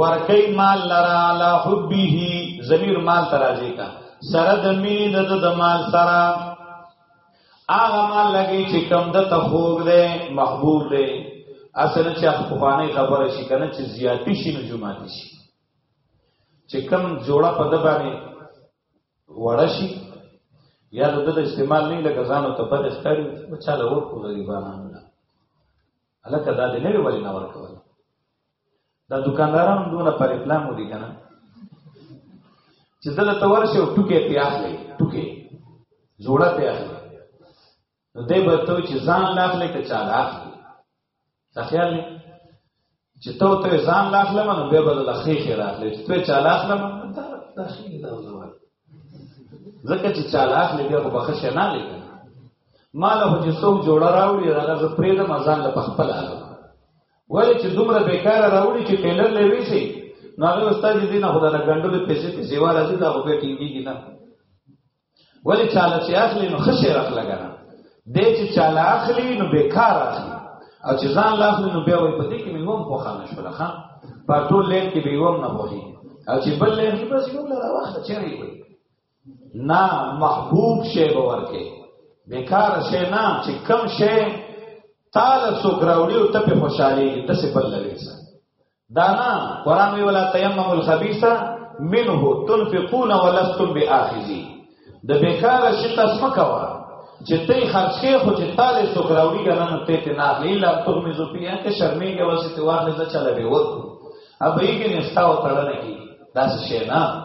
ورکی مال لرا علا حبیه زمیر مال ترازی کا سره د مینې د د مال سره هغه مال لګي چې کم د تخوګ دی محبوب دی اصل چې خپانه خبره شي کنه چې زیاتی شي نو جمعات شي چې کم جوړه په د باندې وړه شي یا د د استعمال نه لګ ځانو ته بد ښکاری او چاله ورکو غریبانو الله کدا دې نه ویل نه ورکول دا دکانداران دونه پر افلام ودی کنه چې دلته تور شو ټوکې ته اخلي ټوکې جوړه ته اخلي نو دې به ته چې ځان لاخلې ته چا لاخلې دا خیال نه چې ته ته ځان لاخلې منو به بدل اخی خیر اخلې چې ته چا لاخلې منو دا دا خیر دا وځوړ ځکه چې چا لاخلې بیا په بخښه نه لیکل ماله چې څوک جوړه راوړي راغله پرې د مزان له خپل اله ولی چې دومره بیکار راوړي چې ټیلر لې ویسي نو هغه استاد دې نه خدای نه ګندلې پیسې پیسې والا دې دا وګټي کیږي نه ولی چاله چې اخلي نو خشه راخلا غره دې چې چاله اخلي نو بیکار اخلي او چې ځان لاخلي نو بیا وي په دې کې مې هم په خانه شو لخوا په ټول لین کې به وم نه وږي او چې بل لین کې بس یو لاره واخله چیرې وي نه محبوب شی به ورکه بیکار شی نه چې کم شی تاله څوک راوړي او ته په خوشحالي د څه بل لوي سره دا نه قران وی ولا تیمم الخبيث منه تنفقون ولستم باخذي د بیکار شی تاسو مکوا چې ته خرڅې خو چې تاله څوک راوړي کنه نو ته ته نه اخلي لا ته مې زو پیه کې شرمېږي واسه ته واه نه چلا به ورته ابې کې نستا او تړل کی دا څه نه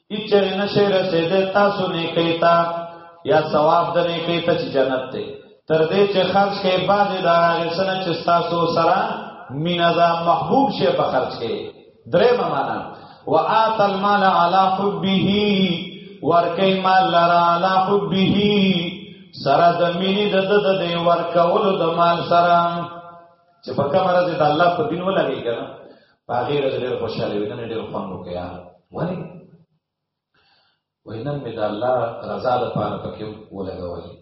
اچر نشه رسید تاسو نه کیتا یا ثواب د نه کیتا چې جنت ته تر دې چې خرج کې بعد د هغه سنه چې تاسو سره مینا دا محبوب شي په خرج کې درې معنا وآت المال على حبه ورکی مال لرا على حبه سره د مینې د د د ورکولو د مال سره چې په کومه راځي د الله په دین ولګي کنه په هغې ورځ ډېر خوشحاله وي نن یې ډېر خوند وکړ یار ولې وایي نن مې د الله رضا لپاره پکې ولګولې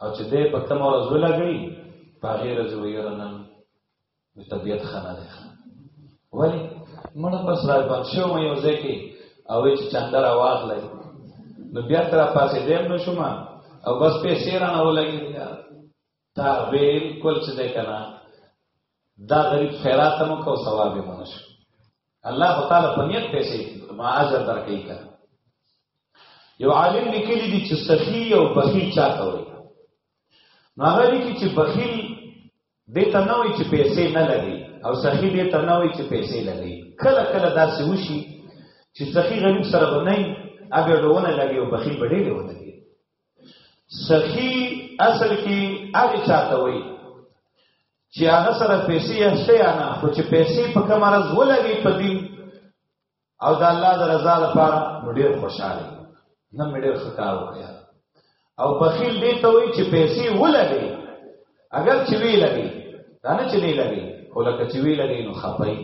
او چې دی په کومه ورځ ولګوي په هغې ورځ وایي یاره نن مې طبیعت ښه نه دی ولې مړه بس را بند شوم یو ځای کې او چې چنده را واخلئ نو بیا تر پاسې دیم نو شوم او بس پیسې رانه ولګېدې تا ویل کول چې ده کنه دا غریب خیرات مو کو ثواب یې مونږ الله تعالی په نیت پیسې ما اجر درکې کړ یو عالم لیکلی دی چې سخی او بخیل چاته وي نو هغه لیکي چې بخیل دې ته نه وي چې پیسې نه لګي او سخی دې ته نه وي چې پیسې لګي کله کله داسې وشي چې سخی غریب سره بنئ هغه ډوونه لګي او بخیل بډې ډوونه سخی اصل کې هغه چاته وایي چې هغه سره پیسې هسته یا نه خو چې پیسې په کوم راز ولګي په دین او د الله د رضا لپاره ډېر خوشاله نه مې ډېر خکار وکړ او بخیل دې ته وایي چې پیسې ولګي اگر چې وی لګي دا نه چې نه لګي خو لکه چې وی لګي نو خپای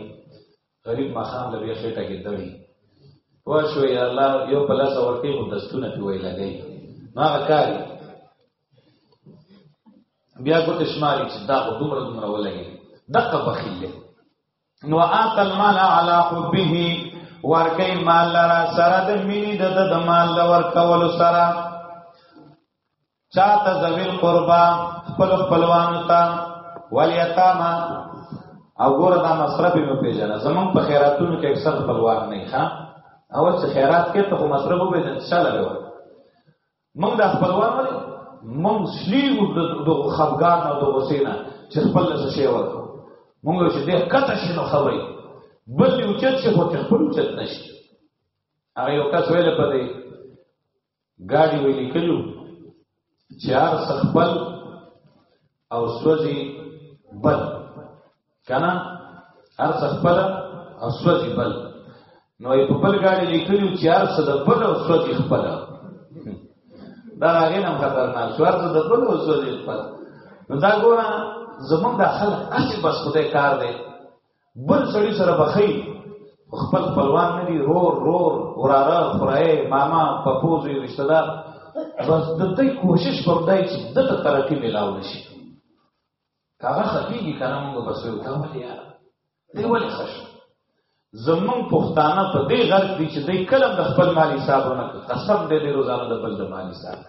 غریب ماخام د بیا خېټه کې دړي پوه شو یا الله یو په لاس ورکې خو دستونه پی وی لګي ما کار بیا کو تشماري چې دا دومره دومره ولګي دغه بخیل نو آت المال علی حبه ورکې مال لرا سره د مینې د د مال ورکول سره چاته ذویل قربا خپل خپلوان ته ولیتاما او ګور دا مصرف به پیژنه زمون په خیراتونو کې اکثر خپلوان نه ښه او چې خیرات کې ته مصرف به پیژنه چاله له موږ د خپلوان ولې موږ شلی د خفګان او د غسینا چې خپل څه شی ورکو موږ چې دې کته شي نو خبرې بل یو چې څه هو چې خپل چت نشي هغه یو کس ویل پدې ګاډي وی لیکلو چار سخبل او سوځي بل کنه هر سخبل او سوځي بل نو په بل ګاډي لیکلو چار سد بل او سوځي خپل دا هغه نم خطرناک شو هر سد بل او سوځي خپل نو دا ګوره زمونږ د خلک اسی بس خدای کار دی بل سړي سره بخي خپل خپلوان نه دي رور رور وراره خورای ماما پپوزي رشتہ دار بس د دې کوشش وکړای چې د ته ترقی ملاو نشي کاغه خفيږي کنه موږ بس یو تا ولې یار دی ولې خش زمون پښتانه په دې غرض دي چې دې کلم د خپل مال حساب نه قسم دې دې روزانه د بل د مال حساب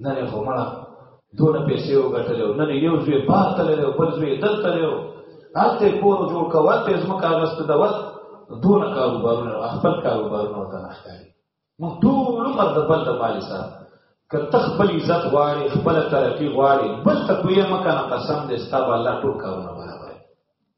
نه نه کومړه دون پیسې وګټلې نه نه یو زوی بار تللې او بل زوی دل تللې او هلته کور جوړ کول ته زما کاغذ ته دوت دون کاروبارونه خپل کاروبارونه وته راخاري نو ټول عمر د بل د مال حساب که تخپل عزت غواړي خپل ترقی غواړي بل ته کوی مکه قسم دې ستاب الله ټول کارونه برابر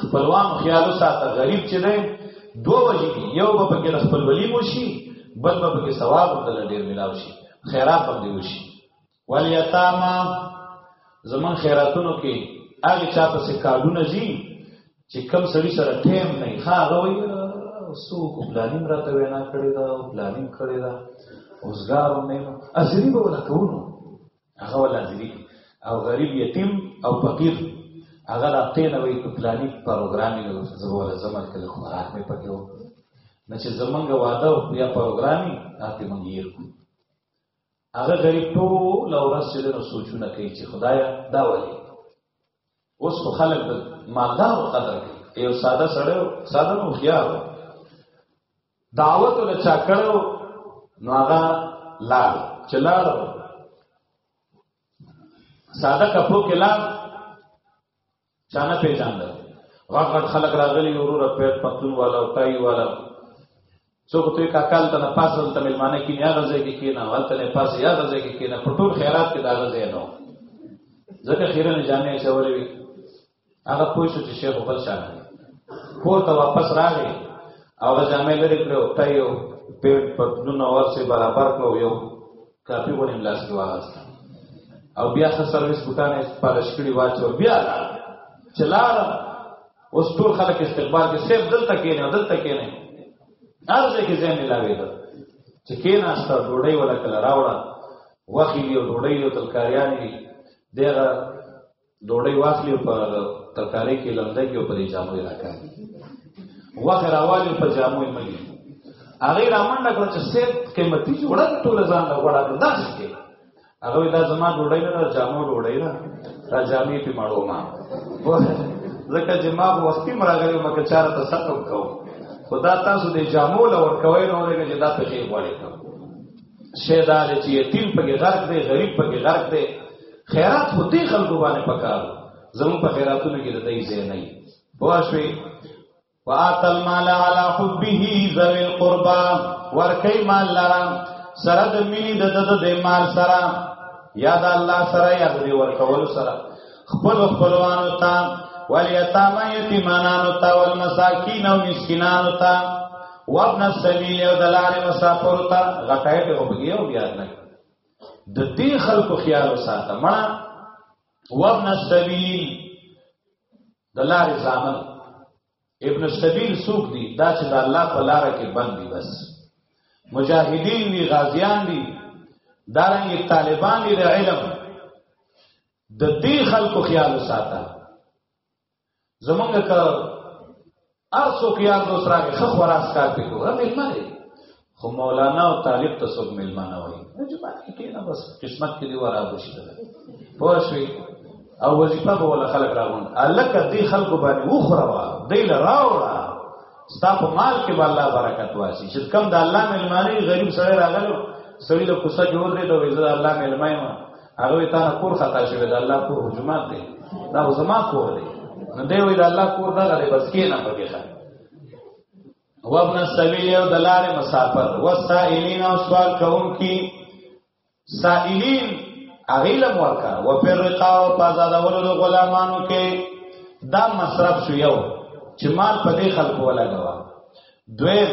خپلوان خیال ساته غریب چې دی دوه وجې دي یو به پکې د خپل ولی وشي بل به پکې ثواب هم دل ډېر ملاو شي خیرات هم دی وشي ولیتاما زمون خیراتونو کې هغه چا په سکاډونه زی چې کم سړی سره ټیم نه ښه هغه وایي سو کو پلانیم راته وینا کړی دا پلانیم کړی دا اوسګار نه اجری به ولا کوو هغه ولا ځري او غریب یتیم او فقیر هغه راته نه وي په پلاني پروګرام یې زوال زمر کله خوراک مې پکې و نه چې زمونږ واده او بیا پروګرام یې راته مونږ یې کو هغه غریب ټول اورس چې نو سوچونه کوي چې خدایا دا ولي اوس خو خلک د مالدار قدر کوي یو ساده سړی ساده نو خيار دعوت له چا کړو نو هغه لال چلال ساده کپو کې لال چانه پیژاندل غټ غټ خلک راغلي وروره پیر پتون والا او تای والا څوک ته کاکال ته نه پاسل ته ملمانه کې نه غزه کې کې نه ولته نه پاس یا غزه کې کې نه پټول خیرات کې دا غزه نه ځکه خیرن جامع شولې وي هغه پوه شو چې شیخ بل شان دی کور ته واپس راغی او جامې لري کړو ته یو پیټ پتلون اور سے برابر کړو یو کافي ونه لاس کې واغست او بیا څه سرویس بوتانه پالش کړی واچو بیا چلار اوس ټول خلک استقبال کې سیب دلته کې نه دلته کې نه ارزه کې ځای ملاوي ده چې کې نه است ډوډۍ ولا کله راوړه وخی یو ډوډۍ یو تلکاریانی دغه ډوډۍ واخلي په ترکارې کې لمده کې په جامو راکا وخه راوالي په جامو یې مګي هغه رامنډه کړ چې سیب قیمتي جوړه ټول ځان له وړه کړ داسې کې هغه دا زما ډوډۍ نه را جامو ډوډۍ نه را جامې په مړو ما ځکه چې ما وختي مراغلی مکه چاره ته سقم کوم خدا تاسو دې جامو لور کوي نو لکه چې دا په کې غوړې کوم شیدا دې چې یتیم په کې غرق دی غریب په کې غرق دی خیرات خو دې خلکو باندې پکار زمو په خیراتونو کې د دې ځای نه وي بوښوي وات المال على حبه ذوي القربى ورکی مال لرا سره د مینې د د د مال سره یا د الله سره یا د ورکول سره خپل خپلوانو ته والیتاما یتیمانانو ته والمساکین او مسکینانو ته وابن السبیل او دلار مسافر ته غټای ته وبګي او بیا نه د دې خلکو خیال وساته ما وابن السبیل دلار زامن ابن السبیل سوق دی دا چې د الله په لار کې بندي بس مجاهدین وی غازیان دي دارنګ طالبان دي د علم د دې خلکو خیال وساته زمونږ که ارسو کې یار دوست راغی خو خراس کار دی کو هم ملمانه خو مولانا او طالب ته څوک ملمانه وایي چې باندې کې نه بس قسمت کې دی ورا بشي پوه شوي او وظیفه به ولا خلق راغون الک دې خلکو باندې و خوروا دې لراوړه ستا په مال کې به الله برکت واسي چې کم د الله ملمانه غریب سره راغلو سړی له کوڅه جوړ دی ته وې زه الله ملمانه هغه وی تا کور خطا شوی د الله کور جمعه دی دا زما کور دی نو دی وی د الله کور دا غره بس کې نه پکې ښه وابن السبیل او دلار مسافر وسائلین او سوال کوم کی سائلین اغیلم ورکا و پر رقا او پازادولو د غلامانو کې دا مصرف شو یو چې مال په دې خلکو ولا غوا دویم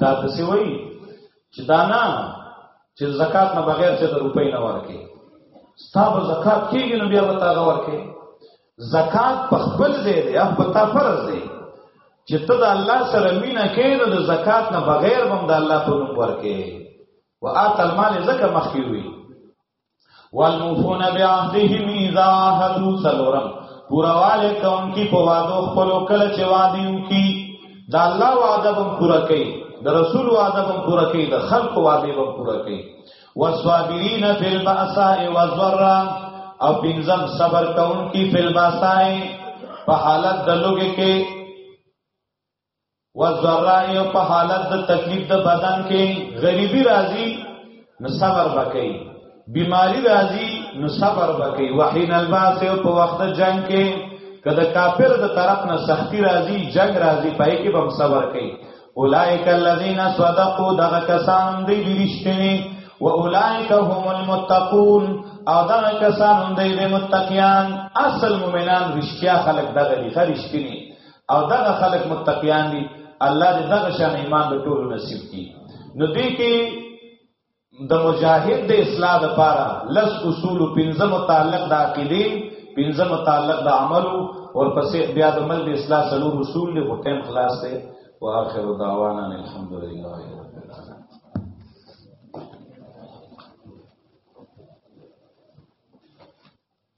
دا څه وایي چې دا نه چې زکات نه بغیر چې د روپۍ نه ورکې ستا به زکات کېږي نو بیا به تا هغه ورکې زکات په خپل ځای دی هغه په تا فرض دی چې ته د الله سره مینه کې نو د زکات نه بغیر هم د الله په نوم ورکې و آت المال زکه مخکې وي والموفون بعهدهم اذا عهدوا سلورم پورواله کون کی په وادو خپل کله چې وادیو کی دا الله وعده به پورا کوي د رسول وعده به پورا کوي د خلق وعده به پورا کوي والصابرین فی البأساء والضراء او پنځم صبر کون کی فی البأساء په حالت د لوګي کې وزرای په حالت د تکلیف د بدن کې غریبی راځي نو صبر وکړي بیماری راځي نو صبر وکړي وحین الباس په وخت جنگ کې کله کافر د طرف نه سختی راځي جنگ راځي پای کې بم صبر کوي اولائک الذین صدقوا دغه کسان دی رښتینی و اولائک هم المتقون او دغه کسان دی متقیان اصل مؤمنان رښتیا خلق دغه دی رښتینی او دغه خلق متقیان دي الله دې دغه شان ایمان د ټولو نصیب کړي نو دې کې د مجاهد د اصلاح لپاره لس اصول پنځه متعلق د عقیده پنځه متعلق د عمل او پسې بیا د عمل د اصلاح سلور اصول له ټیم خلاص دي واخر دعوانا الحمدلله رب العالمین